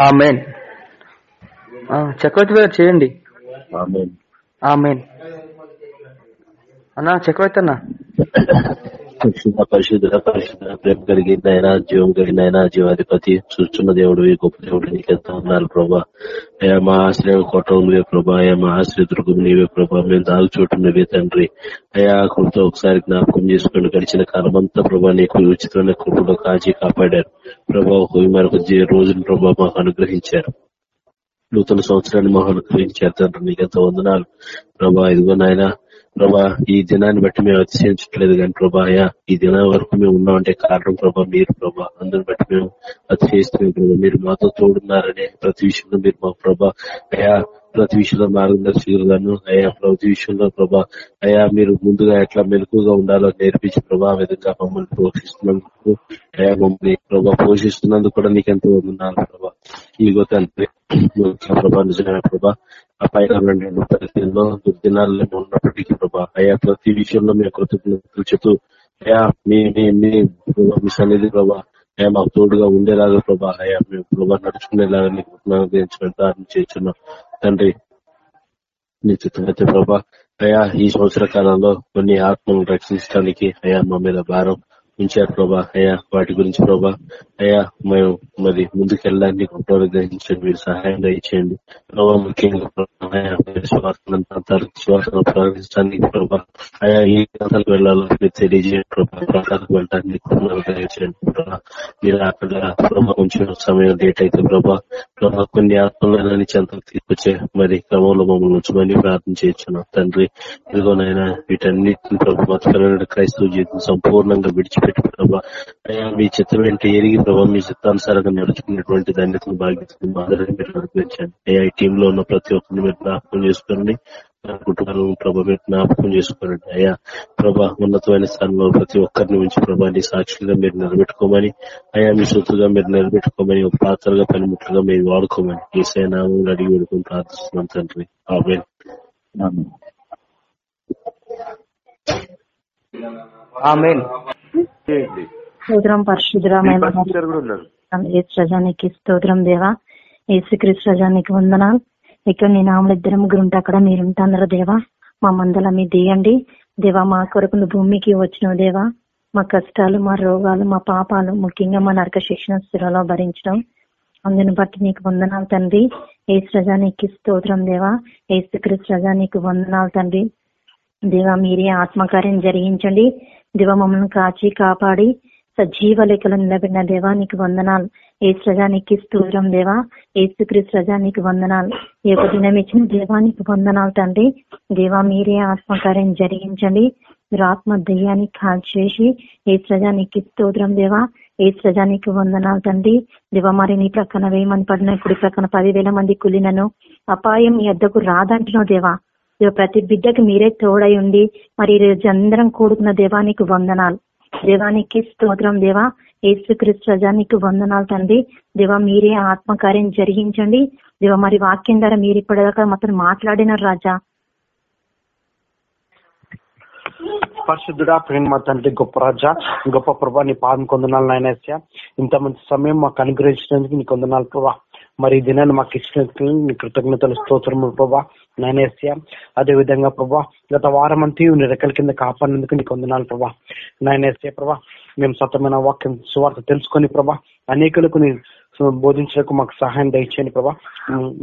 ఆమెన్. ఆ, చక్రవర్తి గారు చేయండి. ఆమె ఆమెన్. అన్నా చక్రవర్తి అన్నా. పరిశుద్ధ పరిశుద్ధ పరిశుద్ధ ప్రేమ కలిగిన ఆయన జీవం కలిగిన ఆయన జీవాధిపతి. చూస్తున్న దేవుడు గొప్ప దేవుడు నీకెంత ఉన్నారు ప్రభా. అయ్యా మా ఆశ్రయం కొట్టం నువ్వే ప్రభా. అయ్యా మా ఆశ్రయ దుర్గం నీవే ప్రభా. మేము దాగుచోటు నువ్వే తండ్రి. అయ్యా కృపతో ఒకసారి జ్ఞాపకం చేసుకుని గడిచిన కాలం అంతా ప్రభా నీకు ఉచితమైన కృపలో కాచి కాపాడారు. ప్రభా ఒక మరొక రోజును ప్రభా మాకు అనుగ్రహించారు. నూతన సంవత్సరాన్ని మాకు అనుగ్రహించారు తండ్రి. నీకెంత వందనాలు. ప్రభా ఇదిగో నాయన ప్రభా ఈ దినాన్ని బట్టి మేము అతిశయించట్లేదు కానీ ప్రభా ఈ దినం వరకు మేము ఉన్నామంటే కారణం ప్రభా మీరు ప్రభా అందుని బట్టి మేము అతిశయిస్తున్నాం ప్రభా. మీరు మాతో తోడున్నారనే ప్రతి విషయంలో మీరు మా ప్రభా అయ్యా ప్రతి విషయంలో మార్గదర్శకులుగాను అయా ప్రతి విషయంలో ప్రభా అయ్యా మీరు ముందుగా ఎట్లా మెలకుగా ఉండాలో నేర్పించి ప్రభా విధంగా మమ్మల్ని పోషిస్తున్నందుకు అయా మమ్మల్ని ప్రభా పోషిస్తున్నందుకు కూడా నీకెంతో వందనాలు ప్రభా. ఇదిగో తండ్రి ప్రభా నిజమైన ప్రభా ఆ పైన రెండు పరిస్థితుల్లో దుర్దినాల్లో ఉన్నప్పటికీ ప్రభా అయ్యా ప్రతి విషయంలో మేము కృతజ్ఞతలు చెప్తూ అయ్యా మీ మీ మీ ప్రభా, సన్నిధి ప్రభా అయ్యా మాకు తోడుగా ఉండేలాగా ప్రభా అయ్యా మేము ప్రభా నడుచుకునేలాగా నీకు చేస్తున్నాం. తండ్రి నీ చిత్తమైతే ప్రభా అయ్యా ఈ సంవత్సర కాలంలో కొన్ని ఆత్మలను రక్షించడానికి అయ్యా మా మీద భారం ఉంచారు ప్రభా. అయ్యా వాటి గురించి ప్రభా. అయ్యా మేము మరి ముందుకెళ్ళడానికి కృపను గ్రహించండి. మీరు సహాయం దయచేయండి. ప్రభా ముఖ్యంగా ప్రభా, ప్రారంభించడానికి ప్రభా. అయా ఏ ప్రాంతాలకు వెళ్ళాలో మీరు తెలియజేయండి ప్రభా. ప్రాంతాలకు వెళ్ళడానికి దయచేయండి ప్రభా. మీరు అక్కడ ప్రభా ఉంచిన సమయం లేట్ అయితే ప్రభా. ప్రభా కొన్ని ఆత్మలని చెంతకు తీసుకొచ్చే మరి క్రమంలో మమ్మల్ని ఉంచమని ప్రార్థన చేయొచ్చున్నాం తండ్రి ఇదిగోనైనా వీటన్నిటిని ప్రభు మతపరమైన క్రైస్తవ జీవితం సంపూర్ణంగా విడిచిపెట్టి ప్రభా అయ్యా మీ చిత్తం వెంట ఎరిగి ప్రభావ మీ చిత్తానుసారంగా నడుచుకునేటువంటి ధన్యతను భాగ్యతను మాదిరిని మీరు అనుగ్రహించండి. అయ్యా ఈ టీంలో ఉన్న ప్రతి ఒక్కరిని మీరు జ్ఞాపకం చేసుకోండి నా కుటుంబాలను ప్రభా మీరు జ్ఞాపకం చేసుకోనండి. అయ్యా ప్రభా ఉన్నతమైన స్థానంలో ప్రతి ఒక్కరిని ఉంచి ప్రభాని సాక్షిగా మీరు నిలబెట్టుకోమని అయ్యా మీ సొత్తుగా మీరు నిలబెట్టుకోమని ఒక పాత్రగా పనిముట్లుగా మీరు వాడుకోమని ఈ నామం అడిగి వేడుకొని ప్రార్థిస్తున్నాం తండ్రి. ఆమె స్తోత్రం పరిశుద్ధమైన రజానికి స్తోత్రం దేవా. యేసుక్రీస్తు రజానికి వందనాలు. ఇక్కడ నీ నామలు ఇద్దరు ముగ్గురు ఉంటే అక్కడ మీరు ఉంటారు దేవా. మా మందల మీ దియండి దేవా మా కొరకు నువ్వు భూమికి వచ్చిన దేవా. మా కష్టాలు మా రోగాలు మా పాపాలు ముఖ్యంగా మా నరక శిక్షణ స్థిరలో భరించడం. అందుని బట్టి నీకు వందనాలు తండ్రి. ఏసు రజానికి స్తోత్రం దేవా. ఏసుక్రీస్తు రజానికి వందనాలు తండ్రి. దేవా మీరే ఆత్మకార్యం జరిగించండి. దేవ మమ్మల్ని కాచి కాపాడి సజీవ లెక్కలు నిలబడిన దేవా నీకు వందనాలు. ఏ సజానికి స్తూరం దేవా. ఏసుక్రీ రజానికి వందనాలు. ఏ ఒక దినం ఇచ్చిన దేవానికి వందనాలు తండ్రి. దేవా మీరే ఆత్మకార్యం జరిగించండి. మీరు ఆత్మ దయ్యాన్ని కాల్చేసి ఏ సజానికి స్తోత్రం దేవా. ఏ సజానికి వందనాలు తండ్రి. దేవా మరి నీ ప్రక్కన వేయమని పడిన కుడి ప్రక్కన పదివేల మంది కులినను అపాయం మీ వద్దకు రాదంటున్నావు దేవా. ప్రతి బిడ్డకి మీరే తోడై ఉండి మరి ఈ రోజు అందరం కూడుకున్న దేవానికి వందనాలు. దేవానికి స్తోత్రం దేవా. యేసుక్రీస్తు రజానికి వందనాలు తండ్రి. దేవా మీరే ఆత్మకార్యం జరిగించండి. దేవా మరి వాక్యం ద్వారా మీరు ఇప్పటిదాకా మాత్రం మాట్లాడిన రాజా. పరిశుద్ధుడా ప్రేమ తండ్రి గొప్ప రాజా గొప్ప ప్రభా నీ పాదం కొందనాలు నాయన ఇంత మంచి సమయం మాకు అనుగ్రహించినందుకు నీ కొందనాలు ప్రభా. మరి ఈ దినాన్ని మాకు ఇచ్చినందుకు నీ కృతజ్ఞతలు స్తోత్రములు ప్రభా. నాయనేస్య అదే విధంగా ప్రభా గత వారం అంతా నీ రెక్కల కింద కాపాడినందుకు నీకు వందనాలు ప్రభా. నాయనేస్య ప్రభా మేము సతమైన వాక్యం సువార్త తెలుసుకొని ప్రభా అనేకులకు బోధించడానికి మాకు సహాయం దయచేయండి ప్రభా.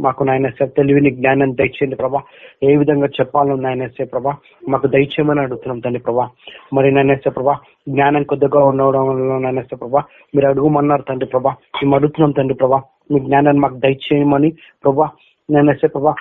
మాకు నాయన తెలివిని జ్ఞానం దయచేయండి ప్రభా. ఏ విధంగా చెప్పాలో నాయనేసే ప్రభా మాకు దయచేయమని అడుగుతున్నాం తండ్రి ప్రభా. మరి నాయనేసే ప్రభా జ్ఞానం కొద్దిగా ఉండడం వల్ల ప్రభా మీరు అడుగుమన్నారు తండ్రి ప్రభా. మేము అడుగుతున్నాం తండ్రి ప్రభా మీ జ్ఞానాన్ని మాకు దయచేయమని ప్రభా. నేనేసే ప్రభా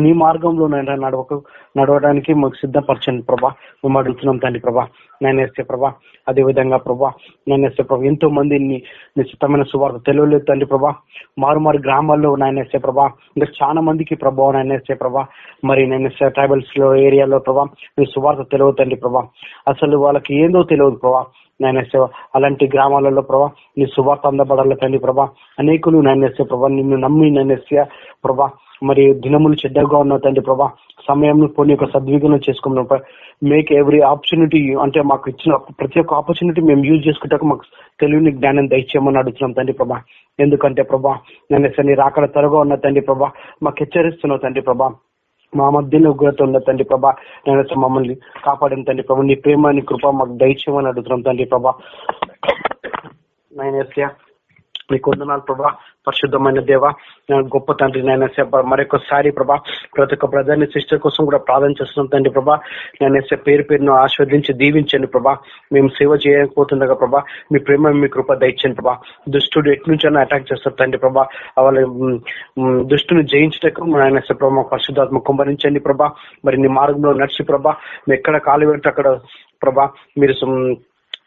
నీ మార్గంలో నేను నడవకు నడవడానికి మాకు సిద్ధపరచండి ప్రభా. మేము అడుగుతున్నాం తండ్రి ప్రభా. నేనేస్తే ప్రభా. అదే విధంగా ప్రభా నేనేస్తే ప్రభా. ఎంతో మంది నిశ్చితమైన సువార్త తెలియలేదు తండ్రి ప్రభా. మారు మారు గ్రామాల్లో నాయనేస్తే ప్రభా. ఇంకా చాలా మందికి ప్రభావం నాయనేస్తే ప్రభా. మరి నేనేస్తే ట్రైబల్స్లో ఏరియాలో ప్రభా మీ సువార్త తెలియదు తండ్రి ప్రభా. అసలు వాళ్ళకి ఏందో తెలియదు ప్రభా. నాయనేస్తే అలాంటి గ్రామాలలో ప్రభా నీ సువార్త అందబడాలి తండ్రి ప్రభా. అనేకులు నాయనేస్తే ప్రభా నిన్ను నమ్మి నాయనేస్తే ప్రభా. మరి దినములు చెడ్డగా ఉన్న తండ్రి ప్రభా సమయం పోనీ యొక్క సద్వినియోగం చేసుకున్నాం మేక్ ఎవ్రీ ఆపర్చునిటీ అంటే మాకు ఇచ్చిన ప్రతి ఒక్క ఆపర్చునిటీ మేము యూజ్ చేసుకుంటాక మాకు తెలివిని జ్ఞానం దయచేయమని అడుగుతున్నాం తండ్రి ప్రభా. ఎందుకంటే ప్రభా నేను సరే రాకడ త్వరగా ఉన్న తండ్రి ప్రభా మాకు హెచ్చరిస్తున్నావు తండ్రి ప్రభా. మా మధ్యలో ఉగ్రత ఉన్న తండ్రి ప్రభా నేను మమ్మల్ని కాపాడిన తండ్రి ప్రభా నీ ప్రేమ నీ కృప మాకు దయచేయమని అడుగుతున్నాం తండ్రి ప్రభా. నైన్ మీకు వందనాలు ప్రభా పరిశుద్ధమైన దేవ గొప్ప తండ్రి నాయన మరొకసారి ప్రభా ప్రతి ఒక్క ప్రధాని సిస్టర్ కోసం కూడా ప్రార్థన చేస్తున్నాం తండ్రి ప్రభా నేను పేరు పేరును ఆస్వాదించి దీవించండి ప్రభా మేము సేవ చేయకపోతుండగా ప్రభా మీ ప్రేమ మీ కృప దయచండి ప్రభా దుష్టుడు ఎటు నుంచి అటాక్ చేస్తారు తండ్రి ప్రభా వాళ్ళ దుష్టుని జయించటకు ఆయన ప్రభా పరిశుద్ధాత్మ కుంభరించండి ప్రభా మరి నీ మార్గంలో నడిచి ప్రభా మీ ఎక్కడ కాలు పెడితే అక్కడ ప్రభా మీరు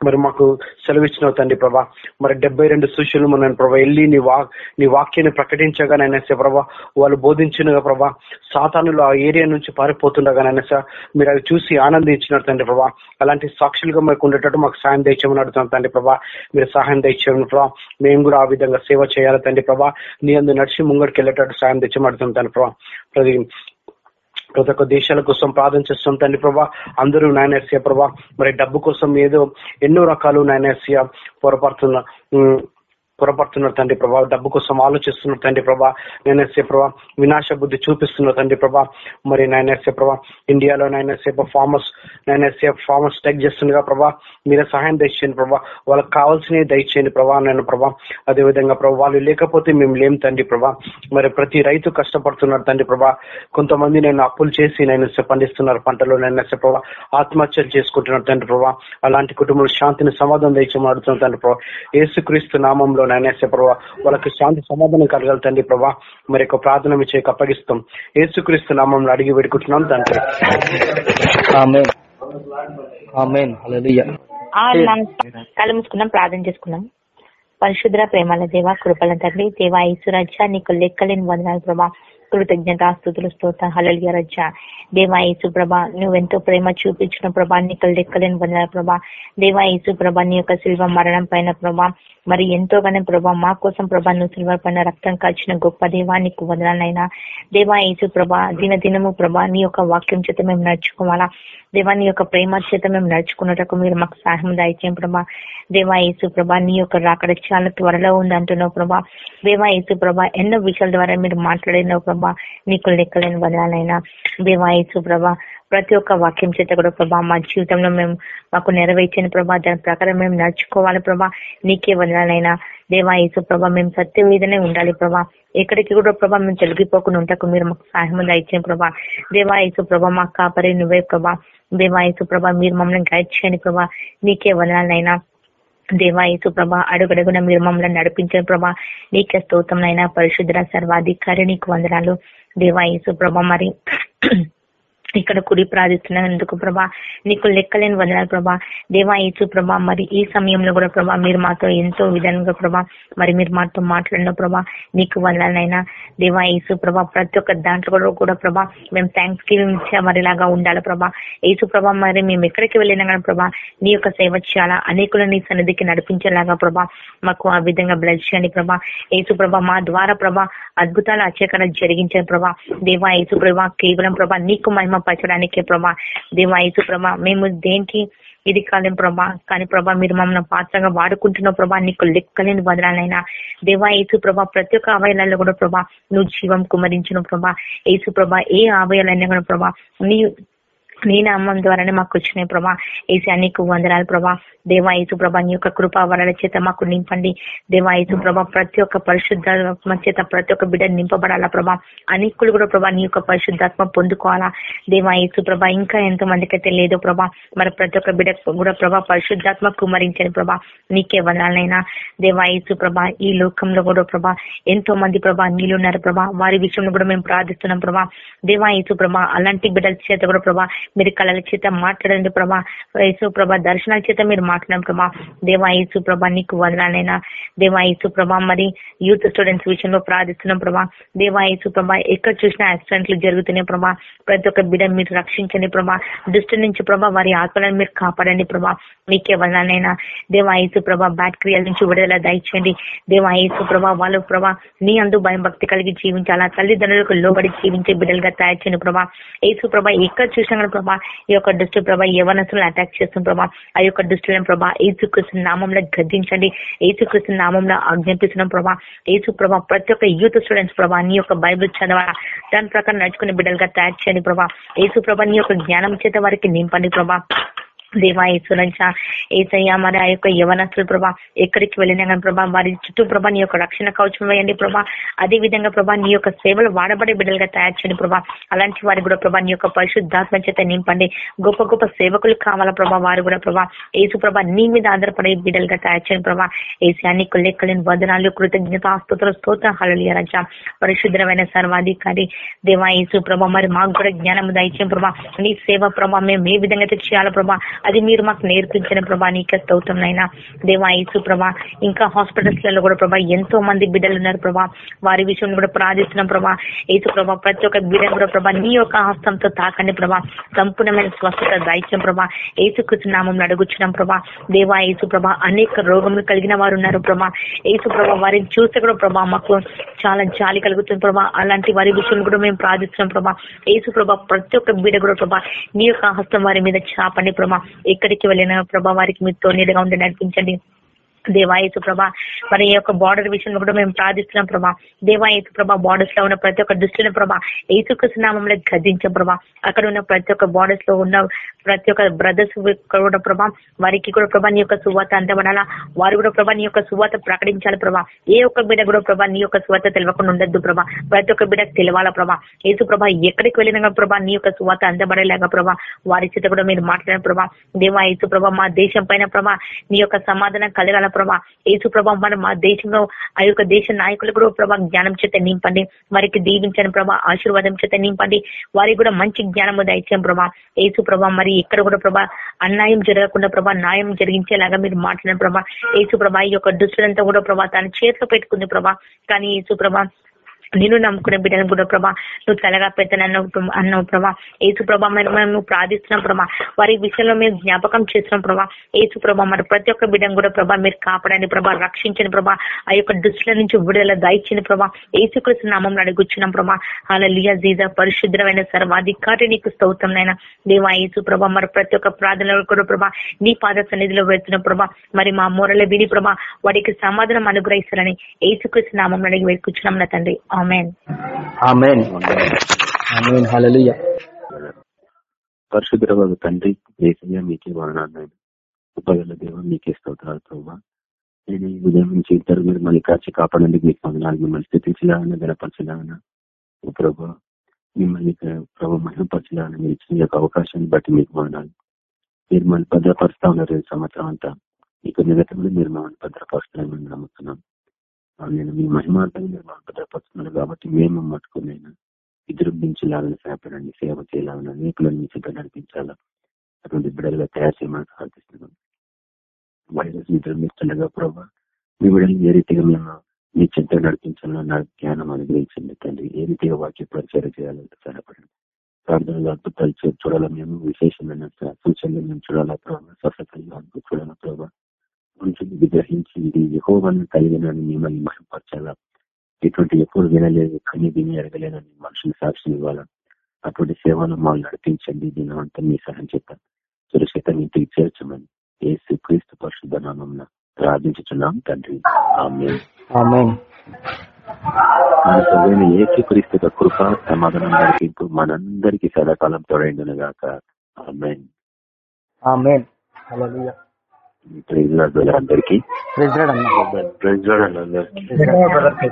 మరి మాకు సెలవిచ్చిన తండ్రి ప్రభా. మరి డెబ్బై రెండు సూచనలు మన ప్రభా వెళ్ళి నీ వా నీ వాక్యాన్ని ప్రకటించగా నైనా ప్రభా వాళ్ళు బోధించినగా ప్రభా సాతానులు ఆ ఏరియా నుంచి పారిపోతుండగా నైనా మీరు అవి చూసి ఆనందించినారు తండ్రి ప్రభా. అలాంటి సాక్షులుగా మాకు ఉండేటట్టు మాకు సాయం దయచేయమని అడుగుతాం తండ్రి ప్రభా. మీరు సహాయం దయచేయమని ప్రభా. మేము కూడా ఆ విధంగా సేవ చేయాలి తండ్రి ప్రభా. నీ అందు నడిచి ముంగడికి వెళ్ళేటట్టు సాయం తెచ్చమని తండ్రి ప్రభా. ప్రతి ప్రతి ఒక్క దేశాల కోసం ప్రార్థన చేస్తున్నాం తండ్రి ప్రభా. అందరూ నాయనర్సియా ప్రభా. మరి డబ్బు కోసం ఏదో ఎన్నో రకాలు నాయనర్సియా పొరపడుతున్న పొరపడుతున్నారు తండ్రి ప్రభా డబ్బు కోసం ఆలోచిస్తున్నారు తండ్రి ప్రభా నేనెస్సే ప్రభా వినాశ బుద్ధి చూపిస్తున్నారు తండ్రి ప్రభా మరి నైన్ఎస్ఏ ప్రభా ఇండియాలో నైన్ఎస్ఏ ఫార్మర్స్ నైన్ఎస్ఏ ఫార్మర్స్ టెక్ చేస్తుండగా ప్రభా మీరే సహాయం దయచేయండి ప్రభా వాళ్ళకి కావాల్సినవి దయచేయండి ప్రభా నేను ప్రభా అదే విధంగా ప్రభా వాళ్ళు లేకపోతే మేము లేం తండ్రి ప్రభా మరి ప్రతి రైతు కష్టపడుతున్నారు తండ్రి ప్రభా కొంతమంది నేను అప్పులు చేసి నేను పండిస్తున్నారు పంటలో నైన్ఎస్ఏ ప్రభా ఆత్మహత్యలు చేసుకుంటున్నారు తండ్రి ప్రభా అలాంటి కుటుంబంలో శాంతిని సమాధానం దయచేయమని అడుగుతున్నారు తండ్రి ప్రభా ఏసుక్రీస్తు నామంలో నాయనేసే ప్రభా వాళ్ళకి శాంతి సమాధానం కలగాలి తండ్రి ప్రభా. మరి యొక్క ప్రార్థన మీ చేయక అప్పగిస్తాం. ఏసుక్రీస్తు నామంలో అడిగి పెట్టుకుంటున్నాం తండ్రి. కళ్ళు మూసుకున్నాం ప్రార్థన చేసుకున్నాం పరిశుద్ర ప్రేమల దేవ కృపల తండ్రి. దేవ ఈశ్వరజ్జ నీకు లెక్కలేని వందనాలు ప్రభా. కృతజ్ఞత స్థుతులు స్తోత హలలియ రజ్జ దేవా యేసు ప్రభా నువ్వెంతో ప్రేమ చూపించిన ప్రభా నీకు లెక్కలేని వందనాలు ప్రభా. దేవా యేసు ప్రభా నీ యొక్క శిల్వ మరణం పైన ప్రభా మరి ఎంతోగానే ప్రభా మా కోసం ప్రభా నువ్వు సిల్వర్ పైన రక్తం కాల్చిన గొప్ప దేవా నీకు వదనాలైనా. దేవా యేసు ప్రభా దిన దినము ప్రభా నీ యొక్క వాక్యం చేత మేము నడుచుకోవాలా. దేవా నీ యొక్క ప్రేమ చేత మేము నడుచుకున్నటకు మీరు మాకు సహాయం దయచేయం ప్రభా. దేవా యేసు ప్రభా నీ యొక్క రాకడ చాలా త్వరలో ఉంది అంటున్నావు ప్రభా. దేవా యేసు ప్రభా ఎన్నో విషయాల ద్వారా మీరు మాట్లాడినావు ప్రభా. నీకు లెక్కలేని వదనాలైనా. దేవా యేసు ప్రభా ప్రతి ఒక్క వాక్యం చేత కూడా ప్రభా మా జీవితంలో మేము మాకు నెరవేర్చిన ప్రభా దాని ప్రకారం మేము నడుచుకోవాలి ప్రభా. నీకే వదనాలైనా దేవా యేసు ప్రభా మేము సత్యం మీదనే ఉండాలి ప్రభా. ఎక్కడికి కూడా ప్రభా మేము తొలగిపోకుండా ఉంటాకు మీరు మాకు సహాయం దయచేయం ప్రభా. దేవా యేసు ప్రభా మా కాపరి నువ్వే ప్రభా. దేవా యేసు ప్రభా మీరు మమ్మల్ని గైడ్ చేయండి ప్రభా. నీకే వదనాలైనా దేవా యేసు ప్రభా అడుగడుగున మీరు మమ్మల్ని నడిపించిన ప్రభా. నీకే స్తోత్రంనైనా పరిశుద్ర సర్వాధికారి నీకు వందనాలు. దేవా యేసు ప్రభా మరి ఇక్కడ కుడి ప్రార్థిస్తున్నందుకు ప్రభా? నీకు లెక్కలేని వదనాలు ప్రభా. దేవా యేసు ప్రభా మరి ఈ సమయంలో కూడా ప్రభా మీరు మాతో ఎంతో విధంగా ప్రభా మరి మీరు మాతో మాట్లాడిన ప్రభా నీకు వదనాలైనా దేవా యేసు ప్రభా ప్రతి ఒక్క దాంట్లో కూడా కూడా ప్రభా మేము థ్యాంక్స్ గివింగ్ ఇచ్చే మరిలాగా ఉండాలి ప్రభా. యేసు ప్రభా మరి మేము ఎక్కడికి వెళ్ళినా కానీ ప్రభా నీ యొక్క సేవ చేయాలా. అనేకులు నీ సన్నిధికి నడిపించేలాగా ప్రభా మాకు ఆ విధంగా బ్లడ్ చేయండి ప్రభా. యేసు ప్రభా మా ద్వారా ప్రభా అద్భుతాలు అత్యకర జరిగించే ప్రభా. దేవా యేసు ప్రభా కేవలం ప్రభా నీకు మహిమ మహిమపరచడానికే ప్రభా దేవాయసు ప్రభా మేము దేనికి ఇది కాలేం ప్రభా కానీ ప్రభా మీరు మమ్మల్ని పాత్రగా వాడుకుంటున్న ప్రభా నీకు లెక్కలేని వదనాలైనా దేవా యేసు ప్రభా ప్రతి ఒక్క అవయాలలో కూడా ప్రభా నువ్వు జీవం కుమరించిన ప్రభా. యేసు ప్రభా ఏ అవయాలైనా కూడా ప్రభా నీ నీ నామం ద్వారానే మాకు వచ్చినాయి ప్రభా. ఏసీ నీకు వందనాలు ప్రభా. దేవాయసు ప్రభా నీ యొక్క కృపా వరాల చేత మాకు నింపండి. దేవాయసు ప్రభా ప్రతి ఒక్క పరిశుద్ధాత్మ చేత ప్రతి ఒక్క బిడ్డ నింపబడాలా ప్రభా. అనేకులు కూడా ప్రభా నీ యొక్క పరిశుద్ధాత్మ పొందుకోవాలా. దేవాయసు ప్రభా ఇంకా ఎంతో మందికి అయితే లేదో ప్రభా మరి ప్రతి ఒక్క బిడ్డ కూడా ప్రభా పరిశుద్ధాత్మ కుమరించని ప్రభా. నీకే వందనాలైనా. దేవాయసు ప్రభా ఈ లోకంలో కూడా ప్రభా ఎంతో మంది ప్రభా నీళ్ళు ఉన్నారు ప్రభా. వారి విషయంలో కూడా మేము ప్రార్థిస్తున్నాం ప్రభా. దేవాయసు ప్రభా అలాంటి బిడ్డల చేత కూడా ప్రభా మీరు కళల చేత మాట్లాడండి ప్రభా. యేసు ప్రభా దర్శనాల చేత మీరు మాట్లాడండి ప్రభా. దేవా యేసు ప్రభా నీకు వదనాలైనా. దేవా యేసు ప్రభా మరి యూత్ స్టూడెంట్స్ విషయంలో ప్రార్థిస్తున్నాం ప్రభా. దేవా యేసు ప్రభా ఎక్కడ చూసినా యాక్సిడెంట్లు జరుగుతున్నాయి ప్రభా. ప్రతి ఒక్క బిడ్డ మీరు రక్షించండి ప్రభా. దుష్టి నుంచి ప్రభా వారి ఆత్మలను మీరు కాపాడండి ప్రభా. మీకే వలనైనా దేవా యేసు ప్రభా బ్యాడ్ క్రియల నుంచి విడుదల దయచేయండి. దేవా యేసు ప్రభా వాళ్ళు ప్రభా నీ అందు భయం భక్తి కలిగి జీవించాలా? తల్లిదండ్రులకు లోబడి జీవించే బిడ్డలుగా తయారు చేయండి ప్రభా. యేసు ప్రభా ఎక్కడ చూసినా ప్రభా. ఈ యొక్క దుష్టు ప్రభా యవనసులను అటాక్ చేస్తున్న ప్రభా? ఆ యొక్క దుష్టులను ప్రభా ఏసుకృష్ణ నామంలో గద్దించండి. ఏసుకృష్ణ నామంలో ఆజ్ఞాపిస్తున్నాం ప్రభా. ఏసు ప్రభా ప్రతి ఒక్క యూత్ స్టూడెంట్స్ ప్రభా నీ యొక్క బైబిల్ చదవాలా? దాని ప్రకారం నడుచుకునే బిడ్డలుగా తయారు చేయండి ప్రభా. ఏసు ప్రభా నీ యొక్క జ్ఞానం చేత వారికి నింపండి ప్రభా. దేవా యేసునంచ ఏసయ్య మరి ఆ యొక్క యవనస్తులు ప్రభా ఎక్కడికి వెళ్ళినా కానీ ప్రభా వారి చుట్టూ ప్రభా నీ యొక్క రక్షణ కవచం వేయండి ప్రభా. అదే విధంగా ప్రభా నీ యొక్క సేవలు వాడబడే బిడ్డలుగా తయారు చేయండి ప్రభా. అలాంటి వారి కూడా ప్రభా నీ యొక్క పరిశుద్ధాత్మ చేత నింపండి. గొప్ప గొప్ప సేవకులు కావాలా ప్రభా వారు కూడా ప్రభా. ఏసు ప్రభా నీ మీద ఆధారపడే బిడ్డలుగా తయారు చేయండి ప్రభా. ఏసీ నీకు లెక్కలేని వదనాలు కృతజ్ఞత ఆస్తుతుల స్తోత్ర హళలియ రజ పరిశుద్ధమైన సర్వాధికారి దేవా యేసు ప్రభా మరి మాకు కూడా జ్ఞానం దయచేయం ప్రభా. నీ సేవ ప్రభా మేము ఏ విధంగా అయితే చేయాలి ప్రభా అది మీరు మాకు నేర్పించిన ప్రభా నీకే స్తోత్రం నైనా దేవా యేసు ప్రభా ఇంకా హాస్పిటల్స్లలో కూడా ప్రభా ఎంతో మంది బిడ్డలు ఉన్నారు ప్రభా. వారి విషయంలో కూడా ప్రార్థిస్తున్నాం ప్రభా. యేసు ప్రభా ప్రతి ఒక్క బిడ్డ కూడా ప్రభా నీ యొక్క హస్తంతో తాకండి ప్రభా. సంపూర్ణమైన స్వస్థత దాయిత్యం ప్రభా. ఏసు నామం అడుగుచున్నాం ప్రభా. దేవా యేసు ప్రభా అనేక రోగములు కలిగిన వారు ఉన్నారు ప్రభా. యేసు ప్రభా వారిని చూస్తే కూడా ప్రభా మాకు చాలా జాలి కలుగుతుంది ప్రభా. అలాంటి వారి విషయంలో కూడా మేము ప్రార్థిస్తున్నాం ప్రభా. యేసు ప్రభా ప్రతి ఒక్క బిడ్డ కూడా ప్రభా నీ యొక్క హస్తం వారి మీద చాపండి ప్రభా. ఎక్కడికి వెళ్ళిన ప్రభా వారికి మీరు తోడుగా ఉండి నడిపించండి. దేవాయసు ప్రభా మరి ఈ యొక్క బార్డర్ విషయంలో కూడా మేము ప్రార్థిస్తున్నాం ప్రభా. దేవాయసు ప్రభా బార్డర్స్లో ఉన్న ప్రతి ఒక్క దుష్టుల ప్రభా ఏసుకృష్ణ నామంలో గద్దించాం ప్రభా. అక్కడ ఉన్న ప్రతి ఒక్క బార్డర్స్లో ఉన్న ప్రతి ఒక్క బ్రదర్స్ కూడా ప్రభా వారికి కూడా ప్రభా నీ యొక్క సువాత అందబడాలా? వారు కూడా ప్రభా నీ యొక్క సువాత ప్రకటించాలి ప్రభా. ఏ ఒక్క బిడ్డ కూడా ప్రభా నీ యొక్క సువాత తెలియకుండా ఉండద్దు ప్రభా. ప్రతి ఒక్క బిడ్డ తెలియాలా ప్రభా. ఏసు ప్రభా ఎక్కడికి వెళ్ళినా ప్రభా నీ యొక్క సువాత అందబడేలాగా ప్రభా. వారి చేత కూడా మీరు మాట్లాడిన ప్రభా. దేవా ఏసు ప్రభా మా దేశం పైన ప్రభా నీ యొక్క సమాధానం కలగాల ప్రభా. ఏసు ప్రభా మన మా దేశంలో ఆ యొక్క దేశ నాయకులు కూడా ప్రభా జ్ఞానం చేత నింపండి. వారికి దీవించని ప్రభా ఆశీర్వాదం చేత నింపండి. వారికి కూడా మంచి జ్ఞానము దయచేయం ప్రభా. ఏసు ప్రభా మరి ఇక్కడ కూడా ప్రభా అన్యాయం జరగకుండా ప్రభా న్యాయం జరిగించేలాగా మీరు మాట్లాడిన ప్రభా యేసు ప్రభా ఈ యొక్క దుస్తులంతా కూడా ప్రభా తన చేతిలో పెట్టుకుంది ప్రభా. కానీ యేసు ప్రభా నేను నమ్ముకునే బిడ్డను కూడా ప్రభా నువ్వు చల్లగా అన్న అన్నావు ప్రభా. ఏసు ప్రభా మరి మేము ప్రార్థిస్తున్నాం ప్రభా. వారి విషయంలో మేము జ్ఞాపకం చేస్తున్నాం ప్రభా. ఏసు ప్రభా మరి ప్రతి ఒక్క బిడ్డను కూడా ప్రభా మీరు కాపాడండి ప్రభా రక్షించని ప్రభా. ఆ యొక్క దృష్టిల నుంచి విడుదల దాయిచ్చింది ప్రభా. ఏసుకృష్ణ నామం అడుగుచున్నాం ప్రభా. అలా లియా జీజా పరిశుద్ధమైన సర్వాధికారి నీకు స్తౌతం నైనా దేవా యేసు ప్రభా మరి ప్రతి ఒక్క ప్రార్థనలు కూడా ప్రభా నీ పాద సన్నిధిలో వెళ్తున్న ప్రభా. మరి మా మూరలో విని ప్రభా వాడికి సమాధానం అనుగ్రహిస్తారని ఏసుకృష్ణ నామం అడిగి వేడుకున్నాం నా తండ్రి. ఆమెన్ ఆమెన్ ఆమెన్ హల్లెలూయా పరిశుద్ధ తండ్రి ఏసయ్య మీకే వాహనాలు ఉపగల దేవ మీకే స్తోత్రాలు ప్రభావ నేను ఈ ఉదయం నుంచి ఇద్దరు మీరు మళ్ళీ కాచి కాపాడండి మీకు వందనాలు. మిమ్మల్ని స్థితించలాగన గణపరచలాగన. ప్రభా మిమ్మల్ని ప్రభావ మహిమపరచలాగన మీరు ఇచ్చిన యొక్క అవకాశాన్ని బట్టి మీకు వందనాలు. మీరు మళ్ళీ భద్రపరుస్తా ఉన్నారు ఈ సంవత్సరం అంతా. మీకు నిగతంలో మీరు మమ్మల్ని భద్రపరుస్తారని మేము నమ్ముతున్నాం. నేను మీ మహిమార్థంగా మీరు మమ్మల్ని భద్రపరుస్తున్నారు కాబట్టి మేము మట్టుకునైనా విజృంభించలాగని సహాయపడండి సేవ చేయాలని అనేకులను మీ నుంచి నడిపించాలా? అటువంటి బిడ్డలుగా తయారు చేయమని ప్రార్థిస్తున్నాం వైరస్ విజృంభిస్తుండగా ప్రభా మీ బిడ్డలు ఏ రీతిగా మేము మీ చింత నడిపించాలో నా జ్ఞానం అనుగ్రహించండి తండ్రి. ఏ రీతిగా వాక్య పరిచయం చేయాలంటే సహాయపడండి. ప్రార్థనలు అద్భుతాలు చూడాలా మేము? విశేషమైన సూచనలు మేము చూడాలా ప్రభావ స్వస్థతలు అద్భుత చూడాలా ప్రభావ మనుషులు విగ్రహించి ఇది యహోవన్న కలిగిన మిమ్మల్ని మహిమపరచాలా? ఇటువంటి ఎప్పుడు వినలేదు కానీ విని ఎరగలేనని మనుషులు సాక్షి ఇవ్వాలా? అటువంటి సేవలు మమ్మల్ని నడిపించండి దీని అంతా మీ సహాయం చేద్దాం సురక్షితంగా ఇంటికి చేర్చమని ఏసు క్రీస్తు పరిశుద్ధ నామం ప్రార్థించుతున్నాం తండ్రి. ఆమె ఏసు క్రీస్తు కృప సమాధానం నడిపింపు మనందరికీ సదాకాలం తోడైండును గాక ఆమెన్. ఆమేన్. హల్లెలూయా. ప్రైజ్ అందరికీ. ప్రైజ్ అన్న అందరికీ.